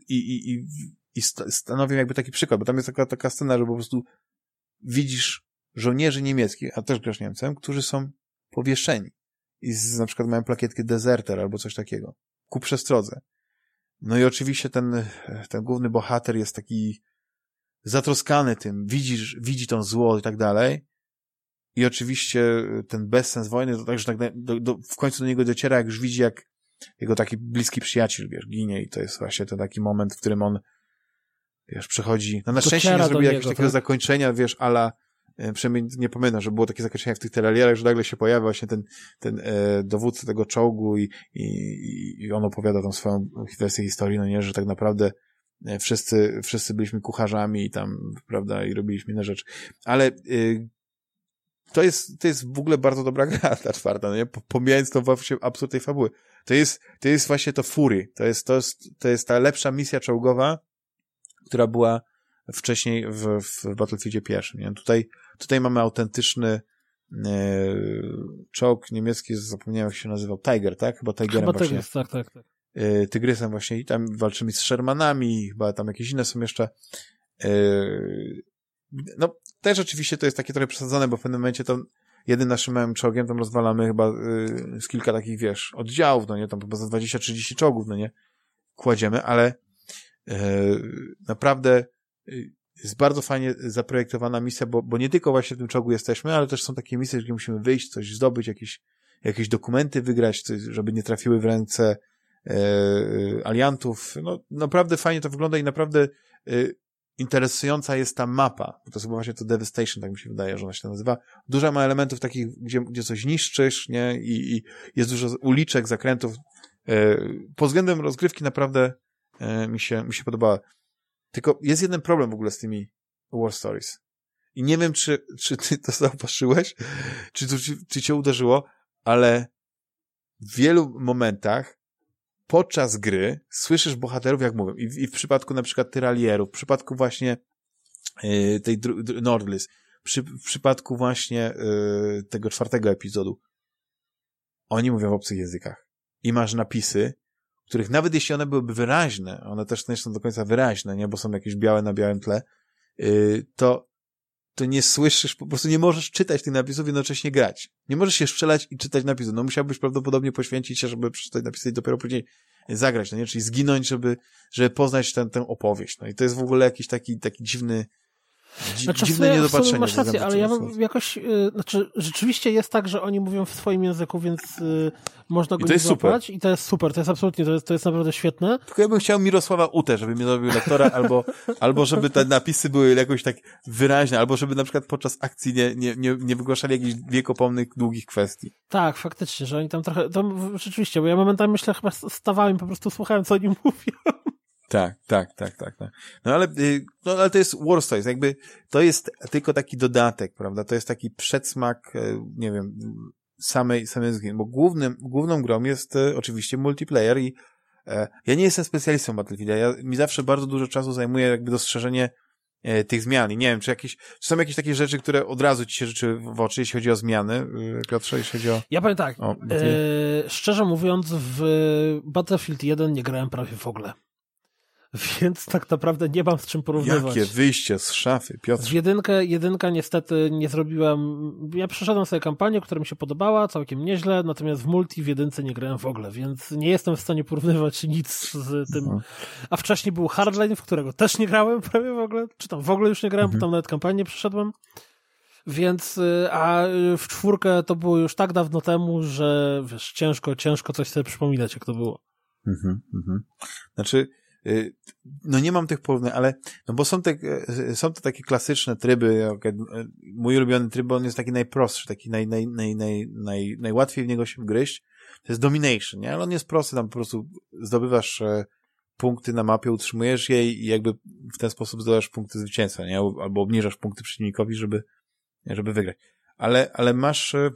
i, i, i i stanowią jakby taki przykład, bo tam jest taka, taka scena, że po prostu widzisz żołnierzy niemieckich, a też grasz Niemcem, którzy są powieszeni i z, na przykład mają plakietkę deserter albo coś takiego, ku przestrodze. No i oczywiście ten, ten główny bohater jest taki zatroskany tym, widzisz, widzi tą zło i tak dalej. I oczywiście ten bezsens wojny, to także tak do, do, w końcu do niego dociera, jak już widzi, jak jego taki bliski przyjaciel, wiesz, ginie i to jest właśnie ten taki moment, w którym on wiesz, przechodzi, no na szczęście nie zrobi jakiegoś takiego tak? zakończenia, wiesz, ala, e, przynajmniej nie pamiętam, że było takie zakończenie w tych telalierach, że nagle się pojawia właśnie ten, ten e, dowódca tego czołgu i, i, i on opowiada tam swoją wersję historii, no nie, że tak naprawdę e, wszyscy, wszyscy byliśmy kucharzami i tam, prawda, i robiliśmy inne rzeczy. Ale y, to jest, to jest w ogóle bardzo dobra gra, ta czwarta, no nie? Pomijając to właśnie absurd tej fabuły. To jest, to jest właśnie to Fury. To jest, to jest, to jest ta lepsza misja czołgowa, która była wcześniej w, w Battlefieldzie pierwszym. Nie? Tutaj, tutaj mamy autentyczny e, czołg niemiecki, zapomniałem jak się nazywał, Tiger, tak? Chyba Tigerem chyba właśnie. Tygrys, tak, tak, tak. E, tygrysem właśnie i tam walczymy z Shermanami, chyba tam jakieś inne są jeszcze. E, no, też oczywiście to jest takie trochę przesadzone, bo w pewnym momencie to jednym naszym małym czołgiem tam rozwalamy chyba z kilka takich, wiesz, oddziałów, no nie, tam chyba za 20-30 czołgów, no nie, kładziemy, ale naprawdę y, jest bardzo fajnie zaprojektowana misja, bo, bo nie tylko właśnie w tym czołgu jesteśmy, ale też są takie misje, gdzie musimy wyjść, coś zdobyć, jakieś, jakieś dokumenty wygrać, coś, żeby nie trafiły w ręce e, aliantów. No, naprawdę fajnie to wygląda i naprawdę e, interesująca jest ta mapa. To jest właśnie to Devastation, tak mi się wydaje, że ona się nazywa. Dużo ma elementów takich, gdzie, gdzie coś niszczysz, nie? I, I jest dużo uliczek, zakrętów. E, pod względem rozgrywki naprawdę e, mi się, mi się podobała. Tylko jest jeden problem w ogóle z tymi War Stories. I nie wiem, czy, czy ty to zauważyłeś, czy to czy, czy cię uderzyło, ale w wielu momentach podczas gry słyszysz bohaterów, jak mówią. I w, i w przypadku na przykład Tyralierów, w przypadku właśnie yy, tej Nordlys, przy, w przypadku właśnie yy, tego czwartego epizodu, oni mówią w obcych językach. I masz napisy, których nawet jeśli one byłyby wyraźne, one też nie są do końca wyraźne, nie, bo są jakieś białe na białym tle, yy, to to nie słyszysz, po prostu nie możesz czytać tych napisów i jednocześnie grać. Nie możesz się strzelać i czytać napisów. No musiałbyś prawdopodobnie poświęcić się, żeby przeczytać napisy i dopiero później zagrać, no nie? Czyli zginąć, żeby, żeby poznać tę, tę opowieść. No i to jest w ogóle jakiś taki, taki dziwny, Dzi znaczy, dziwne niedopatrzenie. Masz rację, ale ja jakoś, yy, znaczy rzeczywiście jest tak, że oni mówią w swoim języku, więc yy, można go I to jest złapać super. i to jest super, to jest absolutnie, to jest, to jest naprawdę świetne. Tylko ja bym chciał Mirosława Utę, żeby mi zrobił lektora, albo, albo żeby te napisy były jakoś tak wyraźne, albo żeby na przykład podczas akcji nie, nie, nie, nie wygłaszali jakichś wiekopomnych, długich kwestii. Tak, faktycznie, że oni tam trochę, tam rzeczywiście, bo ja momentami myślę, chyba stawałem po prostu słuchałem, co oni mówią. Tak, tak, tak, tak, tak. No ale, y, no ale to jest War Stories, jakby to jest tylko taki dodatek, prawda? To jest taki przedsmak, e, nie wiem, samej, samej gry, bo głównym, główną grą jest e, oczywiście multiplayer i e, ja nie jestem specjalistą Battlefielda, ja, mi zawsze bardzo dużo czasu zajmuje jakby dostrzeżenie e, tych zmian i nie wiem, czy jakieś, czy są jakieś takie rzeczy, które od razu ci się rzeczy w oczy, jeśli chodzi o zmiany, y, Piotrze, jeśli chodzi o... Ja powiem tak, o, e, szczerze mówiąc w Battlefield 1 nie grałem prawie w ogóle. Więc tak naprawdę nie mam z czym porównywać. Jakie wyjście z szafy, Piotr. W jedynkę, jedynka niestety nie zrobiłem. Ja przeszedłem sobie kampanię, która mi się podobała, całkiem nieźle, natomiast w multi w jedynce nie grałem w ogóle, więc nie jestem w stanie porównywać nic z tym. Mhm. A wcześniej był Hardline, w którego też nie grałem prawie w ogóle, czy tam w ogóle już nie grałem, mhm. bo tam nawet kampanię przeszedłem. Więc, y, a w czwórkę to było już tak dawno temu, że wiesz, ciężko, ciężko coś sobie przypominać, jak to było. Mhm, mhm. Znaczy, Y, no nie mam tych porównań, ale, no bo są te, y, są to takie klasyczne tryby, mój ulubiony tryb, on jest taki najprostszy, taki naj, naj, naj, naj, naj, najłatwiej w niego się wgryźć, to jest Domination, nie? Ale on jest prosty, tam po prostu zdobywasz e, punkty na mapie, utrzymujesz je i jakby w ten sposób zdobywasz punkty zwycięstwa, nie? Albo obniżasz punkty przeciwnikowi, żeby, żeby wygrać. Ale, ale masz e,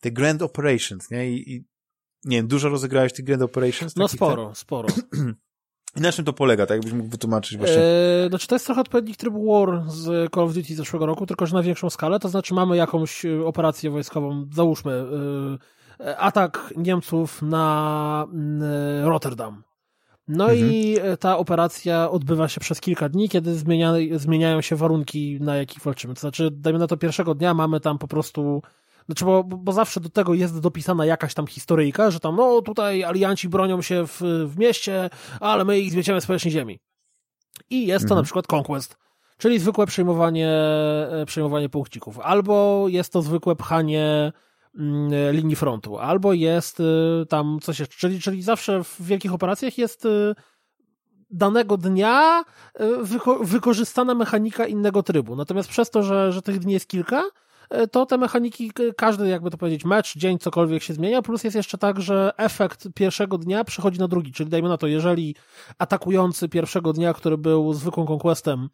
te Grand Operations, nie? I, i nie wiem, dużo rozegrałeś tych Grand Operations? No sporo, ten? sporo. I na czym to polega, tak jakbyś mógł wytłumaczyć właśnie? Eee, znaczy to jest trochę odpowiednik trybu War z Call of Duty zeszłego roku, tylko że na większą skalę, to znaczy mamy jakąś e, operację wojskową, załóżmy yy, atak Niemców na yy, Rotterdam. No mhm. i ta operacja odbywa się przez kilka dni, kiedy zmienia, zmieniają się warunki, na jakich walczymy. To znaczy, dajmy na to pierwszego dnia mamy tam po prostu znaczy, bo, bo zawsze do tego jest dopisana jakaś tam historyjka, że tam, no tutaj alianci bronią się w, w mieście, ale my ich zmieciemy z powierzchni ziemi. I jest to mhm. na przykład Conquest, czyli zwykłe przejmowanie, e, przejmowanie punkcików. Albo jest to zwykłe pchanie mm, linii frontu, albo jest y, tam coś jeszcze, czyli, czyli zawsze w wielkich operacjach jest danego dnia wyko wykorzystana mechanika innego trybu. Natomiast przez to, że, że tych dni jest kilka, E, to te mechaniki, każdy jakby to powiedzieć, mecz, dzień, cokolwiek się zmienia, plus jest jeszcze tak, że efekt pierwszego dnia przechodzi na drugi, czyli dajmy na to, jeżeli atakujący pierwszego dnia, który był zwykłym conquestem,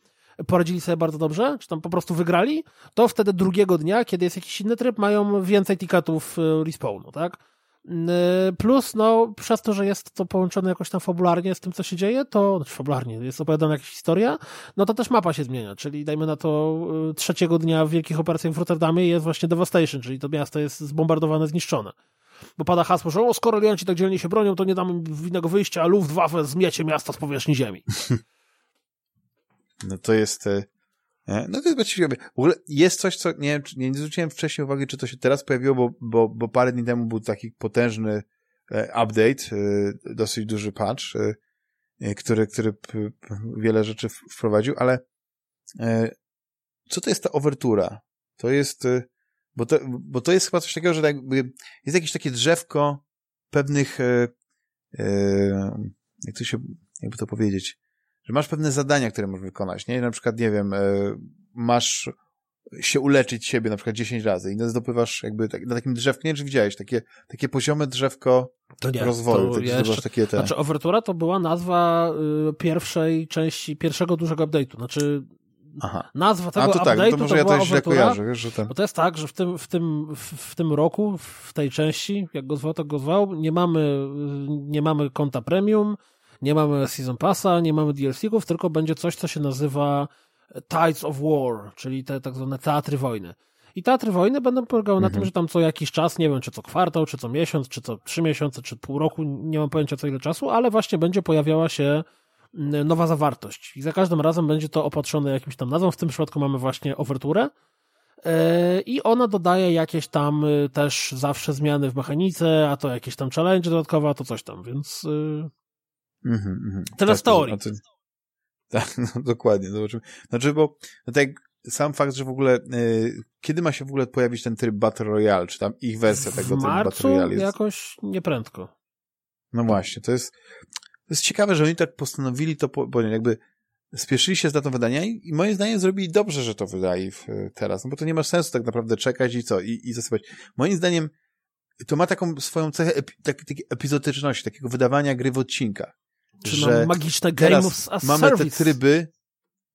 poradzili sobie bardzo dobrze, czy tam po prostu wygrali, to wtedy drugiego dnia, kiedy jest jakiś inny tryb, mają więcej ticketów e, respawnu, tak? Y, plus, no, przez to, że jest to połączone jakoś tam fabularnie z tym, co się dzieje, to, znaczy fabularnie, jest opowiadana jakaś historia, no to też mapa się zmienia, czyli dajmy na to y, trzeciego dnia wielkich operacjach w Rotterdamie jest właśnie Devastation, czyli to miasto jest zbombardowane, zniszczone. Bo pada hasło, że o, skoro alianci tak dzielnie się bronią, to nie damy innego wyjścia, a Luftwaffe zmiecie miasto z powierzchni ziemi. No to jest e, no to jest właściwie, w ogóle jest coś, co nie, nie zwróciłem wcześniej uwagi, czy to się teraz pojawiło, bo, bo, bo parę dni temu był taki potężny e, update, e, dosyć duży patch, e, który, który wiele rzeczy wprowadził, ale co to jest ta overtura? To jest, bo to, bo to jest chyba coś takiego, że jakby jest jakieś takie drzewko pewnych, jak to się, jakby to powiedzieć, że masz pewne zadania, które możesz wykonać, nie? Na przykład, nie wiem, e, masz się uleczyć siebie na przykład 10 razy i zdobywwasz jakby tak, na takim drzewku, nie wiem, czy widziałeś, takie, takie poziome drzewko to nie, rozwoju. To tak, jeszcze, takie te... Znaczy Overtura to była nazwa y, pierwszej części, pierwszego dużego update'u, znaczy Aha. Nazwa tego A, to tak, update'u to, może to ja była to źle kojarzę, wiesz, że ten... Bo to jest tak, że w tym, w, tym, w, tym roku, w tej części, jak go zwał, tak go zwał, nie mamy, nie mamy konta premium, nie mamy Season Passa, nie mamy DLC-ków, tylko będzie coś, co się nazywa Tides of War, czyli te tak zwane teatry wojny. I teatry wojny będą polegały mhm. na tym, mhm. że tam co jakiś czas, nie wiem, czy co kwartał, czy co miesiąc, czy co trzy miesiące, czy pół roku, nie mam pojęcia co ile czasu, ale właśnie będzie pojawiała się mm, nowa zawartość. I za każdym razem będzie to opatrzone jakimś tam nazwą. W tym przypadku mamy właśnie overturę. E, I ona dodaje jakieś tam y, też zawsze zmiany w mechanice, a to jakieś tam challenge dodatkowe, a to coś tam, więc. Mhm, mhm. Tyle tak, teorii. Tak, no, dokładnie, zobaczymy. Znaczy, bo no tak sam fakt, że w ogóle y, kiedy ma się w ogóle pojawić ten tryb Battle Royale, czy tam ich wersja tego trybu Battle Royale jest? jakoś nieprędko. No właśnie, to jest to jest ciekawe, że oni tak postanowili to, bo jakby spieszyli się z datą wydania i, i moim zdaniem zrobili dobrze, że to wydali w, teraz, no bo to nie ma sensu tak naprawdę czekać i co, i, i zasypać. Moim zdaniem to ma taką swoją cechę epi, tak, takiej epizodyczności, takiego wydawania gry w odcinkach. Czy że magiczne game as mamy service. te tryby.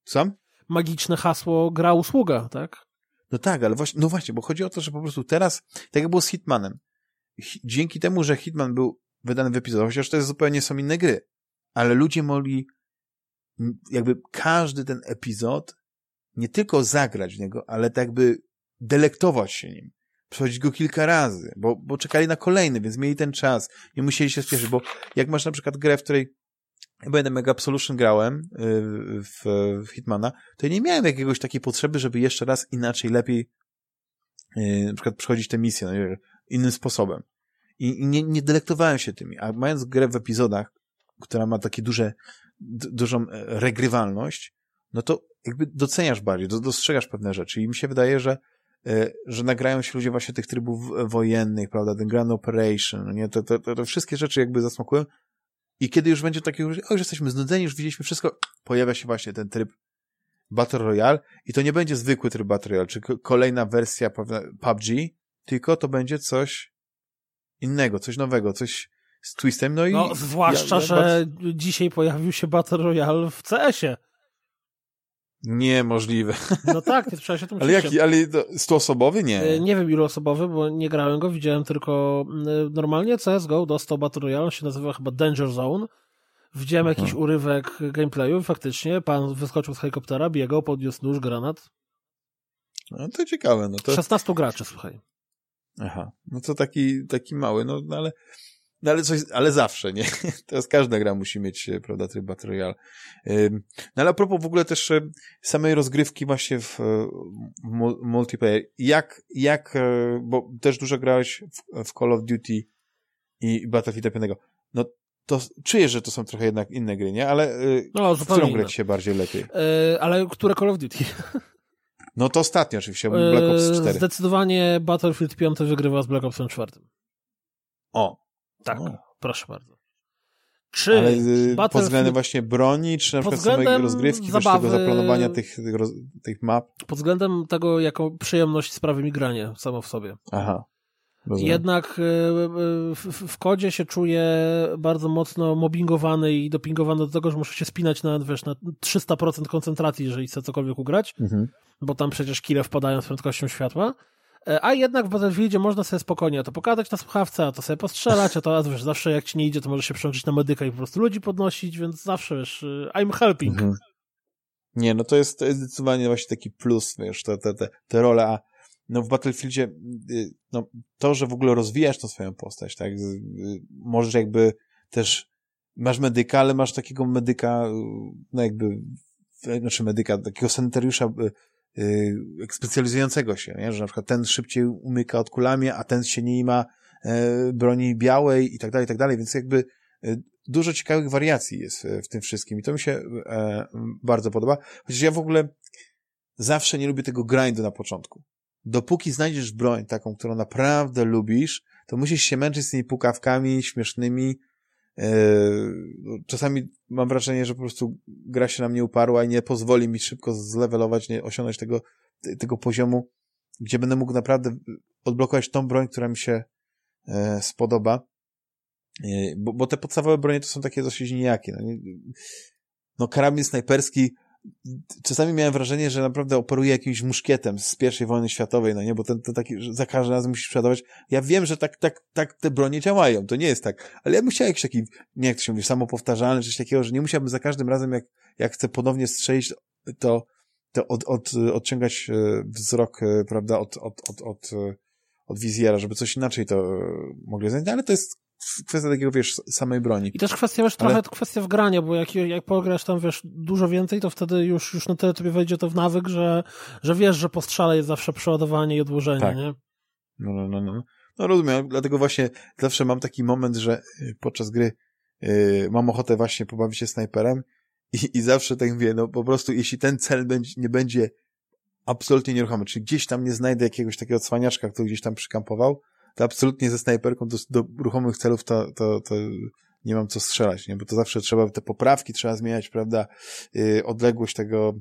Sam? Magiczne hasło gra usługa, tak? No tak, ale właśnie, no właśnie, bo chodzi o to, że po prostu teraz, tak jak było z Hitmanem, dzięki temu, że Hitman był wydany w epizodach, chociaż to jest zupełnie są inne gry, ale ludzie mogli jakby każdy ten epizod nie tylko zagrać w niego, ale tak jakby delektować się nim. Przechodzić go kilka razy, bo, bo czekali na kolejny, więc mieli ten czas. Nie musieli się spieszyć, bo jak masz na przykład grę, w której ja Mega Absolution grałem y, w, w Hitmana, to ja nie miałem jakiegoś takiej potrzeby, żeby jeszcze raz inaczej, lepiej y, na przykład przechodzić tę misję no, innym sposobem. I, nie, nie delektowałem się tymi. A mając grę w epizodach, która ma takie duże, dużą e, regrywalność, no to jakby doceniasz bardziej, dostrzegasz pewne rzeczy. I mi się wydaje, że e, że nagrają się ludzie właśnie tych trybów wojennych, prawda, ten Grand Operation, no nie, to, to, to wszystkie rzeczy jakby zasmakują, i kiedy już będzie takie, oj, już jesteśmy znudzeni, już widzieliśmy wszystko, pojawia się właśnie ten tryb Battle Royale i to nie będzie zwykły tryb Battle Royale, czy kolejna wersja PUBG, tylko to będzie coś innego, coś nowego, coś z twistem, no i... No, zwłaszcza, ja, ja, że dzisiaj pojawił się Battle Royale w CS-ie. Niemożliwe. No tak, nie trzeba się tym Ale jaki, ale stuosobowy? Nie. E, nie wiem ilu osobowy, bo nie grałem go, widziałem tylko e, normalnie CSGO dostał Battle Royale, on się nazywa chyba Danger Zone. Widziałem jakiś mhm. urywek gameplayu faktycznie pan wyskoczył z helikoptera, biegał, podniósł nóż, granat. No to ciekawe. No to... 16 graczy, słuchaj. Aha, no to taki, taki mały, no, no ale no ale coś, ale zawsze, nie? Teraz każda gra musi mieć, e, prawda, tryb Battle Royale. No ale a propos w ogóle też e, samej rozgrywki właśnie w, e, w multiplayer. Jak, jak, bo też dużo grałeś w, Call of Duty i Battlefield 5. No to czujesz, że to są trochę jednak inne gry, nie? Ale no, w którą grę ci się bardziej lepiej? Yy, ale które Call of Duty? No to ostatnio oczywiście, Black Ops 4. Zdecydowanie Battlefield 5 wygrywa z Black Ops 4. O, tak, o. proszę bardzo. Czy Ale y, pod względem właśnie broni, czy na przykład samej rozgrywki, zabawy, tego zaplanowania tych, tych, tych map? Pod względem tego, jaką przyjemność sprawi mi granie samo w sobie. Aha. Rozumiem. Jednak y, y, w, w, kodzie się czuję bardzo mocno mobbingowany i dopingowany do tego, że muszę się spinać na, wiesz, na 300% koncentracji, jeżeli chcę cokolwiek ugrać, mhm. bo tam przecież kile wpadają z prędkością światła. E, a jednak w Battlefieldzie można sobie spokojnie to pokazać na słuchawce, a to sobie postrzelać, a to wiesz, zawsze jak ci nie idzie, to możesz się przełączyć na medyka i po prostu ludzi podnosić, więc zawsze wiesz, y, I'm helping. Mhm. Nie, no to jest, to jest zdecydowanie właśnie taki plus, wiesz, te, te, te, te role, a no w Battlefieldzie y, no, to, że w ogóle rozwijasz tą swoją postać, tak, y, możesz jakby też, masz medyka, ale masz takiego medyka, no jakby, znaczy medyka, takiego sanitariusza yy, specjalizującego się, nie? że na przykład ten szybciej umyka od kulami, a ten się nie ma e, broni białej i tak dalej, i tak dalej, więc jakby e, dużo ciekawych wariacji jest w, w tym wszystkim i to mi się e, bardzo podoba, chociaż ja w ogóle zawsze nie lubię tego grindu na początku. Dopóki znajdziesz broń taką, którą naprawdę lubisz, to musisz się męczyć z tymi pukawkami śmiesznymi, E, czasami mam wrażenie, że po prostu gra się na mnie uparła i nie pozwoli mi szybko zlevelować, nie osiągnąć tego tego poziomu, gdzie będę mógł naprawdę odblokować tą broń, która mi się e, spodoba. E, bo, bo, te podstawowe bronie to są takie dosyć nijakie. No, no karabin snajperski czasami miałem wrażenie, że naprawdę operuje jakimś muszkietem z pierwszej wojny światowej, no nie, bo ten, ten taki, że za każdym razem musisz przeładować. Ja wiem, że tak, tak, tak te bronie działają, to nie jest tak, ale ja bym chciał jakiś taki, nie jak to się mówi, samopowtarzalny, coś takiego, że nie musiałbym za każdym razem, jak, jak chcę ponownie strzelić, to, to od, od, odciągać e, wzrok, e, prawda, od, od, od, od, e, od wizjera, żeby coś inaczej to mogli znaleźć, ale to jest kwestia takiego, wiesz, samej broni. I też kwestia, wiesz, trochę Ale... kwestia wgrania, bo jak, jak pograsz tam, wiesz, dużo więcej, to wtedy już, już na tyle tobie wejdzie to w nawyk, że, że wiesz, że po strzale jest zawsze przeładowanie i odłożenie, tak. nie? No, no, no, no. No rozumiem, dlatego właśnie zawsze mam taki moment, że y, podczas gry yy, mam ochotę właśnie pobawić się snajperem i, i zawsze tak mówię, no po prostu jeśli ten cel będzie, nie będzie absolutnie nieruchomy, czyli gdzieś tam nie znajdę jakiegoś takiego cwaniaczka, który gdzieś tam przykampował, to absolutnie ze snajperką do, do ruchomych celów to, to, to nie mam co strzelać, nie? Bo to zawsze trzeba, te poprawki trzeba zmieniać, prawda? Yy, odległość tego,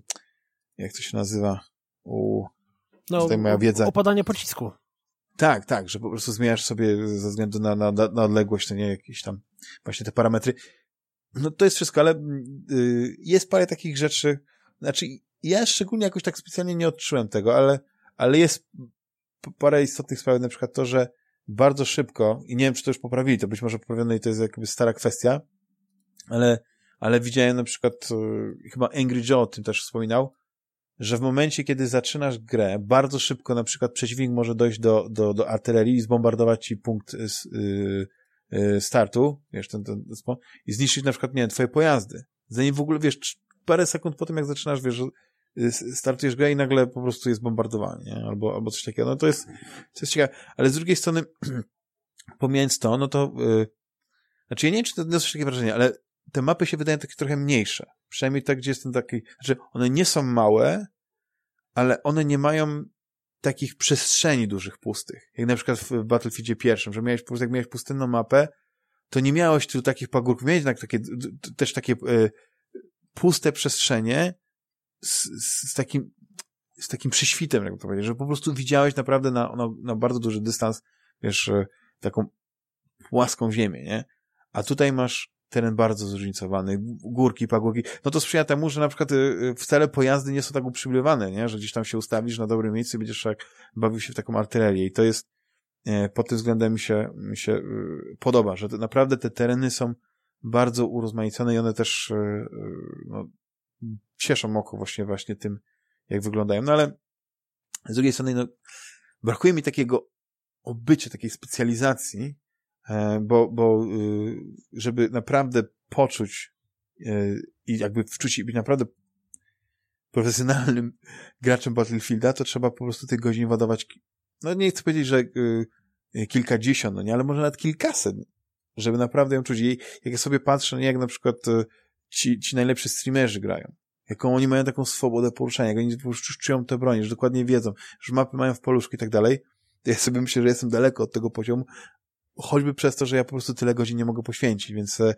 jak to się nazywa? U, no, tutaj moja wiedza. Opadanie pocisku. Tak, tak, że po prostu zmieniasz sobie ze względu na, na, na odległość, to nie jakieś tam właśnie te parametry. No to jest wszystko, ale yy, jest parę takich rzeczy, znaczy ja szczególnie jakoś tak specjalnie nie odczułem tego, ale, ale jest parę istotnych spraw, na przykład to, że bardzo szybko, i nie wiem, czy to już poprawili, to być może poprawione i to jest jakby stara kwestia, ale, ale widziałem na przykład, e, chyba Angry Joe o tym też wspominał, że w momencie, kiedy zaczynasz grę, bardzo szybko na przykład przeciwnik może dojść do, do, do artylerii i zbombardować ci punkt y, y, startu, wiesz, ten, ten, i zniszczyć na przykład, nie wiem, twoje pojazdy. Zanim w ogóle, wiesz, parę sekund po tym, jak zaczynasz, wiesz, startujesz grę i nagle po prostu jest bombardowanie, nie? Albo, albo coś takiego. No to jest, to jest ciekawe. Ale z drugiej strony, pomijając to, no to, yy, znaczy ja nie wiem, czy to jest takie wrażenie, ale te mapy się wydają takie trochę mniejsze. Przynajmniej tak, gdzie jest ten taki, znaczy one nie są małe, ale one nie mają takich przestrzeni dużych, pustych. Jak na przykład w Battlefieldzie pierwszym, że miałeś, jak miałeś pustynną mapę, to nie miałeś tu takich pagórków, miałeś jednak takie, też takie y, puste przestrzenie, z, z takim z takim prześwitem, jak to powiedzieć, że po prostu widziałeś naprawdę na, na, na bardzo duży dystans, wiesz, e, taką płaską ziemię, nie? A tutaj masz teren bardzo zróżnicowany, górki, pagórki, no to sprzyja temu, że na przykład e, wcale pojazdy nie są tak uprzywilejowane, nie? Że gdzieś tam się ustawisz na dobrym miejscu i będziesz tak bawił się w taką artylerię i to jest e, pod tym względem mi się, mi się podoba, że naprawdę te tereny są bardzo urozmaicone i one też no, cieszą oko właśnie, właśnie tym, jak wyglądają. No ale z drugiej strony, no, brakuje mi takiego obycia, takiej specjalizacji, e, bo, bo y, żeby naprawdę poczuć e, i jakby wczuć i być naprawdę profesjonalnym graczem Battlefielda, to trzeba po prostu tych godzin ładować, no nie chcę powiedzieć, że y, kilkadziesiąt, no nie, ale może nawet kilkaset, żeby naprawdę ją czuć. I jak ja sobie patrzę, jak na przykład y, ci, ci najlepsi streamerzy grają. Jaką oni mają taką swobodę poruszania, jak oni po prostu czują te bronie, że dokładnie wiedzą, że mapy mają w poluszku i tak dalej. Ja sobie myślę, że jestem daleko od tego poziomu, choćby przez to, że ja po prostu tyle godzin nie mogę poświęcić, więc e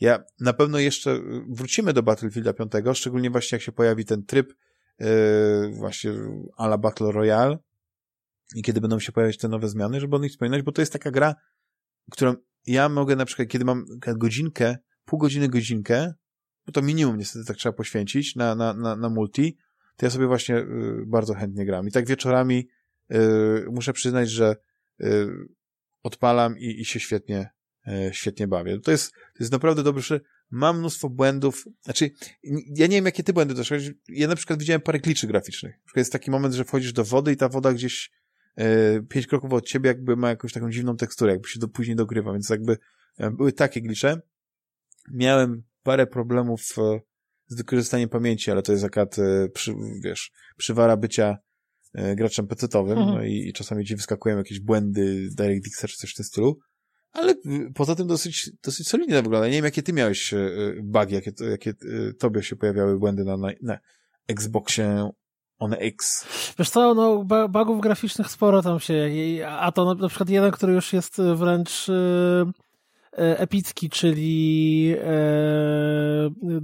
ja na pewno jeszcze wrócimy do Battlefielda 5, szczególnie właśnie jak się pojawi ten tryb e, właśnie a la Battle Royale i kiedy będą się pojawiać te nowe zmiany, żeby o nich wspominać, bo to jest taka gra, którą ja mogę na przykład, kiedy mam godzinkę pół godziny, godzinkę, bo to minimum niestety tak trzeba poświęcić na, na, na, na multi, to ja sobie właśnie y, bardzo chętnie gram. I tak wieczorami y, muszę przyznać, że y, odpalam i, i się świetnie, y, świetnie bawię. To jest, to jest naprawdę dobry, mam mnóstwo błędów, znaczy, ja nie wiem, jakie ty błędy też, ja na przykład widziałem parę kliczy graficznych. Na przykład jest taki moment, że wchodzisz do wody i ta woda gdzieś y, pięć kroków od ciebie jakby ma jakąś taką dziwną teksturę, jakby się do, później dogrywa, więc jakby y, były takie glicze miałem parę problemów e, z wykorzystaniem pamięci, ale to jest akurat, e, przy, wiesz, przywara bycia e, graczem pecetowym, mhm. no i, i, czasami ci wyskakują jakieś błędy DirectX czy coś w tym stylu, ale poza tym dosyć, dosyć solidnie wygląda. Nie wiem, jakie ty miałeś bugi, jakie, jakie tobie się pojawiały błędy na, na, na Xboxie One X. Wiesz co, no bugów graficznych sporo tam się, a to na, na przykład jeden, który już jest wręcz E, epicki, czyli e,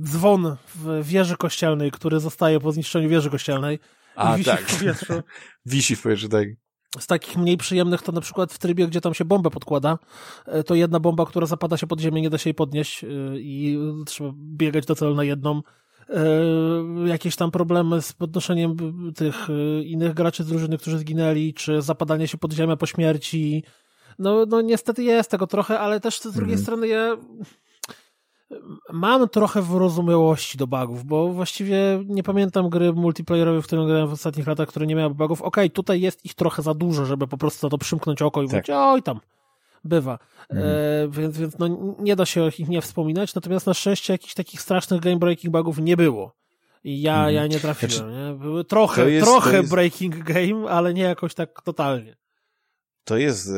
dzwon w wieży kościelnej, który zostaje po zniszczeniu wieży kościelnej. A, wisi tak. w powietrzu. wisi w powietrzu, tak. Z takich mniej przyjemnych to na przykład w trybie, gdzie tam się bombę podkłada, e, to jedna bomba, która zapada się pod ziemię, nie da się jej podnieść e, i trzeba biegać do celu na jedną. E, jakieś tam problemy z podnoszeniem tych innych graczy z drużyny, którzy zginęli, czy zapadanie się pod ziemię po śmierci. No, no niestety jest tego trochę, ale też z drugiej mm. strony ja mam trochę wyrozumiałości do bugów, bo właściwie nie pamiętam gry multiplayerowej, w którą grałem w ostatnich latach, które nie miały bugów. Okej, okay, tutaj jest ich trochę za dużo, żeby po prostu na to przymknąć oko i tak. mówić, oj tam, bywa. Mhm. E, więc więc no, nie da się o nich nie wspominać, natomiast na szczęście jakichś takich strasznych game breaking bugów nie było. I ja, mhm. ja nie trafiłem. Znaczy, nie? Były trochę, jest, trochę jest... breaking game, ale nie jakoś tak totalnie. To jest y,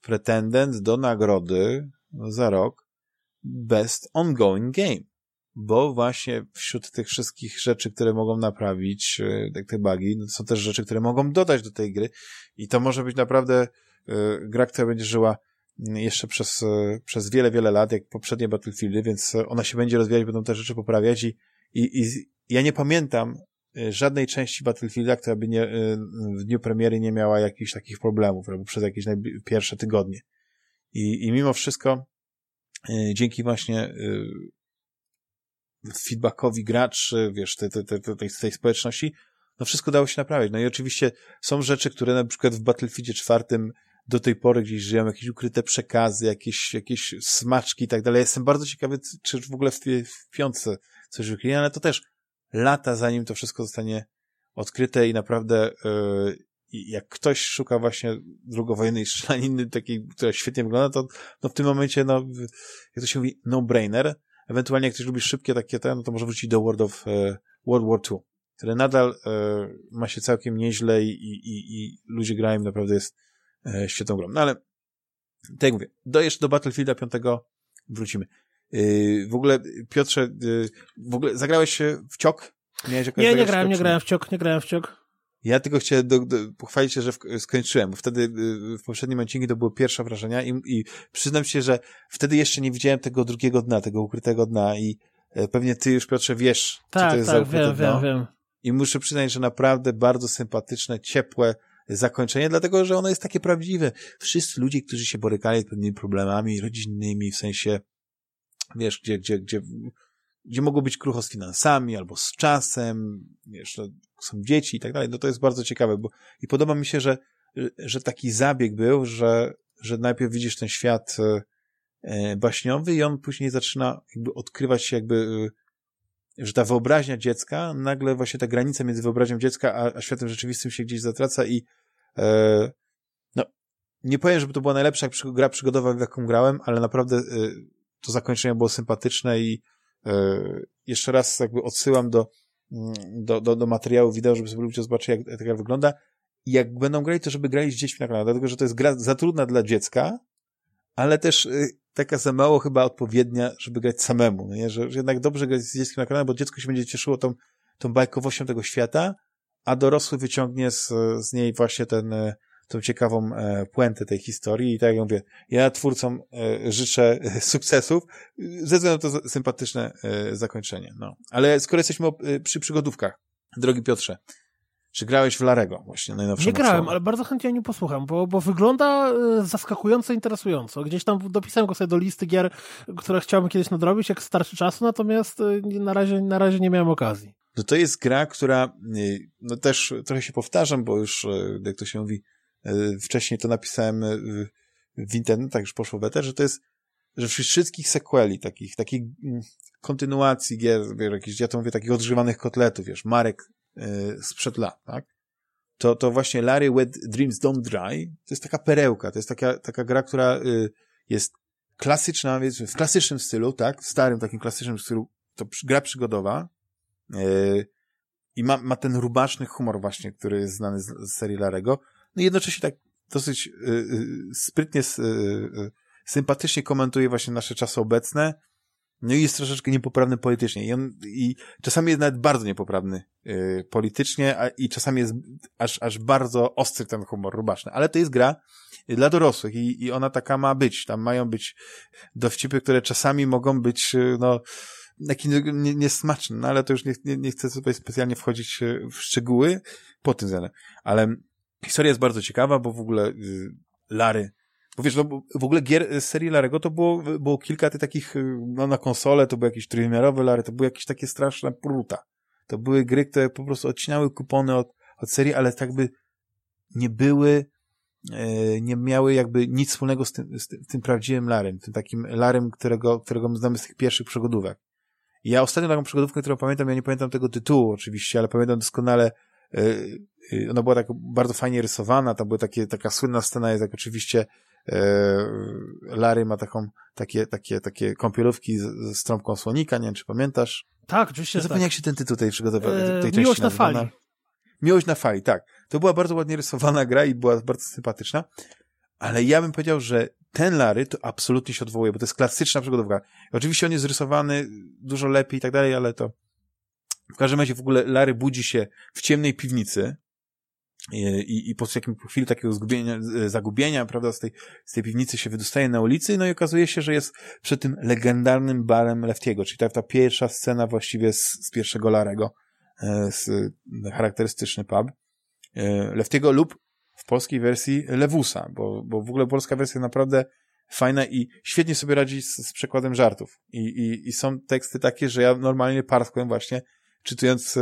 pretendent do nagrody za rok best ongoing game. Bo właśnie wśród tych wszystkich rzeczy, które mogą naprawić e, te bugi, no są też rzeczy, które mogą dodać do tej gry i to może być naprawdę e, gra, która będzie żyła jeszcze przez, przez wiele, wiele lat, jak poprzednie Battlefieldy, więc ona się będzie rozwijać, będą te rzeczy poprawiać i, i, i ja nie pamiętam żadnej części Battlefielda, która by nie, w dniu premiery nie miała jakichś takich problemów, albo przez jakieś pierwsze tygodnie. I, i mimo wszystko E, dzięki właśnie feedbackowi graczy, wiesz, tej, tej, tej, tej społeczności, no wszystko dało się naprawić. No i oczywiście są rzeczy, które na przykład w Battlefieldzie czwartym do tej pory gdzieś żyją, jakieś ukryte przekazy, jakieś, jakieś smaczki i tak dalej. Jestem bardzo ciekawy, czy w ogóle w, w piątce coś wykryli, ale to też lata, zanim to wszystko zostanie odkryte i naprawdę yy, jak ktoś szuka właśnie drugowojennej strzelaniny, takiej, która świetnie wygląda, to no w tym momencie, no, jak to się mówi, no-brainer. Ewentualnie jak ktoś lubi szybkie takie te, no to może wrócić do World of e, World War II, które nadal e, ma się całkiem nieźle i, i, i ludzie grają, naprawdę jest e, świetną grą. No ale, tak jak mówię, do, jeszcze do Battlefielda 5 wrócimy. Yy, w ogóle, Piotrze, yy, w ogóle zagrałeś się w ciok? Miałeś nie, nie grałem, nie grałem w ciok, nie grałem w ciok. Ja tylko chciałem do, do, pochwalić się, że w, skończyłem, bo wtedy y, w poprzednim odcinku to były pierwsze wrażenia i, i przyznam się, że wtedy jeszcze nie widziałem tego drugiego dna, tego ukrytego dna i e, pewnie ty już, Piotrze, wiesz, tak, co to jest tak, za ukryte wiem, dno. Wiem, wiem. I muszę przyznać, że naprawdę bardzo sympatyczne, ciepłe zakończenie, dlatego, że ono jest takie prawdziwe. Wszyscy ludzie, którzy się borykali z pewnymi problemami rodzinnymi, w sensie, wiesz, gdzie, gdzie, gdzie gdzie mogło być krucho z finansami albo z czasem, wiesz, no, są dzieci i tak dalej, no to jest bardzo ciekawe, bo i podoba mi się, że, że taki zabieg był, że, że najpierw widzisz ten świat e, e baśniowy i on później zaczyna jakby odkrywać się jakby, e, że ta wyobraźnia dziecka, nagle właśnie ta granica między wyobraźnią dziecka a, a światem rzeczywistym się gdzieś zatraca i e, no, nie powiem, żeby to była najlepsza gra przygodowa, w jaką grałem, ale naprawdę to zakończenie było sympatyczne i E, jeszcze raz jakby odsyłam do, mm, do, do, do materiału wideo, żeby sobie ludzie zobaczyli, jak ta gra wygląda. I jak będą grali, to żeby grali z dziećmi na kanale, dlatego że to jest gra za trudna dla dziecka, ale też y, taka za mało chyba odpowiednia, żeby grać samemu, no nie? Że, że jednak dobrze grać z dzieckiem na kanale, bo dziecko się będzie cieszyło tą, tą bajkowością tego świata, a dorosły wyciągnie z, z niej właśnie ten, y, tą ciekawą e, puentę tej historii i tak jak mówię, ja twórcom e, życzę e, sukcesów ze względu na to sympatyczne zakończenie. No. Ale skoro jesteśmy przy przygodówkach, drogi Piotrze, czy grałeś w Larego właśnie Nie grałem, ale bardzo chętnie o nim posłucham, bo, bo wygląda zaskakująco interesująco. Gdzieś tam dopisałem go sobie do listy gier, które chciałbym kiedyś nadrobić, jak starszy czasu, natomiast na razie, na razie nie miałem okazji. No to jest gra, która no też trochę się powtarzam, bo już, jak to się mówi, wcześniej to napisałem e, w internetach, już poszło beta, że to jest, że wszystkich sequeli, takich, takich mm, kontynuacji gier, wiesz, jakichś, ja to mówię, takich odżywanych kotletów, wiesz, marek yy, sprzed lat, tak? To, to właśnie Larry Wet Dreams Don't Dry, to jest taka perełka, to jest taka, taka gra, która y, jest klasyczna, więc w klasycznym stylu, tak? W starym takim klasycznym stylu, to gra przygodowa, i ma, ma ten rubaczny humor właśnie, który jest znany z, z serii Larego, no jednocześnie tak dosyć y, y, sprytnie, y, sympatycznie komentuje właśnie nasze czasy obecne, no i jest troszeczkę niepoprawny politycznie. I, on, i czasami jest nawet bardzo niepoprawny politycznie, a, i czasami jest aż, aż bardzo ostry ten humor rubaczny. Ale to jest gra dla dorosłych i, i ona taka ma być. Tam mają być dowcipy, które czasami mogą być, no, taki niesmaczny, no ale to już nie, nie, nie chcę sobie specjalnie wchodzić w szczegóły po tym względem. Ale historia jest bardzo ciekawa, bo w ogóle y, Lary bo wiesz, no, w ogóle gier z serii Larego to było, było kilka tych takich, y, no na konsolę to były jakieś trójwymiarowe Lary, to były jakieś takie straszne pruta. To były gry, które po prostu odcinały kupony od, od serii, ale tak by nie były, e, nie miały jakby nic wspólnego z tym, z tym, prawdziwym Larem, tym takim Larem, którego, którego my znamy z tych pierwszych przygodówek. Ja ostatnią taką przygodówkę, którą pamiętam, ja nie pamiętam tego tytułu oczywiście, ale pamiętam doskonale, ona była tak bardzo fajnie rysowana, tam była takie, taka słynna scena, jest jak oczywiście E, Larry ma taką, takie, takie, takie kąpielówki z, z trąbką słonika, nie wiem, czy pamiętasz? Tak, oczywiście, Zapomnę, tak. jak się ten tytuł tej przygotował, tej części Miłość na fali. Miłość na fali, tak. To była bardzo ładnie rysowana gra i była bardzo sympatyczna, ale ja bym powiedział, że ten Larry to absolutnie się odwołuje, bo to jest klasyczna przygodówka. Oczywiście on jest rysowany dużo lepiej i tak dalej, ale to w każdym razie w ogóle Larry budzi się w ciemnej piwnicy, i, i po jakimś chwili takiego zgubienia, zagubienia, prawda, z tej, z tej piwnicy się wydostaje na ulicy, no i okazuje się, że jest przed tym legendarnym barem Leftiego, czyli ta, ta pierwsza scena właściwie z, z pierwszego Larego, e, z, charakterystyczny pub e, Leftiego lub w polskiej wersji Lewusa, bo, bo w ogóle polska wersja naprawdę fajna i świetnie sobie radzi z, z przekładem żartów. I, i, I są teksty takie, że ja normalnie parskłem właśnie, czytując e,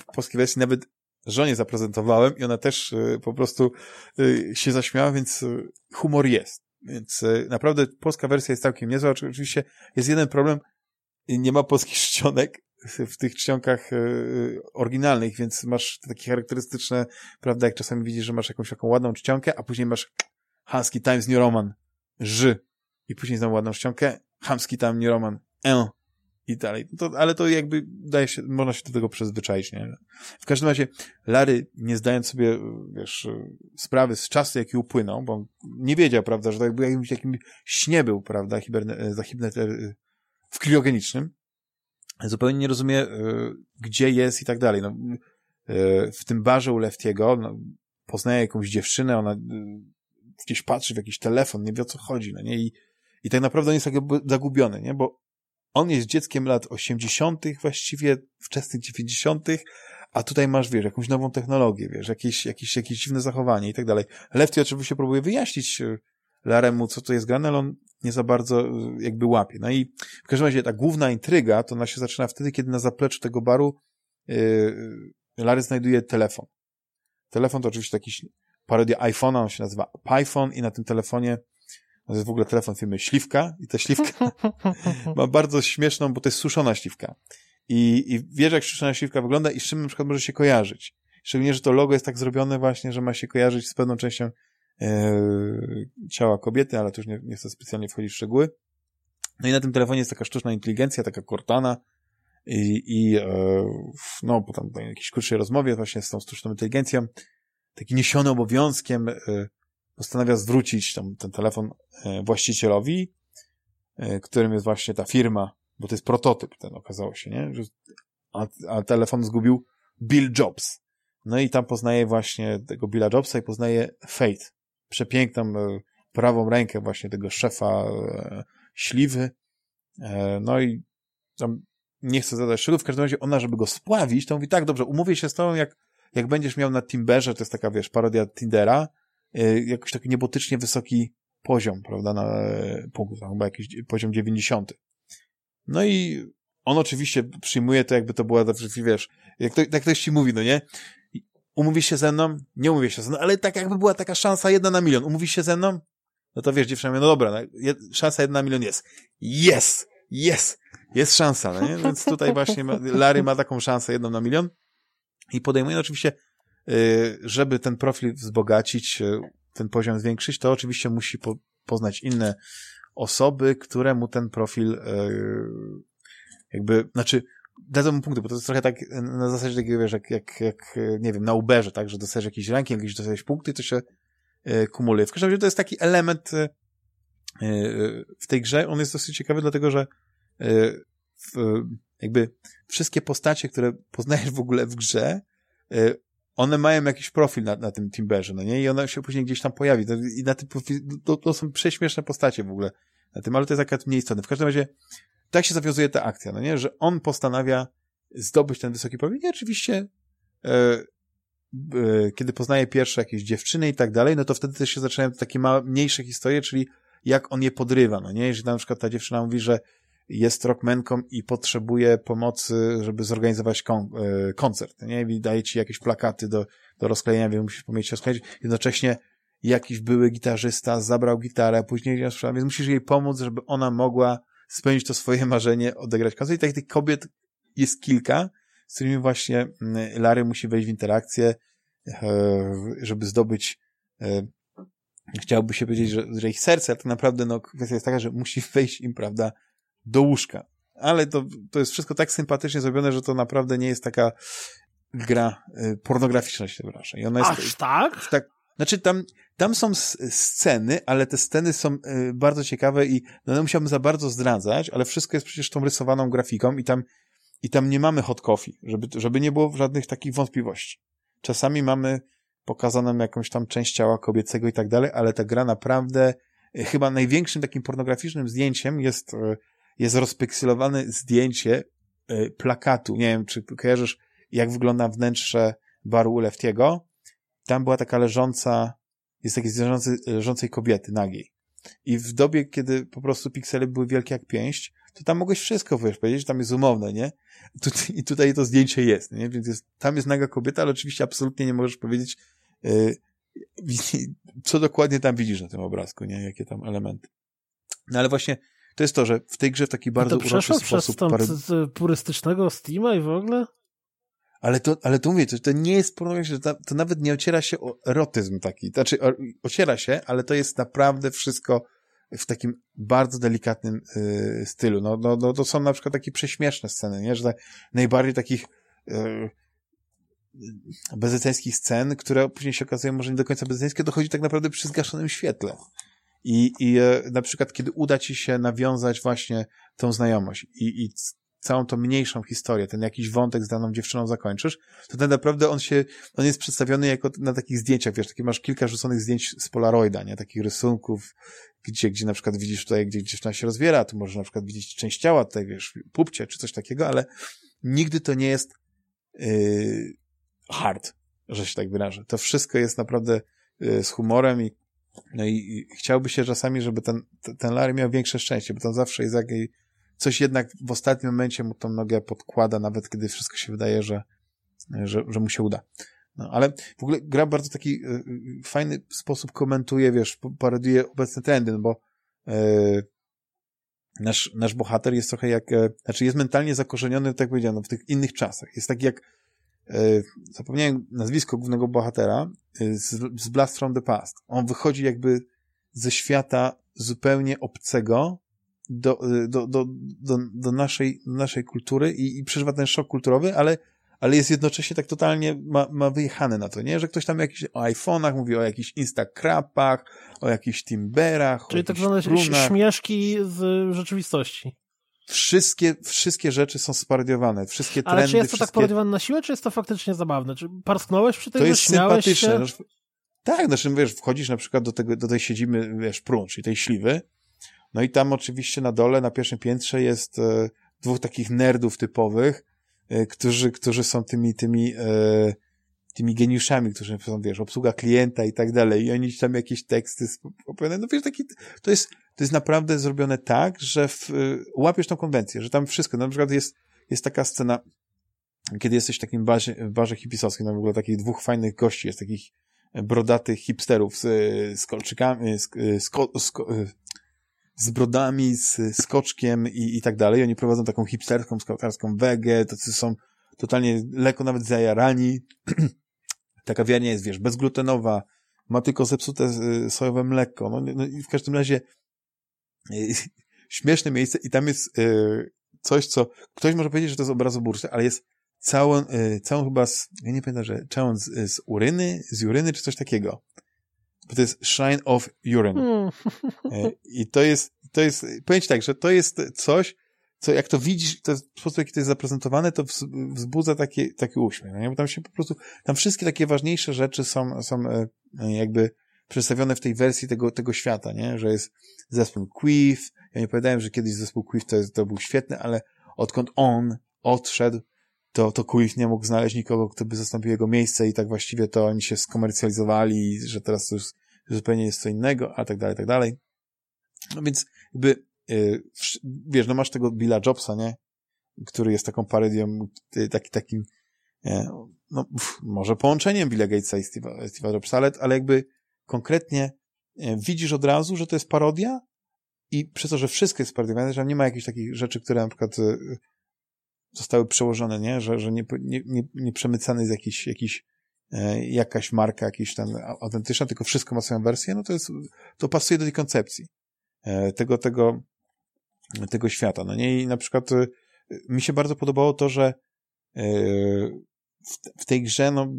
w polskiej wersji nawet żonie zaprezentowałem i ona też y, po prostu y, się zaśmiała, więc humor jest. Więc naprawdę polska wersja jest całkiem niezła. Oczywiście jest jeden problem, nie ma polskich czcionek w tych czcionkach oryginalnych, więc masz takie charakterystyczne, prawda, jak czasami widzisz, że masz jakąś taką ładną czcionkę, a później masz Hamski Times New Roman, Ż. I później znowu ładną czcionkę, Hamski Times New Roman, E i dalej. To, ale to jakby daje się, można się do tego przyzwyczaić, nie? W każdym razie Larry, nie zdając sobie, wiesz, sprawy z czasu, jaki upłynął, bo nie wiedział, prawda, że to jakby jakimś, jakimś śnie był, prawda, hiberne, w kriogenicznym, zupełnie nie rozumie, e, gdzie jest i tak dalej. No, e, w tym barze u Leftiego no, poznaje jakąś dziewczynę, ona e, gdzieś patrzy w jakiś telefon, nie wie o co chodzi, no nie? I, i tak naprawdę on jest jakby zagubiony, nie? Bo on jest dzieckiem lat 80., właściwie wczesnych 90., a tutaj masz, wiesz, jakąś nową technologię, wiesz, jakieś, jakieś, jakieś dziwne zachowanie i tak dalej. Lefty oczywiście próbuje wyjaśnić e, Laremu, co to jest grane, ale on nie za bardzo e, jakby łapie. No i w każdym razie ta główna intryga, to ona się zaczyna wtedy, kiedy na zapleczu tego baru yy, Larry znajduje telefon. Telefon to oczywiście jakiś parodia iPhone'a, on się nazywa Python i na tym telefonie to jest w ogóle telefon firmy Śliwka i ta śliwka ma bardzo śmieszną, bo to jest suszona śliwka. I, I wiesz, jak suszona śliwka wygląda i z czym na przykład może się kojarzyć. Szczególnie, że to logo jest tak zrobione właśnie, że ma się kojarzyć z pewną częścią e, ciała kobiety, ale to już nie, nie chcę specjalnie wchodzić w szczegóły. No i na tym telefonie jest taka sztuczna inteligencja, taka Cortana i, i e, no, po tam jakiejś krótszej rozmowie właśnie z tą sztuczną inteligencją, taki niesiony obowiązkiem e, postanawia zwrócić tam, ten telefon e, właścicielowi, e, którym jest właśnie ta firma, bo to jest prototyp ten okazało się, nie? A, a telefon zgubił Bill Jobs. No i tam poznaje właśnie tego Billa Jobsa i poznaje Fate. Przepiękną e, prawą rękę właśnie tego szefa śliwy. No i tam nie chcę zadać szczegółów, w każdym razie ona, żeby go spławić, to mówi tak, dobrze, umówię się z tobą, jak, jak będziesz miał na Timberze, to jest taka, wiesz, parodia Tindera, jakoś taki niebotycznie wysoki poziom, prawda, na e, punkt, chyba jakiś poziom 90. No i on oczywiście przyjmuje to, jakby to była, wiesz, jak, to, jak ktoś ci mówi, no nie? Umówisz się ze mną? Nie umówię się ze mną, ale tak jakby była taka szansa jedna na milion. Umówisz się ze mną? No to wiesz, dziewczyna no dobra, no, szansa jedna na milion jest. Jest! Jest! Jest szansa, no nie? Więc tutaj właśnie Larry ma taką szansę jedną na milion i podejmuje no, oczywiście żeby ten profil wzbogacić, y, ten poziom zwiększyć, to oczywiście musi po, poznać inne osoby, które mu ten profil y, jakby, znaczy dadzą mu punkty, bo to jest trochę tak na zasadzie takiego, wiesz, jak, jak, jak nie wiem, na Uberze, tak, że dostajesz jakiś ranking, jakieś dostajesz punkty, to się kumuluje. W każdym razie to jest taki element w tej grze, on jest dosyć ciekawy, dlatego że jakby wszystkie postacie, które poznajesz w ogóle w grze, one mają jakiś profil na, na tym Timberze, no nie? I ona się później gdzieś tam pojawi. I na tym, to, to są prześmieszne postacie w ogóle na tym, ale to jest akurat mniej istotne. W każdym razie tak się zawiązuje ta akcja, no nie? Że on postanawia zdobyć ten wysoki poziom i oczywiście e, e, kiedy poznaje pierwsze jakieś dziewczyny i tak dalej, no to wtedy też się zaczynają takie mniejsze historie, czyli jak on je podrywa, no nie? Jeżeli na przykład ta dziewczyna mówi, że jest rockmenką i potrzebuje pomocy, żeby zorganizować kon e, koncert, nie? I daje ci jakieś plakaty do, do rozklejenia, więc musisz pomieć się rozklejać. Jednocześnie jakiś były gitarzysta zabrał gitarę, później ją więc musisz jej pomóc, żeby ona mogła spełnić to swoje marzenie, odegrać koncert. I tak tych kobiet jest kilka, z którymi właśnie mm, Larry musi wejść w interakcję, e, żeby zdobyć e, chciałby się powiedzieć, że, że ich serce, ale tak naprawdę no, kwestia jest taka, że musi wejść im, prawda, do łóżka. Ale to, to jest wszystko tak sympatycznie zrobione, że to naprawdę nie jest taka gra y, pornograficzna, się wyraża. I ona jest, Aż tak? tak? Znaczy tam, tam są sceny, ale te sceny są y, bardzo ciekawe i no, no musiałbym za bardzo zdradzać, ale wszystko jest przecież tą rysowaną grafiką i tam, i tam nie mamy hot coffee, żeby, żeby nie było żadnych takich wątpliwości. Czasami mamy pokazaną jakąś tam część ciała kobiecego i tak dalej, ale ta gra naprawdę, y, chyba największym takim pornograficznym zdjęciem jest jest rozpikselowane zdjęcie y, plakatu. Nie wiem, czy kojarzysz, jak wygląda wnętrze baru u Leftiego. Tam była taka leżąca, jest takiej leżącej, leżącej kobiety, nagiej. I w dobie, kiedy po prostu piksele były wielkie jak pięść, to tam mogłeś wszystko wiesz, powiedzieć, tam jest umowne, nie? I tutaj to zdjęcie jest, nie? Więc jest, tam jest naga kobieta, ale oczywiście absolutnie nie możesz powiedzieć, yy, co dokładnie tam widzisz na tym obrazku, nie? Jakie tam elementy. No ale właśnie to jest to, że w tej grze w taki bardzo uroczy sposób... przez parę... z purystycznego Steama i w ogóle? Ale to, ale to mówię, to, to nie jest pornografia, to, to nawet nie ociera się o erotyzm taki. Znaczy, o, ociera się, ale to jest naprawdę wszystko w takim bardzo delikatnym y, stylu. No, no, no, to są na przykład takie prześmieszne sceny, nie? Że najbardziej takich y, bezeceńskich scen, które później się okazują może nie do końca bezeceńskie, dochodzi tak naprawdę przy zgaszonym świetle. I, i e, na przykład, kiedy uda ci się nawiązać właśnie tą znajomość i, i całą tą mniejszą historię, ten jakiś wątek z daną dziewczyną zakończysz, to tak naprawdę on się, on jest przedstawiony jako na takich zdjęciach, wiesz, takie masz kilka rzuconych zdjęć z Polaroida, nie, takich rysunków, gdzie, gdzie na przykład widzisz tutaj, gdzie dziewczyna się rozwiera, tu możesz na przykład widzieć część ciała, tutaj wiesz, pupcie, czy coś takiego, ale nigdy to nie jest yy, hard, że się tak wyrażę. To wszystko jest naprawdę yy, z humorem i no i chciałby się czasami, żeby ten, ten Larry miał większe szczęście, bo tam zawsze jest jakieś coś jednak w ostatnim momencie mu tą nogę podkłada, nawet kiedy wszystko się wydaje, że, że, że mu się uda. No, ale w ogóle gra bardzo taki y, y, fajny sposób komentuje, wiesz, paroduje obecne trendy, no bo y, nasz, nasz bohater jest trochę jak, e, znaczy jest mentalnie zakorzeniony, tak powiedziano, w tych innych czasach. Jest taki jak zapomniałem nazwisko głównego bohatera, e, z, z Blast from the Past. On wychodzi jakby ze świata zupełnie obcego do, e, do, do, do, do naszej, naszej kultury i, i przeżywa ten szok kulturowy, ale, ale jest jednocześnie tak totalnie, ma, ma wyjechane na to, nie? Że ktoś tam jakiś o iPhone'ach mówi, o jakichś Instakrapach, o jakichś Timberach, Czyli o tak zwane śmieszki z rzeczywistości wszystkie, wszystkie rzeczy są sparodiowane, wszystkie trendy. Ale czy jest to tak wszystkie... tak parodiowane na siłę, czy jest to faktycznie zabawne? Czy parsknąłeś przy tym, To jest sympatyczne. Się? Tak, znaczy, wiesz, wchodzisz na przykład do, tego, do tej siedziby, wiesz, prun, czyli tej śliwy, no i tam oczywiście na dole, na pierwszym piętrze jest e, dwóch takich nerdów typowych, e, którzy, którzy są tymi, tymi, e, tymi geniuszami, którzy są, wiesz, obsługa klienta i tak dalej i oni tam jakieś teksty opowiadają, no wiesz, taki, to jest, to jest naprawdę zrobione tak, że w, y, łapiesz tą konwencję, że tam wszystko, na przykład jest, jest taka scena, kiedy jesteś w takim barze, barze hipisowskim, no w ogóle takich dwóch fajnych gości, jest takich brodatych hipsterów z, z kolczykami, z, z, z, z brodami, z skoczkiem i, i tak dalej. Oni prowadzą taką hipsterską, skauterską wegę, tacy są totalnie lekko nawet zajarani. Ta kawiarnia jest, wiesz, bezglutenowa, ma tylko zepsute y, sojowe mleko. No, no i w każdym razie śmieszne miejsce i tam jest y, coś, co ktoś może powiedzieć, że to jest obrazoburcze, ale jest całą, y, całą chyba z, ja nie pamiętam, że całą z, z uryny, z uryny czy coś takiego. Bo to jest Shrine of Urine. Mm. I to jest, to jest, powiem ci tak, że to jest coś, co jak to widzisz, to sposób, jaki to jest zaprezentowane, to wzbudza taki, taki uśmiech, no nie? bo tam się po prostu, tam wszystkie takie ważniejsze rzeczy są, są jakby przedstawione w tej wersji tego, tego świata, nie? Że jest zespół Quiff. Ja nie powiedziałem, że kiedyś zespół Quiff to, jest, to był świetny, ale odkąd on odszedł, to, to Quiff nie mógł znaleźć nikogo, kto by zastąpił jego miejsce i tak właściwie to oni się skomercjalizowali, że teraz to już zupełnie jest co innego, a tak dalej, tak dalej. No więc jakby, yy, wiesz, no masz tego Billa Jobsa, nie? Który jest taką parodią, y, taki, takim, nie? no, może połączeniem Billa Gatesa i Steve'a Jobsa, ale, ale jakby konkretnie e, widzisz od razu, że to jest parodia i przez to, że wszystko jest parodiowane, że nie ma jakichś takich rzeczy, które na przykład e, zostały przełożone, nie? Że, że nie, nie, nie, nie przemycany jest jakiś, jakiś e, jakaś marka, jakiś tam autentyczna, tylko wszystko ma swoją wersję, no to jest, to pasuje do tej koncepcji tego, tego, tego świata, no nie? I na przykład mi się bardzo podobało to, że w, tej grze, no,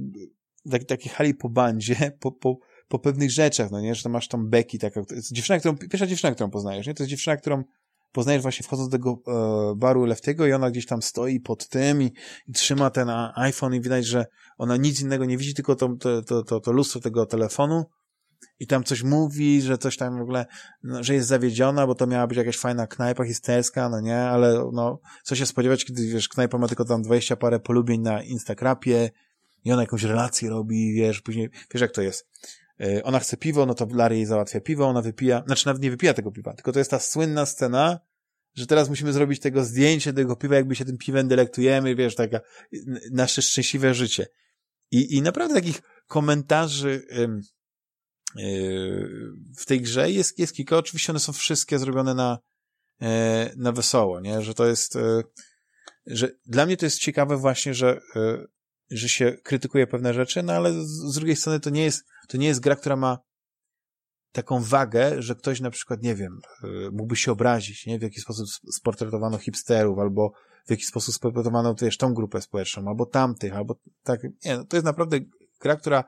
tak, taki hali po bandzie, po, po, po pewnych rzeczach, no nie, że masz tam Becky, jest dziewczyna, którą, pierwsza dziewczyna, którą poznajesz, nie, to jest dziewczyna, którą poznajesz właśnie wchodząc do tego e, baru Leftiego i ona gdzieś tam stoi pod tym i, i trzyma ten iPhone i widać, że ona nic innego nie widzi, tylko to, to, to, to, to lustro tego telefonu i tam coś mówi, że coś tam w ogóle, no, że jest zawiedziona, bo to miała być jakaś fajna knajpa histerska, no nie, ale no, co się spodziewać, kiedy, wiesz, knajpa ma tylko tam dwadzieścia parę polubień na Instagramie i ona jakąś relację robi, wiesz, później, wiesz jak to jest. Yy, ona chce piwo, no to Larry jej załatwia piwo, ona wypija, znaczy nawet nie wypija tego piwa, tylko to jest ta słynna scena, że teraz musimy zrobić tego zdjęcie tego piwa, jakby się tym piwem delektujemy, wiesz, taka nasze szczęśliwe życie. I, i naprawdę takich komentarzy, w tej grze jest, jest kilka, oczywiście one są wszystkie zrobione na, e, na wesoło, nie? Że to jest, e, że dla mnie to jest ciekawe właśnie, że, e, że się krytykuje pewne rzeczy, no ale z drugiej strony to nie jest, to nie jest gra, która ma taką wagę, że ktoś na przykład, nie wiem, mógłby się obrazić, nie? W jaki sposób sportretowano hipsterów, albo w jaki sposób sportretowano, wiesz, tą grupę społeczną, albo tamtych, albo tak, nie, no, to jest naprawdę gra, która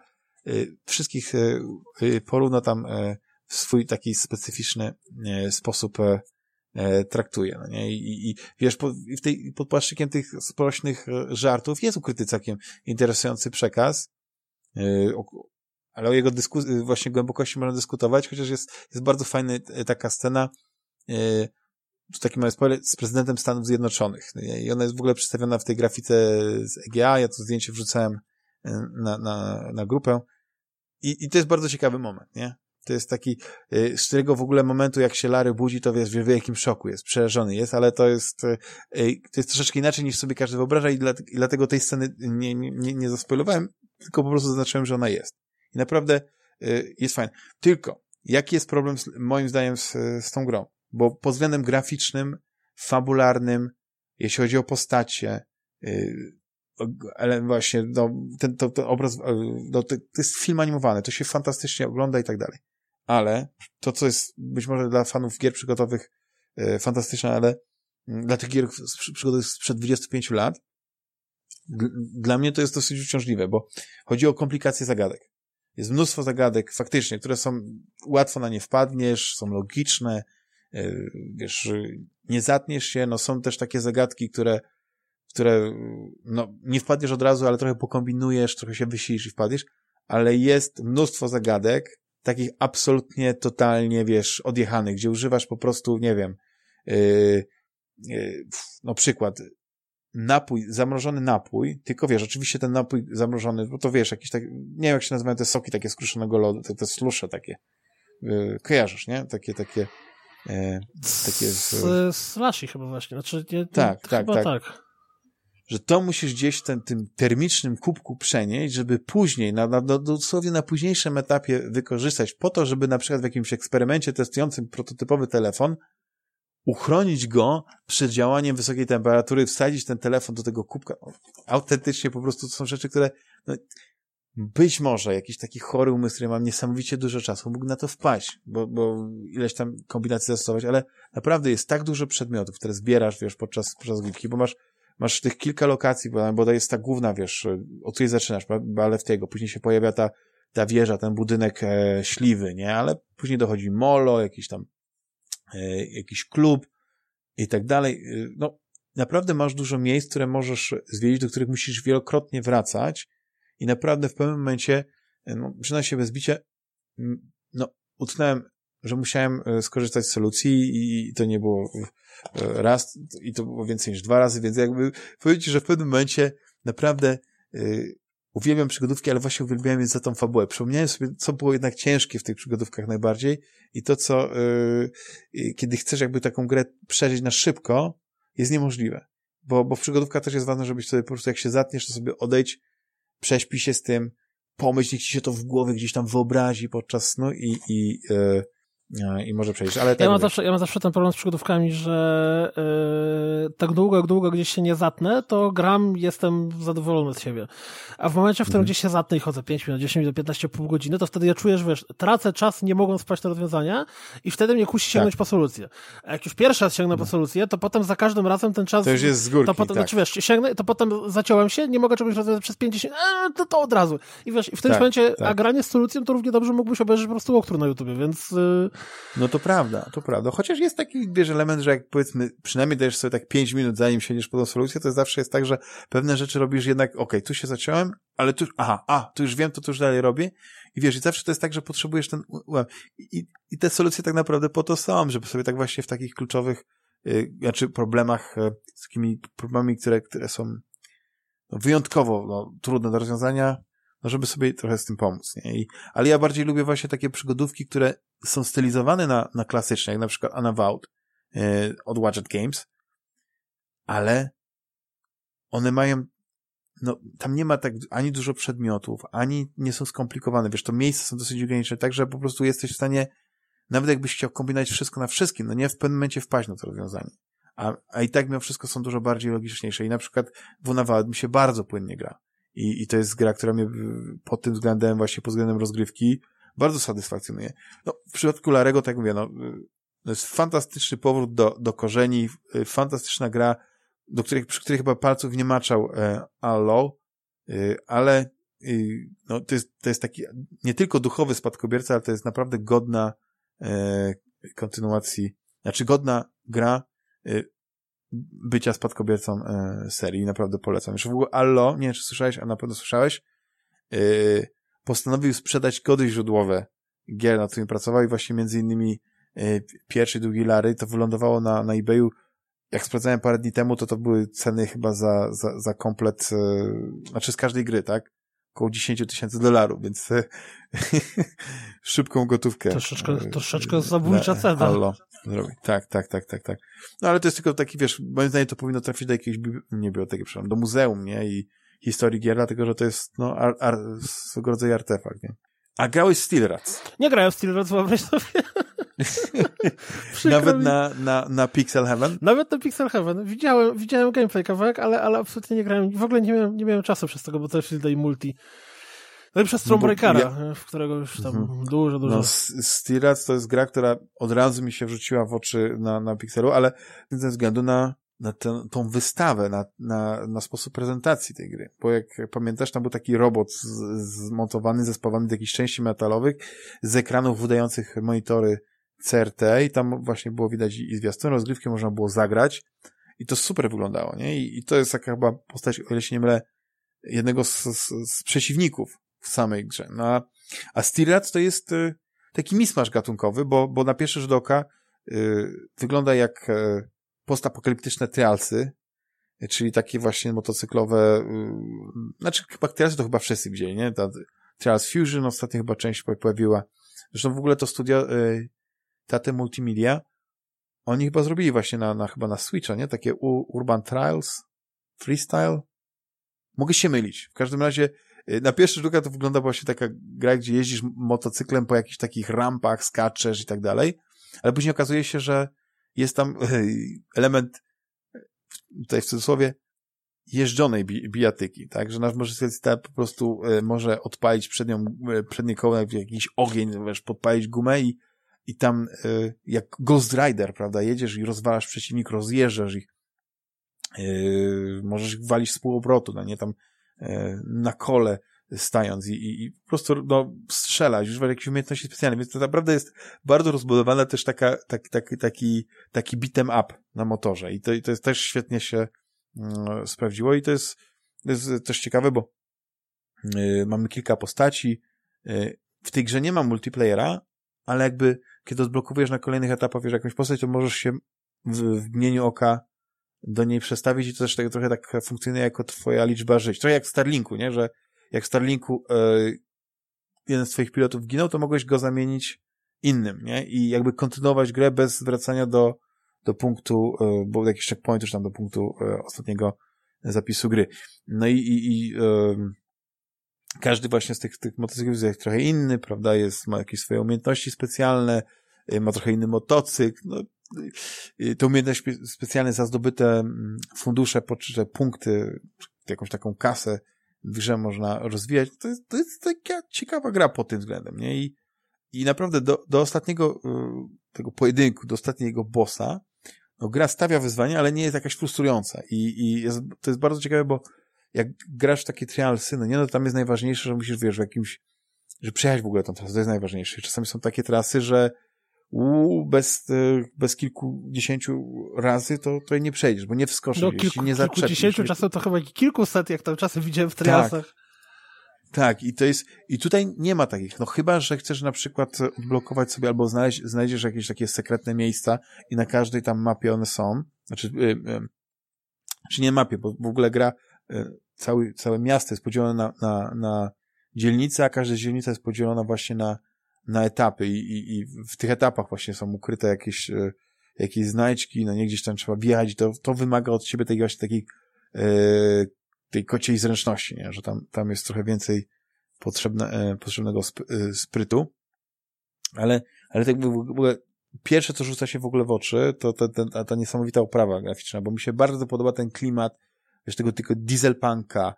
Y, wszystkich y, porówno tam w swój taki specyficzny sposób traktuje. No nie? I, i wiesz, po, w tej, pod płaszczykiem tych sprośnych żartów jest ukryty całkiem interesujący przekaz, ale o jego właśnie głębokości można dyskutować, chociaż jest, jest bardzo fajna taka scena, tu taki mały spoiler, z prezydentem Stanów Zjednoczonych. No I ona jest w ogóle przedstawiona w tej grafice z EGA, ja to zdjęcie wrzucałem na, na, na grupę. I, I to jest bardzo ciekawy moment, nie? To jest taki, y, z którego w ogóle momentu, jak się Lary budzi, to wiesz, wie w jakim szoku jest, przerażony jest, ale to jest, y, y, to jest troszeczkę inaczej niż sobie każdy wyobraża i, dlatego tej sceny nie, nie, nie zaspoilowałem, tylko po prostu zaznaczyłem, że ona jest. I naprawdę jest fajna. Tylko, jaki jest problem, z, moim zdaniem, z, z tą grą? Bo pod względem graficznym, fabularnym, jeśli chodzi o postacie, ale właśnie no, ten to, to obraz, no, to, to jest film animowany, to się fantastycznie ogląda i tak dalej. Ale to, co jest być może dla fanów gier przygotowych e, fantastyczne, ale mm, dla tych gier przygotowych sprzed 25 lat, dla mnie to jest dosyć uciążliwe, bo chodzi o komplikacje zagadek. Jest mnóstwo zagadek, faktycznie, które są, łatwo na nie wpadniesz, są logiczne, e, wiesz, nie zatniesz się, no są też takie zagadki, które które no, nie wpadniesz od razu, ale trochę pokombinujesz, trochę się wysilisz i wpadniesz, ale jest mnóstwo zagadek, takich absolutnie, totalnie, wiesz, odjechanych, gdzie używasz po prostu, nie wiem, yy, yy, no przykład, napój, zamrożony napój, tylko wiesz, oczywiście ten napój zamrożony, bo to wiesz, jakiś tak, nie wiem jak się nazywają te soki takie skruszonego lodu, te, te slusze takie, yy, kojarzysz, nie? Takie, takie, yy, takie... Z, slashy chyba właśnie, znaczy, nie, tak, tak, tak, tak że to musisz gdzieś w tym, tym termicznym kubku przenieść, żeby później, na, na, dosłownie na późniejszym etapie wykorzystać po to, żeby na przykład w jakimś eksperymencie testującym prototypowy telefon uchronić go przed działaniem wysokiej temperatury, wsadzić ten telefon do tego kubka. Autentycznie po prostu to są rzeczy, które no, być może jakiś taki chory umysł, który mam niesamowicie dużo czasu, mógł na to wpaść, bo, bo ileś tam kombinacji zastosować, ale naprawdę jest tak dużo przedmiotów, które zbierasz, wiesz, podczas, podczas gierki, bo masz masz tych kilka lokacji, bo, bo jest ta główna, wiesz, od której zaczynasz, Baleftiego, później się pojawia ta, ta wieża, ten budynek e, śliwy, nie, ale później dochodzi molo, jakiś tam, e, jakiś klub i tak dalej, e, no, naprawdę masz dużo miejsc, które możesz zwiedzić, do których musisz wielokrotnie wracać i naprawdę w pewnym momencie, e, no, przyznam się bez bicia, no, utknąłem, że musiałem e, skorzystać z solucji i to nie było e, raz i to było więcej niż dwa razy, więc jakby powiem ci, że w pewnym momencie naprawdę yy, uwielbiam przygodówki, ale właśnie uwielbiałem je za tą fabułę. Przypomniałem sobie, co było jednak ciężkie w tych przygodówkach najbardziej i to, co yy, kiedy chcesz jakby taką grę przeżyć na szybko, jest niemożliwe. Bo, bo w przygodówkach też jest ważne, żebyś sobie po prostu jak się zatniesz, to sobie odejdź, prześpij się z tym, pomyśl, niech ci się to w głowie gdzieś tam wyobrazi podczas snu i, i yy, i może przejść, ale tak ja, mam zawsze, ja mam zawsze ten problem z przygodówkami, że yy, tak długo, jak długo gdzieś się nie zatnę, to gram, jestem zadowolony z siebie. A w momencie, w którym mhm. gdzieś się zatnę i chodzę 5 minut, 10 minut, 15, pół godziny, to wtedy ja czuję, że wiesz, tracę czas, nie mogą spać te rozwiązania i wtedy mnie kusi sięgnąć tak. po solucję. A jak już pierwszy raz sięgnę no. po solucję, to potem za każdym razem ten czas... To już jest z górki, to potem, tak. Znaczy wiesz, sięgnę, to potem zaciąłem się, nie mogę czegoś rozwiązać przez 50, eee, to, to od razu. I wiesz, i w tym tak, momencie, tak. a granie z solucją to równie dobrze mógłbyś obejrzeć po prostu walkthrough na YouTubie, więc... Yy... No to prawda to prawda. Chociaż jest taki, wiesz, element, że jak powiedzmy, przynajmniej dajesz sobie tak 5 minut, zanim siędziesz po tą solucję, to zawsze jest tak, że pewne rzeczy robisz jednak, okej, okay, tu się zaciąłem, ale tu, aha, a, tu już wiem, to tu już dalej robię. I wiesz, i zawsze to jest tak, że potrzebujesz ten, i, i te solucje tak naprawdę po to są, żeby sobie tak właśnie w takich kluczowych, yy, znaczy problemach, yy, z takimi problemami, które, które są no, wyjątkowo no, trudne do rozwiązania, no żeby sobie trochę z tym pomóc. Nie? I, ale ja bardziej lubię właśnie takie przygodówki, które są stylizowane na, na klasyczne, jak na przykład Unavowed yy, od Watchet Games, ale one mają no, tam nie ma tak ani dużo przedmiotów, ani nie są skomplikowane. Wiesz, to miejsca są dosyć ograniczone, tak, że po prostu jesteś w stanie, nawet jakbyś chciał kombinować wszystko na wszystkim, no nie w pewnym momencie wpaść na to rozwiązanie. A, a i tak mimo wszystko są dużo bardziej logiczniejsze. I na przykład w Unavowed mi się bardzo płynnie gra. I, I to jest gra, która mnie pod tym względem, właśnie pod względem rozgrywki, bardzo satysfakcjonuje. No, w przypadku Larego, tak jak mówię, no, to jest fantastyczny powrót do, do korzeni, fantastyczna gra, do których, przy której chyba palców nie maczał e, Allo, e, ale e, no, to, jest, to jest taki nie tylko duchowy spadkobierca, ale to jest naprawdę godna e, kontynuacji, znaczy godna gra bycia spadkobiercą e, serii. Naprawdę polecam. Już w ogóle Allo, nie wiem czy słyszałeś, a na pewno słyszałeś, e, postanowił sprzedać kody źródłowe gier, na którym pracował i właśnie między innymi e, pierwszy drugi Lary, to wylądowało na, na eBayu jak sprawdzałem parę dni temu, to to były ceny chyba za, za, za komplet, e, znaczy z każdej gry, tak? Około 10 tysięcy dolarów, więc e, szybką gotówkę. Troszeczkę, e, troszeczkę zabójcza cena. Allo. Tak, tak, tak, tak, tak. No ale to jest tylko taki, wiesz, moim zdaniem to powinno trafić do jakiejś, nie biblioteki, przepraszam, do muzeum, nie? I historii gier, dlatego, że to jest, no, ar, ar, swego rodzaju artefakt, nie? A grałeś Steel Rats? Nie grałem w Steel Rats, wyobraź sobie. Nawet na, na, na Pixel Heaven? Nawet na Pixel Heaven. Widziałem, widziałem gameplay kawałek, ale, ale absolutnie nie grałem. W ogóle nie miałem, nie miałem czasu przez tego, bo to jest tutaj multi. No i przez Stormbreakera, ja... w którego już tam mhm. dużo, dużo. No, Steel Rats to jest gra, która od razu mi się wrzuciła w oczy na, na Pixelu, ale ze względu na, na tę, tą wystawę, na, na, na sposób prezentacji tej gry. Bo jak pamiętasz, tam był taki robot zmontowany, zespawany z jakichś części metalowych, z ekranów wydających monitory CRT i tam właśnie było widać i zwiastun rozgrywki można było zagrać i to super wyglądało, nie? I, i to jest taka chyba postać, o ile się nie mylę, jednego z, z, z przeciwników w samej grze. No, a, a Steel to jest y, taki mismasz gatunkowy, bo, bo na pierwszy rzut oka y, wygląda jak y, postapokaliptyczne trialsy, czyli takie właśnie motocyklowe, y, znaczy chyba trialsy to chyba wszyscy widzieli, nie? Ta Trials Fusion ostatnio chyba część pojawiła. Zresztą w ogóle to studio y, Tate Multimedia, oni chyba zrobili właśnie na, na chyba na Switcha, nie? Takie Urban Trials, Freestyle. Mogę się mylić. W każdym razie y, na pierwszy rzut oka to wygląda właśnie taka gra, gdzie jeździsz motocyklem po jakichś takich rampach, skaczesz i tak dalej, ale później okazuje się, że jest tam element, tutaj w cudzysłowie, jeżdżonej bi bijatyki, tak, że nasz motocyklista po prostu y, może odpalić przednią, y, przednie koło, jak jakiś ogień, wiesz, podpalić gumę i, i tam y, jak Ghost Rider, prawda, jedziesz i rozwalasz przeciwnik, rozjeżdżasz ich, możesz ich walić z półobrotu, no nie, tam na kole, stając i, i, i po prostu no, strzelać, używać jakichś umiejętności specjalnych, więc to naprawdę jest bardzo rozbudowana też taka, taki, taki, taki, taki beat'em up na motorze. I to, i to jest też świetnie się mm, sprawdziło. I to jest, to jest też ciekawe, bo y, mamy kilka postaci, y, w tej grze nie ma multiplayera, ale jakby kiedy odblokowujesz na kolejnych etapach wiesz, jakąś postać, to możesz się w, w oka do niej przestawić i to też tak, trochę tak funkcjonuje jako twoja liczba żyć. Trochę jak w Starlinku, nie? Że jak w Starlinku e, jeden z twoich pilotów ginął, to mogłeś go zamienić innym, nie? I jakby kontynuować grę bez wracania do, do punktu, e, bo jakiś checkpoint już tam do punktu e, ostatniego zapisu gry. No i, i, i e, każdy właśnie z tych, tych motocyklów jest trochę inny, prawda? Jest, ma jakieś swoje umiejętności specjalne, ma trochę inny motocykl, no, te umiejętności specjalne za zdobyte mm, fundusze, czy punkty, jakąś taką kasę w grze można rozwijać. To jest, to jest taka ciekawa gra pod tym względem, nie? I, i naprawdę do, do ostatniego y, tego pojedynku, do ostatniego bossa, no gra stawia wyzwanie, ale nie jest jakaś frustrująca. I, i jest, to jest bardzo ciekawe, bo jak grasz w takie trialsy, no nie, no tam jest najważniejsze, że musisz, wiesz, w jakimś, że przejechać w ogóle tą trasę, to jest najważniejsze. Czasami są takie trasy, że u, bez, e, bez kilkudziesięciu razy to, to nie przejdziesz, bo nie wskoczysz, no, kilku, nie zaczepisz. Kilkudziesięciu czasem to chyba kilkuset, jak tam czasem widziałem w triasach. Tak. Tak, i to jest, i tutaj nie ma takich, no chyba, że chcesz na przykład blokować sobie albo znaleźć, znajdziesz jakieś takie sekretne miejsca i na każdej tam mapie one są, znaczy, yy, yy, czy nie mapie, bo w ogóle gra, yy, cały, całe miasto jest podzielone na, na, na dzielnice, a każda dzielnica jest podzielona właśnie na, na etapy i, i, i w tych etapach właśnie są ukryte jakieś, e, jakieś znajdźki, no nie gdzieś tam trzeba wjechać, to, to wymaga od ciebie tej właśnie takiej e, tej kociej zręczności, nie? że tam, tam jest trochę więcej potrzebne, e, potrzebnego sp, sprytu, ale, ale tak w ogóle pierwsze, co rzuca się w ogóle w oczy, to, to ta, ta niesamowita oprawa graficzna, bo mi się bardzo podoba ten klimat, wiesz, tego tylko dieselpunka,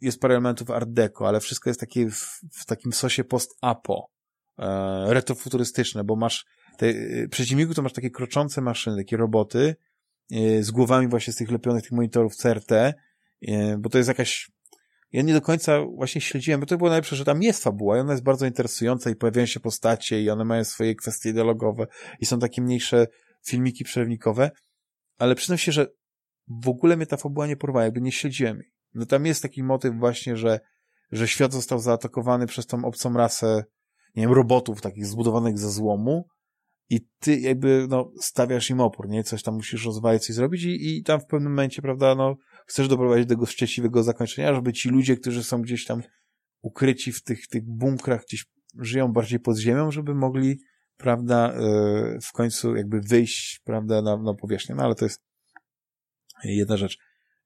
jest parę elementów art deco, ale wszystko jest takie w, w takim sosie post-apo, e, retrofuturystyczne, bo masz te, e, przeciwniku to masz takie kroczące maszyny, takie roboty e, z głowami właśnie z tych lepionych tych monitorów CRT, e, bo to jest jakaś ja nie do końca właśnie śledziłem, bo to było najlepsze, że tam jest fabuła i ona jest bardzo interesująca i pojawiają się postacie i one mają swoje kwestie dialogowe i są takie mniejsze filmiki przerywnikowe, ale przyznam się, że w ogóle mnie ta fabuła nie porwała, jakby nie śledziłem jej. No tam jest taki motyw właśnie, że, że świat został zaatakowany przez tą obcą rasę nie wiem, robotów takich zbudowanych ze złomu i ty jakby, no, stawiasz im opór, nie? Coś tam musisz rozwalić, coś zrobić i, i tam w pewnym momencie, prawda, no, chcesz doprowadzić do szczęśliwego zakończenia, żeby ci ludzie, którzy są gdzieś tam ukryci w tych, tych bunkrach, gdzieś żyją bardziej pod ziemią, żeby mogli, prawda, e, w końcu jakby wyjść, prawda, na, na powierzchnię. No, ale to jest jedna rzecz.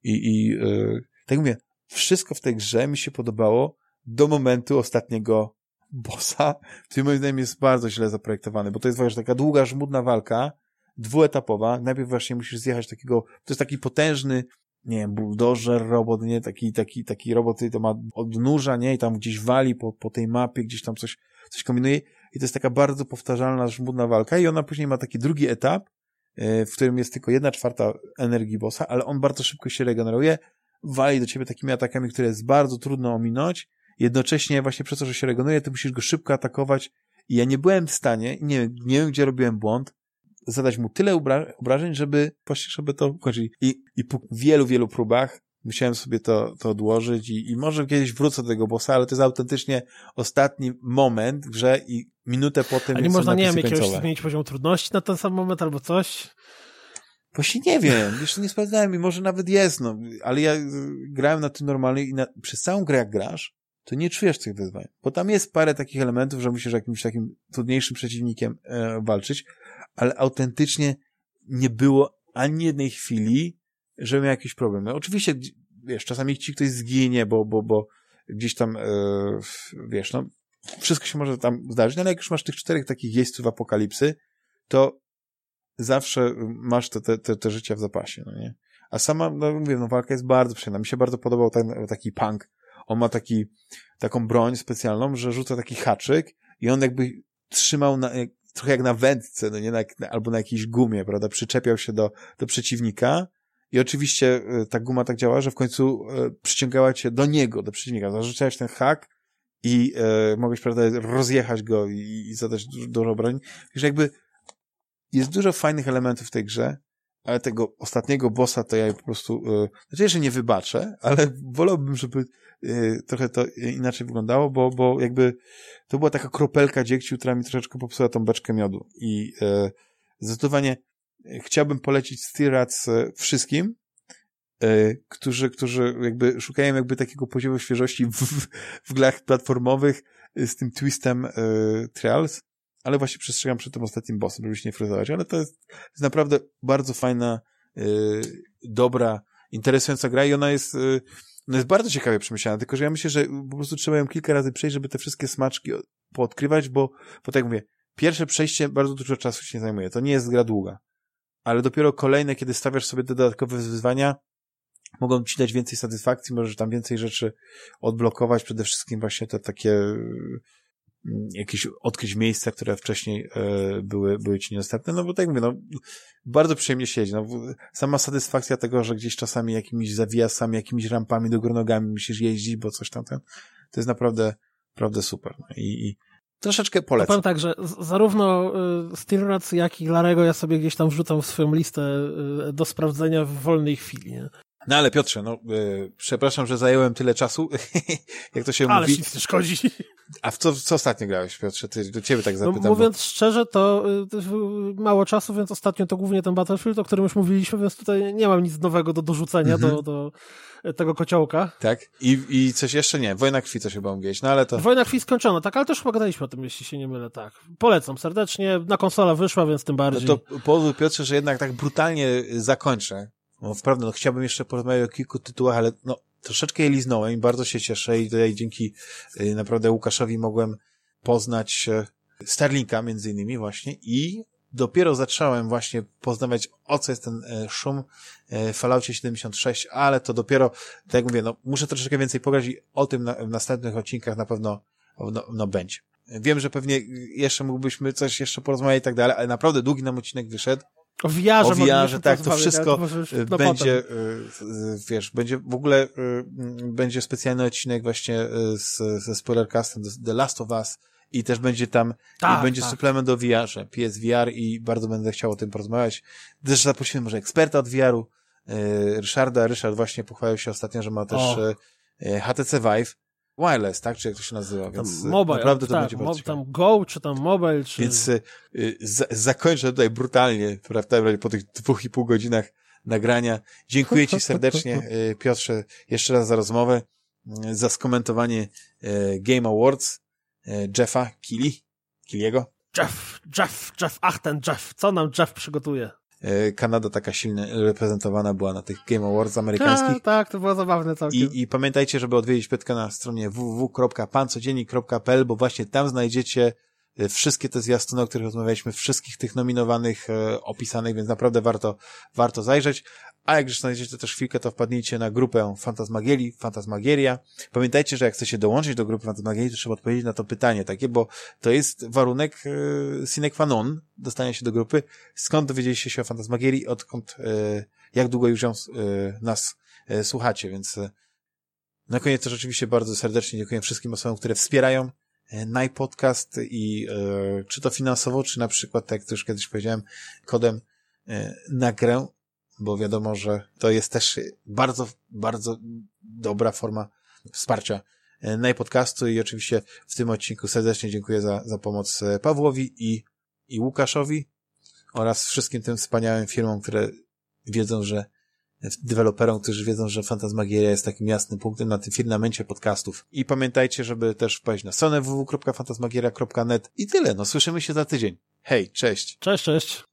I, i e, tak mówię, wszystko w tej grze mi się podobało do momentu ostatniego bossa, który moim zdaniem jest bardzo źle zaprojektowany, bo to jest właśnie taka długa, żmudna walka, dwuetapowa. Najpierw właśnie musisz zjechać takiego, to jest taki potężny, nie wiem, buldożer robot, nie, taki, taki, taki robot, to ma odnóża, nie, i tam gdzieś wali po, po tej mapie, gdzieś tam coś, coś kombinuje. I to jest taka bardzo powtarzalna, żmudna walka i ona później ma taki drugi etap, e, w którym jest tylko jedna czwarta energii bossa, ale on bardzo szybko się regeneruje, wali do ciebie takimi atakami, które jest bardzo trudno ominąć jednocześnie właśnie przez to, że się regeneruje, ty musisz go szybko atakować i ja nie byłem w stanie, nie, nie wiem, gdzie robiłem błąd, zadać mu tyle obrażeń, żeby właśnie, żeby to ukończyć. I, i po wielu, wielu próbach musiałem sobie to, to odłożyć i, i może kiedyś wrócę do tego bossa, ale to jest autentycznie ostatni moment w grze i minutę po tym A nie można, nie wiem, jakiegoś zmienić poziom trudności na ten sam moment albo coś? Właśnie nie wiem, jeszcze nie sprawdzałem i może nawet jest, no, ale ja grałem na tym normalnie i na, przez całą grę jak grasz, to nie czujesz tych wyzwań. Bo tam jest parę takich elementów, że musisz jakimś takim trudniejszym przeciwnikiem e, walczyć, ale autentycznie nie było ani jednej chwili, że miał jakiś problem. No, oczywiście, wiesz, czasami ci ktoś zginie, bo, bo, bo gdzieś tam, e, wiesz, no, wszystko się może tam zdarzyć, no, ale jak już masz tych czterech takich jeźdźców apokalipsy, to zawsze masz te, te, te, te życia w zapasie, no nie? A sama, no mówię, no walka jest bardzo przyjemna. Mi się bardzo podobał ten taki punk, on ma taki, taką broń specjalną, że rzuca taki haczyk i on jakby trzymał na, trochę jak na wędce, no nie, na, albo na jakiejś gumie, prawda, przyczepiał się do, do przeciwnika i oczywiście e, ta guma tak działa, że w końcu e, przyciągała cię do niego, do przeciwnika, zarzucałeś ten hak i e, mogłeś, prawda, rozjechać go i, i zadać dużo obrażeń. Wiesz, jakby jest dużo fajnych elementów w tej grze, ale tego ostatniego bossa to ja po prostu, yy, znaczy, że nie wybaczę, ale wolałbym, żeby yy, trochę to inaczej wyglądało, bo, bo jakby to była taka kropelka dziegciu, która mi troszeczkę popsuła tą beczkę miodu. I yy, zdecydowanie chciałbym polecić Steel Rats wszystkim, którzy, którzy jakby szukają jakby takiego poziomu świeżości w, w grach platformowych z tym twistem Trials, ale właśnie przestrzegam przed tym ostatnim bossem, żeby się nie fryzować, ale to jest, jest naprawdę bardzo fajna, yy, dobra, interesująca gra i ona jest, yy, ona jest bardzo ciekawie przemyślana, tylko że ja myślę, że po prostu trzeba ją kilka razy przejść, żeby te wszystkie smaczki poodkrywać, bo, bo tak jak mówię, pierwsze przejście bardzo dużo czasu się zajmuje, to nie jest gra długa, ale dopiero kolejne, kiedy stawiasz sobie dodatkowe wyzwania, mogą ci dać więcej satysfakcji, możesz tam więcej rzeczy odblokować, przede wszystkim właśnie te takie jakieś odkryć miejsca, które wcześniej e, były, były ci niedostępne, no bo tak mówię, no, bardzo przyjemnie siedzi, no, sama satysfakcja tego, że gdzieś czasami jakimiś zawiasami, jakimiś rampami do nogami musisz jeździć, bo coś tam, ten, to jest naprawdę, naprawdę super. No, i, i troszeczkę polecam. Powiem tak, że zarówno y, Stirrac, jak i Larego ja sobie gdzieś tam wrzucam w swoją listę y, do sprawdzenia w wolnej chwili, nie? No ale Piotrze, no yy, przepraszam, że zająłem tyle czasu, jak to się ale mówi. Ale nic nie szkodzi. A w co, co ostatnio grałeś, Piotrze? Ty, do ciebie tak zapytam. No, mówiąc bo... szczerze, to y, mało czasu, więc ostatnio to głównie ten Battlefield, o którym już mówiliśmy, więc tutaj nie mam nic nowego do dorzucenia mhm. do, do tego kociołka. Tak? I, I coś jeszcze nie. Wojna krwi coś chyba mówiłeś, no ale to... Wojna krwi skończono, tak, ale też chyba gadaliśmy o tym, jeśli się nie mylę, tak. Polecam serdecznie, na konsola wyszła, więc tym bardziej. No to pozwól Piotrze, że jednak tak brutalnie zakończę no, wprawdzie, no, chciałbym jeszcze porozmawiać o kilku tytułach, ale no, troszeczkę je liznąłem i bardzo się cieszę i tutaj dzięki y, naprawdę Łukaszowi mogłem poznać y, Starlinka między innymi właśnie i dopiero zacząłem właśnie poznawać o co jest ten y, szum w Falloutie 76, ale to dopiero, tak jak mówię, no, muszę troszeczkę więcej pograć i o tym na, w następnych odcinkach na pewno no, no będzie. Wiem, że pewnie jeszcze mógłbyśmy coś jeszcze porozmawiać i tak dalej, ale naprawdę długi nam odcinek wyszedł. O VR-ze, o VR tak, to wszystko to będzie, potem. wiesz, będzie w ogóle y, będzie specjalny odcinek właśnie y, z, ze spoilercastem The Last of Us i też będzie tam, tak, i będzie tak. suplement do VR-ze, PSVR i bardzo będę chciał o tym porozmawiać. Też zaprosimy może eksperta od VR-u, y, Ryszarda. Ryszard właśnie pochwalił się ostatnio, że ma też o. HTC Vive, wireless, tak? Czy jak to się nazywa? Więc y, mobile, naprawdę to tak, będzie bardzo tam Go, czy tam mobile, czy... Więc y, y, zakończę tutaj brutalnie, prawda, po tych dwóch i pół godzinach nagrania. Dziękuję Ci serdecznie, y, Piotrze, jeszcze raz za rozmowę, za skomentowanie Game Awards Jeffa Kili, Kiliego. Jeff, Jeff, Jeff, ach ten Jeff, co nam Jeff przygotuje? E, Kanada taka silnie reprezentowana była na tych Game Awards amerykańskich. Tak, tak, to było zabawne całkiem. I, I pamiętajcie, żeby odwiedzić Piotka na stronie www.pancodziennik.pl, bo właśnie tam znajdziecie e, wszystkie te zwiastuny, o których rozmawialiśmy, wszystkich tych nominowanych, e, opisanych, więc naprawdę warto, warto zajrzeć. A jak już znajdziecie też chwilkę, to wpadnijcie na grupę Fantasmagierii, Fantasmagieria. Pamiętajcie, że jak chcecie dołączyć do grupy Fantasmagierii, to trzeba odpowiedzieć na to pytanie takie, bo to jest warunek e, sine qua non dostania się do grupy. Skąd dowiedzieliście się o Fantasmagierii, odkąd, e, jak długo już ją, e, nas e, słuchacie, więc e, na koniec też oczywiście bardzo serdecznie dziękuję wszystkim osobom, które wspierają e, najpodcast i e, czy to finansowo, czy na przykład, tak jak już kiedyś powiedziałem, kodem e, na grę bo wiadomo, że to jest też bardzo, bardzo dobra forma wsparcia e, najpodcastu i oczywiście w tym odcinku serdecznie dziękuję za, za pomoc e, Pawłowi i, i Łukaszowi oraz wszystkim tym wspaniałym firmom, które wiedzą, że deweloperom, którzy wiedzą, że Fantasmagieria jest takim jasnym punktem na tym firmamencie podcastów. I pamiętajcie, żeby też wpaść na stronę www.fantasmagieria.net i tyle. No, słyszymy się za tydzień. Hej, cześć. Cześć, cześć.